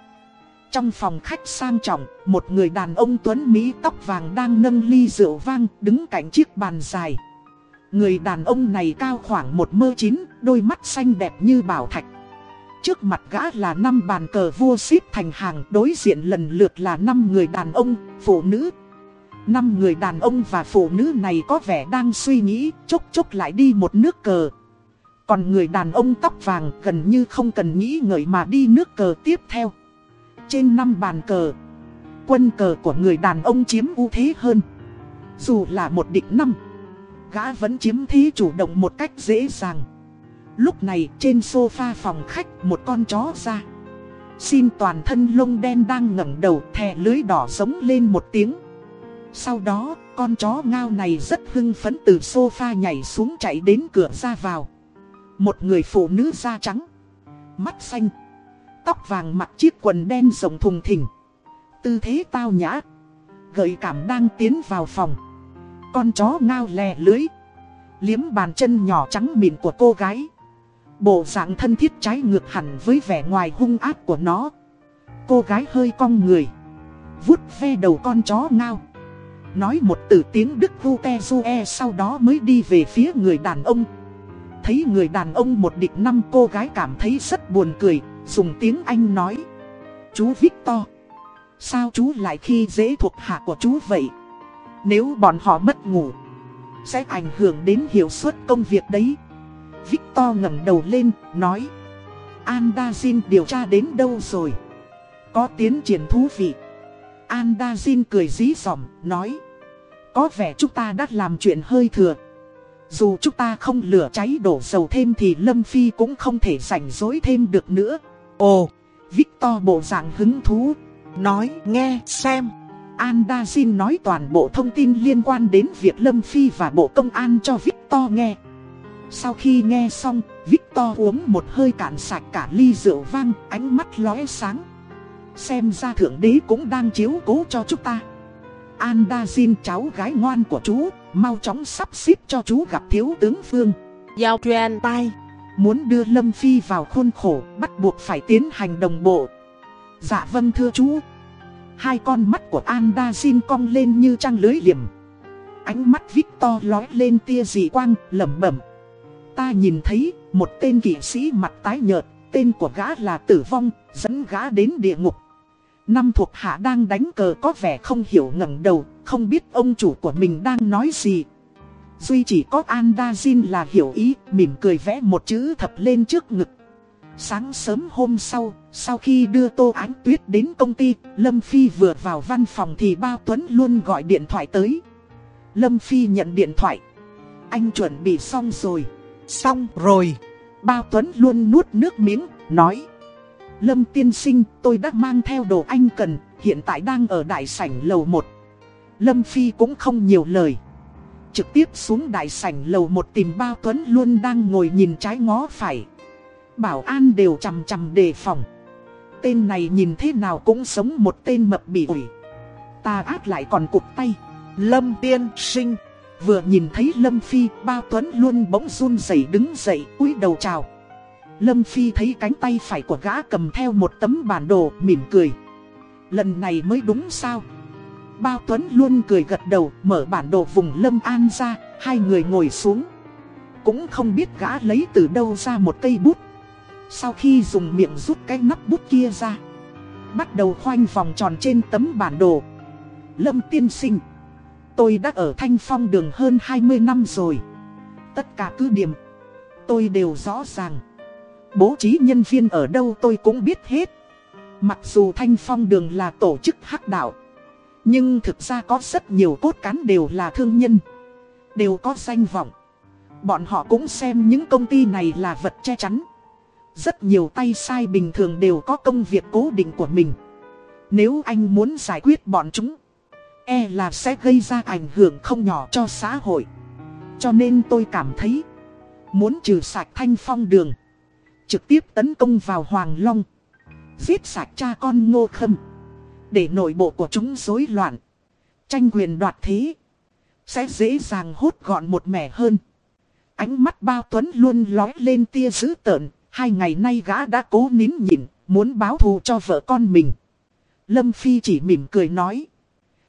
Trong phòng khách sang trọng, một người đàn ông tuấn Mỹ tóc vàng đang nâng ly rượu vang đứng cạnh chiếc bàn dài. Người đàn ông này cao khoảng một mơ chín, đôi mắt xanh đẹp như bảo thạch. Trước mặt gã là năm bàn cờ vua xếp thành hàng đối diện lần lượt là năm người đàn ông, phụ nữ. Năm người đàn ông và phụ nữ này có vẻ đang suy nghĩ, chốc chốc lại đi một nước cờ. Còn người đàn ông tóc vàng gần như không cần nghĩ ngợi mà đi nước cờ tiếp theo. Trên năm bàn cờ, quân cờ của người đàn ông chiếm ưu thế hơn. Dù là một địch năm, gã vẫn chiếm thế chủ động một cách dễ dàng. Lúc này, trên sofa phòng khách, một con chó ra. Xin toàn thân lông đen đang ngẩng đầu, thè lưới đỏ giống lên một tiếng. Sau đó, con chó ngao này rất hưng phấn từ sofa nhảy xuống chạy đến cửa ra vào. Một người phụ nữ da trắng, Mắt xanh, Tóc vàng mặc chiếc quần đen rộng thùng thình. Tư thế tao nhã, Gợi cảm đang tiến vào phòng. Con chó ngao lè lưới. Liếm bàn chân nhỏ trắng mịn của cô gái. Bộ dạng thân thiết trái ngược hẳn với vẻ ngoài hung ác của nó. Cô gái hơi cong người. Vuốt ve đầu con chó ngao. Nói một từ tiếng Đức vu te du e sau đó mới đi về phía người đàn ông. Thấy người đàn ông một địch năm, cô gái cảm thấy rất buồn cười, Dùng tiếng Anh nói. Chú Victor, Sao chú lại khi dễ thuộc hạ của chú vậy? Nếu bọn họ mất ngủ Sẽ ảnh hưởng đến hiệu suất công việc đấy. Victor ngẩng đầu lên, nói Andazin điều tra đến đâu rồi? Có tiến triển thú vị. Andazin cười dí dỏm, nói Có vẻ chúng ta đã làm chuyện hơi thừa. Dù chúng ta không lửa cháy đổ dầu thêm thì Lâm Phi cũng không thể rảnh rối thêm được nữa. Ồ, Victor bộ dạng hứng thú Nói nghe xem. Andazin nói toàn bộ thông tin liên quan đến việc Lâm Phi và Bộ Công an cho Victor nghe sau khi nghe xong, Victor uống một hơi cạn sạch cả ly rượu vang, ánh mắt lóe sáng. Xem ra thượng đế cũng đang chiếu cố cho chúng ta. Andazin cháu gái ngoan của chú, mau chóng sắp xếp cho chú gặp thiếu tướng Phương. Giao truyền tai, muốn đưa Lâm Phi vào khuôn khổ, bắt buộc phải tiến hành đồng bộ. Dạ vâng thưa chú. Hai con mắt của Andazin cong lên như trăng lưới liềm. Ánh mắt Victor lóe lên tia dị quang, lẩm bẩm ta nhìn thấy một tên kỵ sĩ mặt tái nhợt, tên của gã là tử vong, dẫn gã đến địa ngục. Năm thuộc hạ đang đánh cờ có vẻ không hiểu ngẩng đầu, không biết ông chủ của mình đang nói gì. Duy chỉ có Andazin là hiểu ý, mỉm cười vẽ một chữ thập lên trước ngực. Sáng sớm hôm sau, sau khi đưa Tô Ánh Tuyết đến công ty, Lâm Phi vừa vào văn phòng thì Bao Tuấn luôn gọi điện thoại tới. Lâm Phi nhận điện thoại. Anh chuẩn bị xong rồi. Xong rồi. Bao Tuấn luôn nuốt nước miếng, nói. Lâm tiên sinh, tôi đã mang theo đồ anh cần, hiện tại đang ở đại sảnh lầu 1. Lâm Phi cũng không nhiều lời. Trực tiếp xuống đại sảnh lầu 1 tìm Bao Tuấn luôn đang ngồi nhìn trái ngó phải. Bảo an đều chằm chằm đề phòng. Tên này nhìn thế nào cũng sống một tên mập bị ủi. Ta ác lại còn cụt tay. Lâm tiên sinh Vừa nhìn thấy Lâm Phi, Bao Tuấn luôn bỗng run rẩy đứng dậy, cúi đầu chào. Lâm Phi thấy cánh tay phải của gã cầm theo một tấm bản đồ, mỉm cười. Lần này mới đúng sao? Bao Tuấn luôn cười gật đầu, mở bản đồ vùng Lâm An ra, hai người ngồi xuống. Cũng không biết gã lấy từ đâu ra một cây bút. Sau khi dùng miệng rút cái nắp bút kia ra, bắt đầu khoanh vòng tròn trên tấm bản đồ. Lâm tiên sinh, tôi đã ở Thanh Phong đường hơn 20 năm rồi. Tất cả cứ điểm, tôi đều rõ ràng. Bố trí nhân viên ở đâu tôi cũng biết hết. Mặc dù Thanh Phong đường là tổ chức hắc đạo, nhưng thực ra có rất nhiều cốt cán đều là thương nhân, đều có danh vọng. Bọn họ cũng xem những công ty này là vật che chắn. Rất nhiều tay sai bình thường đều có công việc cố định của mình. Nếu anh muốn giải quyết bọn chúng, e là sẽ gây ra ảnh hưởng không nhỏ cho xã hội. Cho nên tôi cảm thấy, muốn trừ sạch thanh phong đường, trực tiếp tấn công vào Hoàng Long, giết sạch cha con ngô khâm, để nội bộ của chúng rối loạn, tranh quyền đoạt thế, sẽ dễ dàng hốt gọn một mẻ hơn. Ánh mắt bao tuấn luôn lói lên tia dữ tợn, hai ngày nay gã đã cố nín nhịn, muốn báo thù cho vợ con mình. Lâm Phi chỉ mỉm cười nói.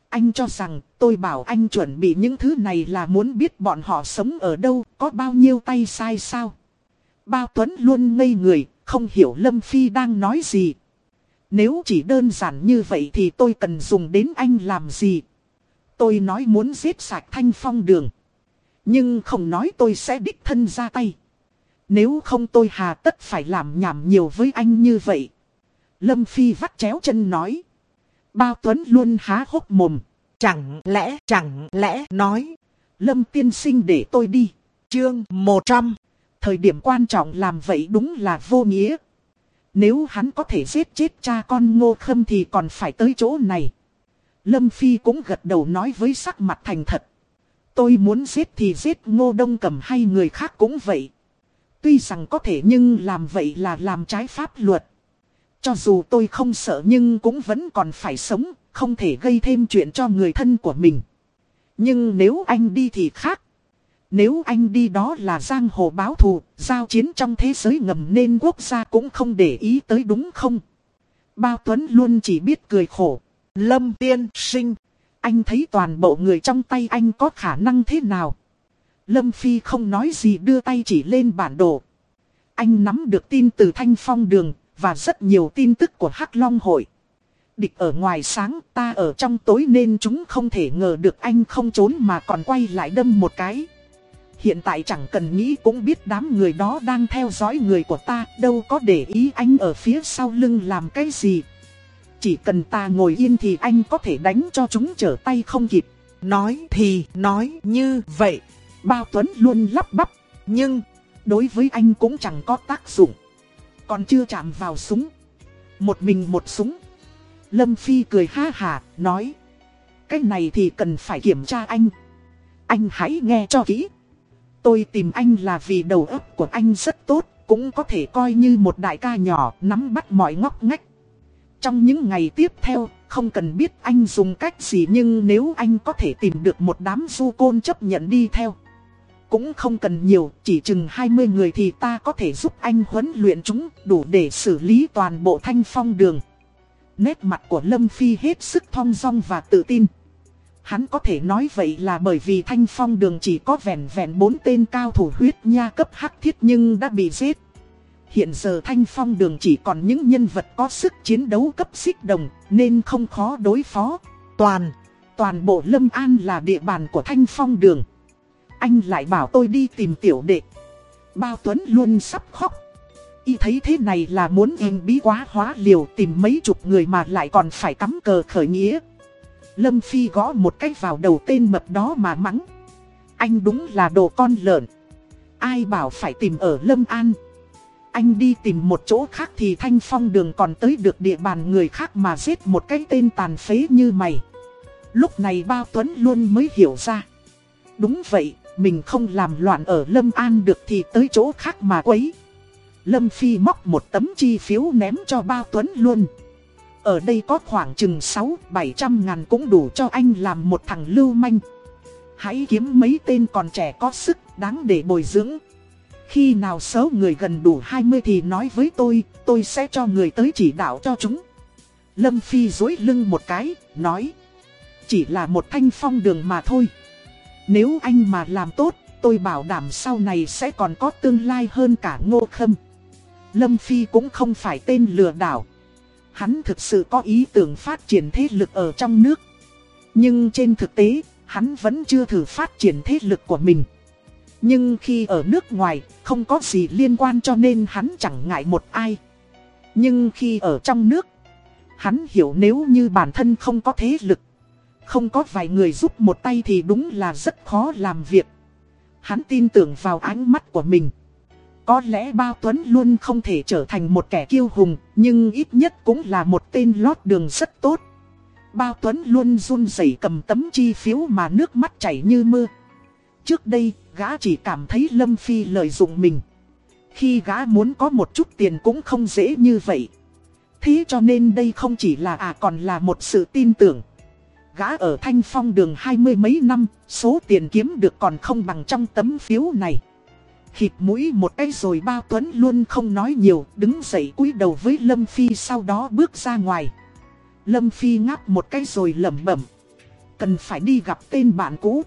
Anh cho rằng tôi bảo anh chuẩn bị những thứ này là muốn biết bọn họ sống ở đâu, có bao nhiêu tay sai sao. Bao Tuấn luôn ngây người, không hiểu Lâm Phi đang nói gì. Nếu chỉ đơn giản như vậy thì tôi cần dùng đến anh làm gì? Tôi nói muốn giết sạch thanh phong đường. Nhưng không nói tôi sẽ đích thân ra tay. Nếu không tôi hà tất phải làm nhảm nhiều với anh như vậy. Lâm Phi vắt chéo chân nói. Bao Tuấn luôn há hốc mồm. Chẳng lẽ, chẳng lẽ nói. Lâm tiên sinh để tôi đi. Chương 100. Thời điểm quan trọng làm vậy đúng là vô nghĩa. Nếu hắn có thể giết chết cha con ngô khâm thì còn phải tới chỗ này. Lâm Phi cũng gật đầu nói với sắc mặt thành thật. Tôi muốn giết thì giết ngô đông cầm hay người khác cũng vậy. Tuy rằng có thể nhưng làm vậy là làm trái pháp luật. Cho dù tôi không sợ nhưng cũng vẫn còn phải sống, không thể gây thêm chuyện cho người thân của mình. Nhưng nếu anh đi thì khác. Nếu anh đi đó là giang hồ báo thù, giao chiến trong thế giới ngầm nên quốc gia cũng không để ý tới đúng không? Bao Tuấn luôn chỉ biết cười khổ. Lâm tiên sinh. Anh thấy toàn bộ người trong tay anh có khả năng thế nào? Lâm Phi không nói gì đưa tay chỉ lên bản đồ. Anh nắm được tin từ Thanh Phong Đường và rất nhiều tin tức của Hắc Long Hội. Địch ở ngoài sáng ta ở trong tối nên chúng không thể ngờ được anh không trốn mà còn quay lại đâm một cái. Hiện tại chẳng cần nghĩ cũng biết đám người đó đang theo dõi người của ta, đâu có để ý anh ở phía sau lưng làm cái gì. Chỉ cần ta ngồi yên thì anh có thể đánh cho chúng trở tay không kịp. Nói thì nói như vậy. Bao Tuấn luôn lắp bắp, nhưng đối với anh cũng chẳng có tác dụng. Còn chưa chạm vào súng. Một mình một súng. Lâm Phi cười ha hà, nói. Cái này thì cần phải kiểm tra anh. Anh hãy nghe cho kỹ. Tôi tìm anh là vì đầu óc của anh rất tốt, cũng có thể coi như một đại ca nhỏ nắm bắt mọi ngóc ngách. Trong những ngày tiếp theo, không cần biết anh dùng cách gì nhưng nếu anh có thể tìm được một đám du côn chấp nhận đi theo. Cũng không cần nhiều, chỉ chừng 20 người thì ta có thể giúp anh huấn luyện chúng đủ để xử lý toàn bộ thanh phong đường. Nét mặt của Lâm Phi hết sức thong dong và tự tin. Hắn có thể nói vậy là bởi vì thanh phong đường chỉ có vẹn vẹn bốn tên cao thủ huyết nha cấp hắc thiết nhưng đã bị giết. Hiện giờ thanh phong đường chỉ còn những nhân vật có sức chiến đấu cấp xích đồng nên không khó đối phó. Toàn, toàn bộ Lâm An là địa bàn của thanh phong đường. Anh lại bảo tôi đi tìm tiểu đệ. Bao Tuấn luôn sắp khóc. Y thấy thế này là muốn em bí quá hóa liều tìm mấy chục người mà lại còn phải cắm cờ khởi nghĩa. Lâm Phi gõ một cách vào đầu tên mập đó mà mắng. Anh đúng là đồ con lợn. Ai bảo phải tìm ở Lâm An. Anh đi tìm một chỗ khác thì Thanh Phong đường còn tới được địa bàn người khác mà giết một cái tên tàn phế như mày. Lúc này Bao Tuấn luôn mới hiểu ra. Đúng vậy, mình không làm loạn ở Lâm An được thì tới chỗ khác mà quấy. Lâm Phi móc một tấm chi phiếu ném cho Bao Tuấn luôn. Ở đây có khoảng chừng 6-700 ngàn cũng đủ cho anh làm một thằng lưu manh. Hãy kiếm mấy tên còn trẻ có sức đáng để bồi dưỡng. Khi nào số người gần đủ 20 thì nói với tôi, tôi sẽ cho người tới chỉ đạo cho chúng. Lâm Phi dối lưng một cái, nói. Chỉ là một thanh phong đường mà thôi. Nếu anh mà làm tốt, tôi bảo đảm sau này sẽ còn có tương lai hơn cả ngô khâm. Lâm Phi cũng không phải tên lừa đảo. Hắn thực sự có ý tưởng phát triển thế lực ở trong nước. Nhưng trên thực tế, hắn vẫn chưa thử phát triển thế lực của mình. Nhưng khi ở nước ngoài, không có gì liên quan cho nên hắn chẳng ngại một ai. Nhưng khi ở trong nước, hắn hiểu nếu như bản thân không có thế lực, không có vài người giúp một tay thì đúng là rất khó làm việc. Hắn tin tưởng vào ánh mắt của mình. Có lẽ Bao Tuấn luôn không thể trở thành một kẻ kiêu hùng, nhưng ít nhất cũng là một tên lót đường rất tốt. Bao Tuấn luôn run rẩy cầm tấm chi phiếu mà nước mắt chảy như mưa. Trước đây, gã chỉ cảm thấy Lâm Phi lợi dụng mình. Khi gã muốn có một chút tiền cũng không dễ như vậy. Thế cho nên đây không chỉ là à còn là một sự tin tưởng. Gã ở Thanh Phong đường hai mươi mấy năm, số tiền kiếm được còn không bằng trong tấm phiếu này. Khịt mũi một cái rồi bao Tuấn luôn không nói nhiều, đứng dậy cúi đầu với Lâm Phi sau đó bước ra ngoài. Lâm Phi ngáp một cái rồi lẩm bẩm. Cần phải đi gặp tên bạn cũ.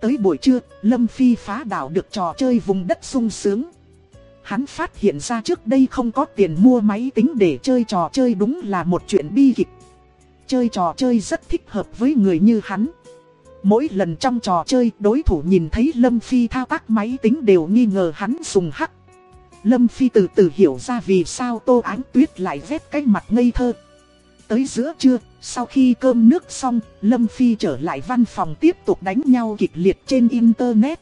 Tới buổi trưa, Lâm Phi phá đảo được trò chơi vùng đất sung sướng. Hắn phát hiện ra trước đây không có tiền mua máy tính để chơi trò chơi đúng là một chuyện bi kịch. Chơi trò chơi rất thích hợp với người như hắn. Mỗi lần trong trò chơi đối thủ nhìn thấy Lâm Phi thao tác máy tính đều nghi ngờ hắn dùng hắc. Lâm Phi từ từ hiểu ra vì sao Tô Ánh Tuyết lại vét cái mặt ngây thơ. Tới giữa trưa, sau khi cơm nước xong, Lâm Phi trở lại văn phòng tiếp tục đánh nhau kịch liệt trên Internet.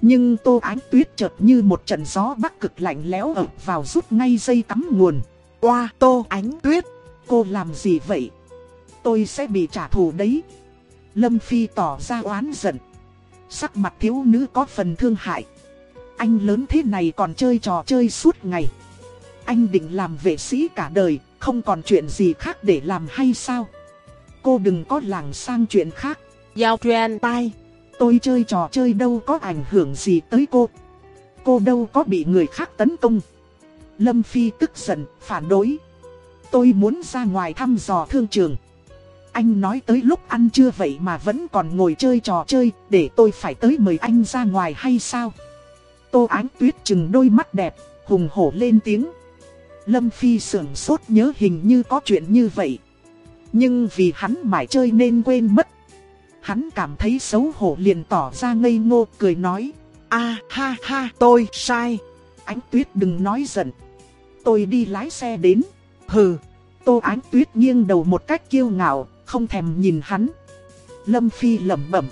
Nhưng Tô Ánh Tuyết chợt như một trận gió bắc cực lạnh lẽo ập vào rút ngay dây cắm nguồn. Oa Tô Ánh Tuyết, cô làm gì vậy? Tôi sẽ bị trả thù đấy. Lâm Phi tỏ ra oán giận. Sắc mặt thiếu nữ có phần thương hại. Anh lớn thế này còn chơi trò chơi suốt ngày. Anh định làm vệ sĩ cả đời, không còn chuyện gì khác để làm hay sao? Cô đừng có làng sang chuyện khác. Giao truyền tai. Tôi chơi trò chơi đâu có ảnh hưởng gì tới cô. Cô đâu có bị người khác tấn công. Lâm Phi tức giận, phản đối. Tôi muốn ra ngoài thăm dò thương trường. Anh nói tới lúc ăn trưa vậy mà vẫn còn ngồi chơi trò chơi, để tôi phải tới mời anh ra ngoài hay sao? Tô Ánh Tuyết chừng đôi mắt đẹp, hùng hổ lên tiếng. Lâm Phi sưởng sốt nhớ hình như có chuyện như vậy. Nhưng vì hắn mải chơi nên quên mất. Hắn cảm thấy xấu hổ liền tỏ ra ngây ngô cười nói. a ha ha tôi sai. Ánh tuyết đừng nói giận. Tôi đi lái xe đến. Hừ. Tô ánh tuyết nghiêng đầu một cách kiêu ngạo, không thèm nhìn hắn. Lâm Phi lẩm bẩm.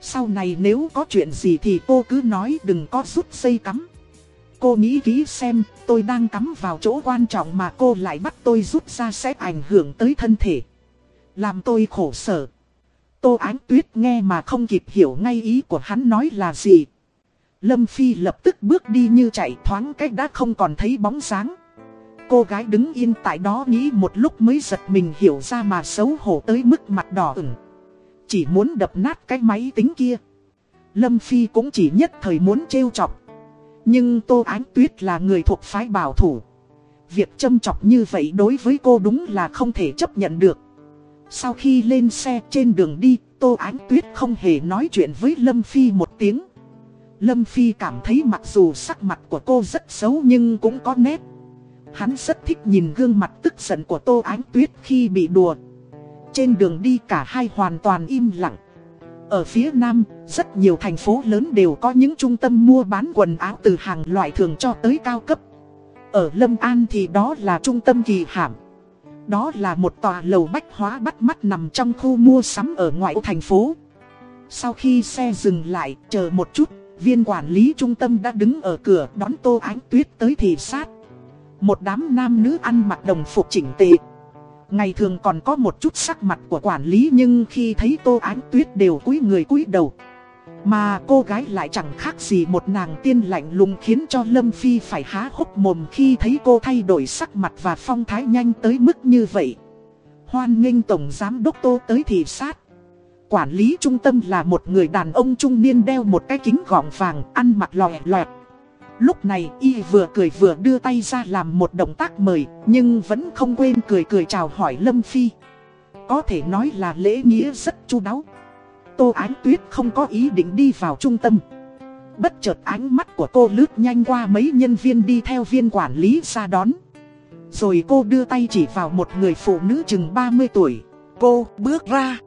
Sau này nếu có chuyện gì thì cô cứ nói đừng có rút dây cắm. Cô nghĩ kỹ xem, tôi đang cắm vào chỗ quan trọng mà cô lại bắt tôi rút ra sẽ ảnh hưởng tới thân thể. Làm tôi khổ sở. Tô Ánh Tuyết nghe mà không kịp hiểu ngay ý của hắn nói là gì. Lâm Phi lập tức bước đi như chạy thoáng cách đã không còn thấy bóng dáng. Cô gái đứng yên tại đó nghĩ một lúc mới giật mình hiểu ra mà xấu hổ tới mức mặt đỏ ửng. Chỉ muốn đập nát cái máy tính kia. Lâm Phi cũng chỉ nhất thời muốn trêu chọc. Nhưng Tô Ánh Tuyết là người thuộc phái bảo thủ. Việc châm chọc như vậy đối với cô đúng là không thể chấp nhận được. Sau khi lên xe trên đường đi, Tô Ánh Tuyết không hề nói chuyện với Lâm Phi một tiếng. Lâm Phi cảm thấy mặc dù sắc mặt của cô rất xấu nhưng cũng có nét. Hắn rất thích nhìn gương mặt tức giận của Tô Ánh Tuyết khi bị đùa. Trên đường đi cả hai hoàn toàn im lặng. Ở phía Nam, rất nhiều thành phố lớn đều có những trung tâm mua bán quần áo từ hàng loại thường cho tới cao cấp. Ở Lâm An thì đó là trung tâm kỳ hàm. Đó là một tòa lầu bách hóa bắt mắt nằm trong khu mua sắm ở ngoại thành phố. Sau khi xe dừng lại, chờ một chút, viên quản lý trung tâm đã đứng ở cửa đón Tô Ánh Tuyết tới thị sát. Một đám nam nữ ăn mặc đồng phục chỉnh tề. Ngày thường còn có một chút sắc mặt của quản lý nhưng khi thấy Tô Ánh Tuyết đều cúi người cúi đầu. Mà cô gái lại chẳng khác gì một nàng tiên lạnh lùng khiến cho Lâm Phi phải há hốc mồm khi thấy cô thay đổi sắc mặt và phong thái nhanh tới mức như vậy. Hoan nghênh Tổng Giám Đốc Tô tới thị sát. Quản lý trung tâm là một người đàn ông trung niên đeo một cái kính gọng vàng, ăn mặc lòe loẹt. Lúc này y vừa cười vừa đưa tay ra làm một động tác mời, nhưng vẫn không quên cười cười chào hỏi Lâm Phi. Có thể nói là lễ nghĩa rất chu đáo. Tô Ánh Tuyết không có ý định đi vào trung tâm. Bất chợt ánh mắt của cô lướt nhanh qua mấy nhân viên đi theo viên quản lý ra đón. Rồi cô đưa tay chỉ vào một người phụ nữ chừng 30 tuổi. Cô bước ra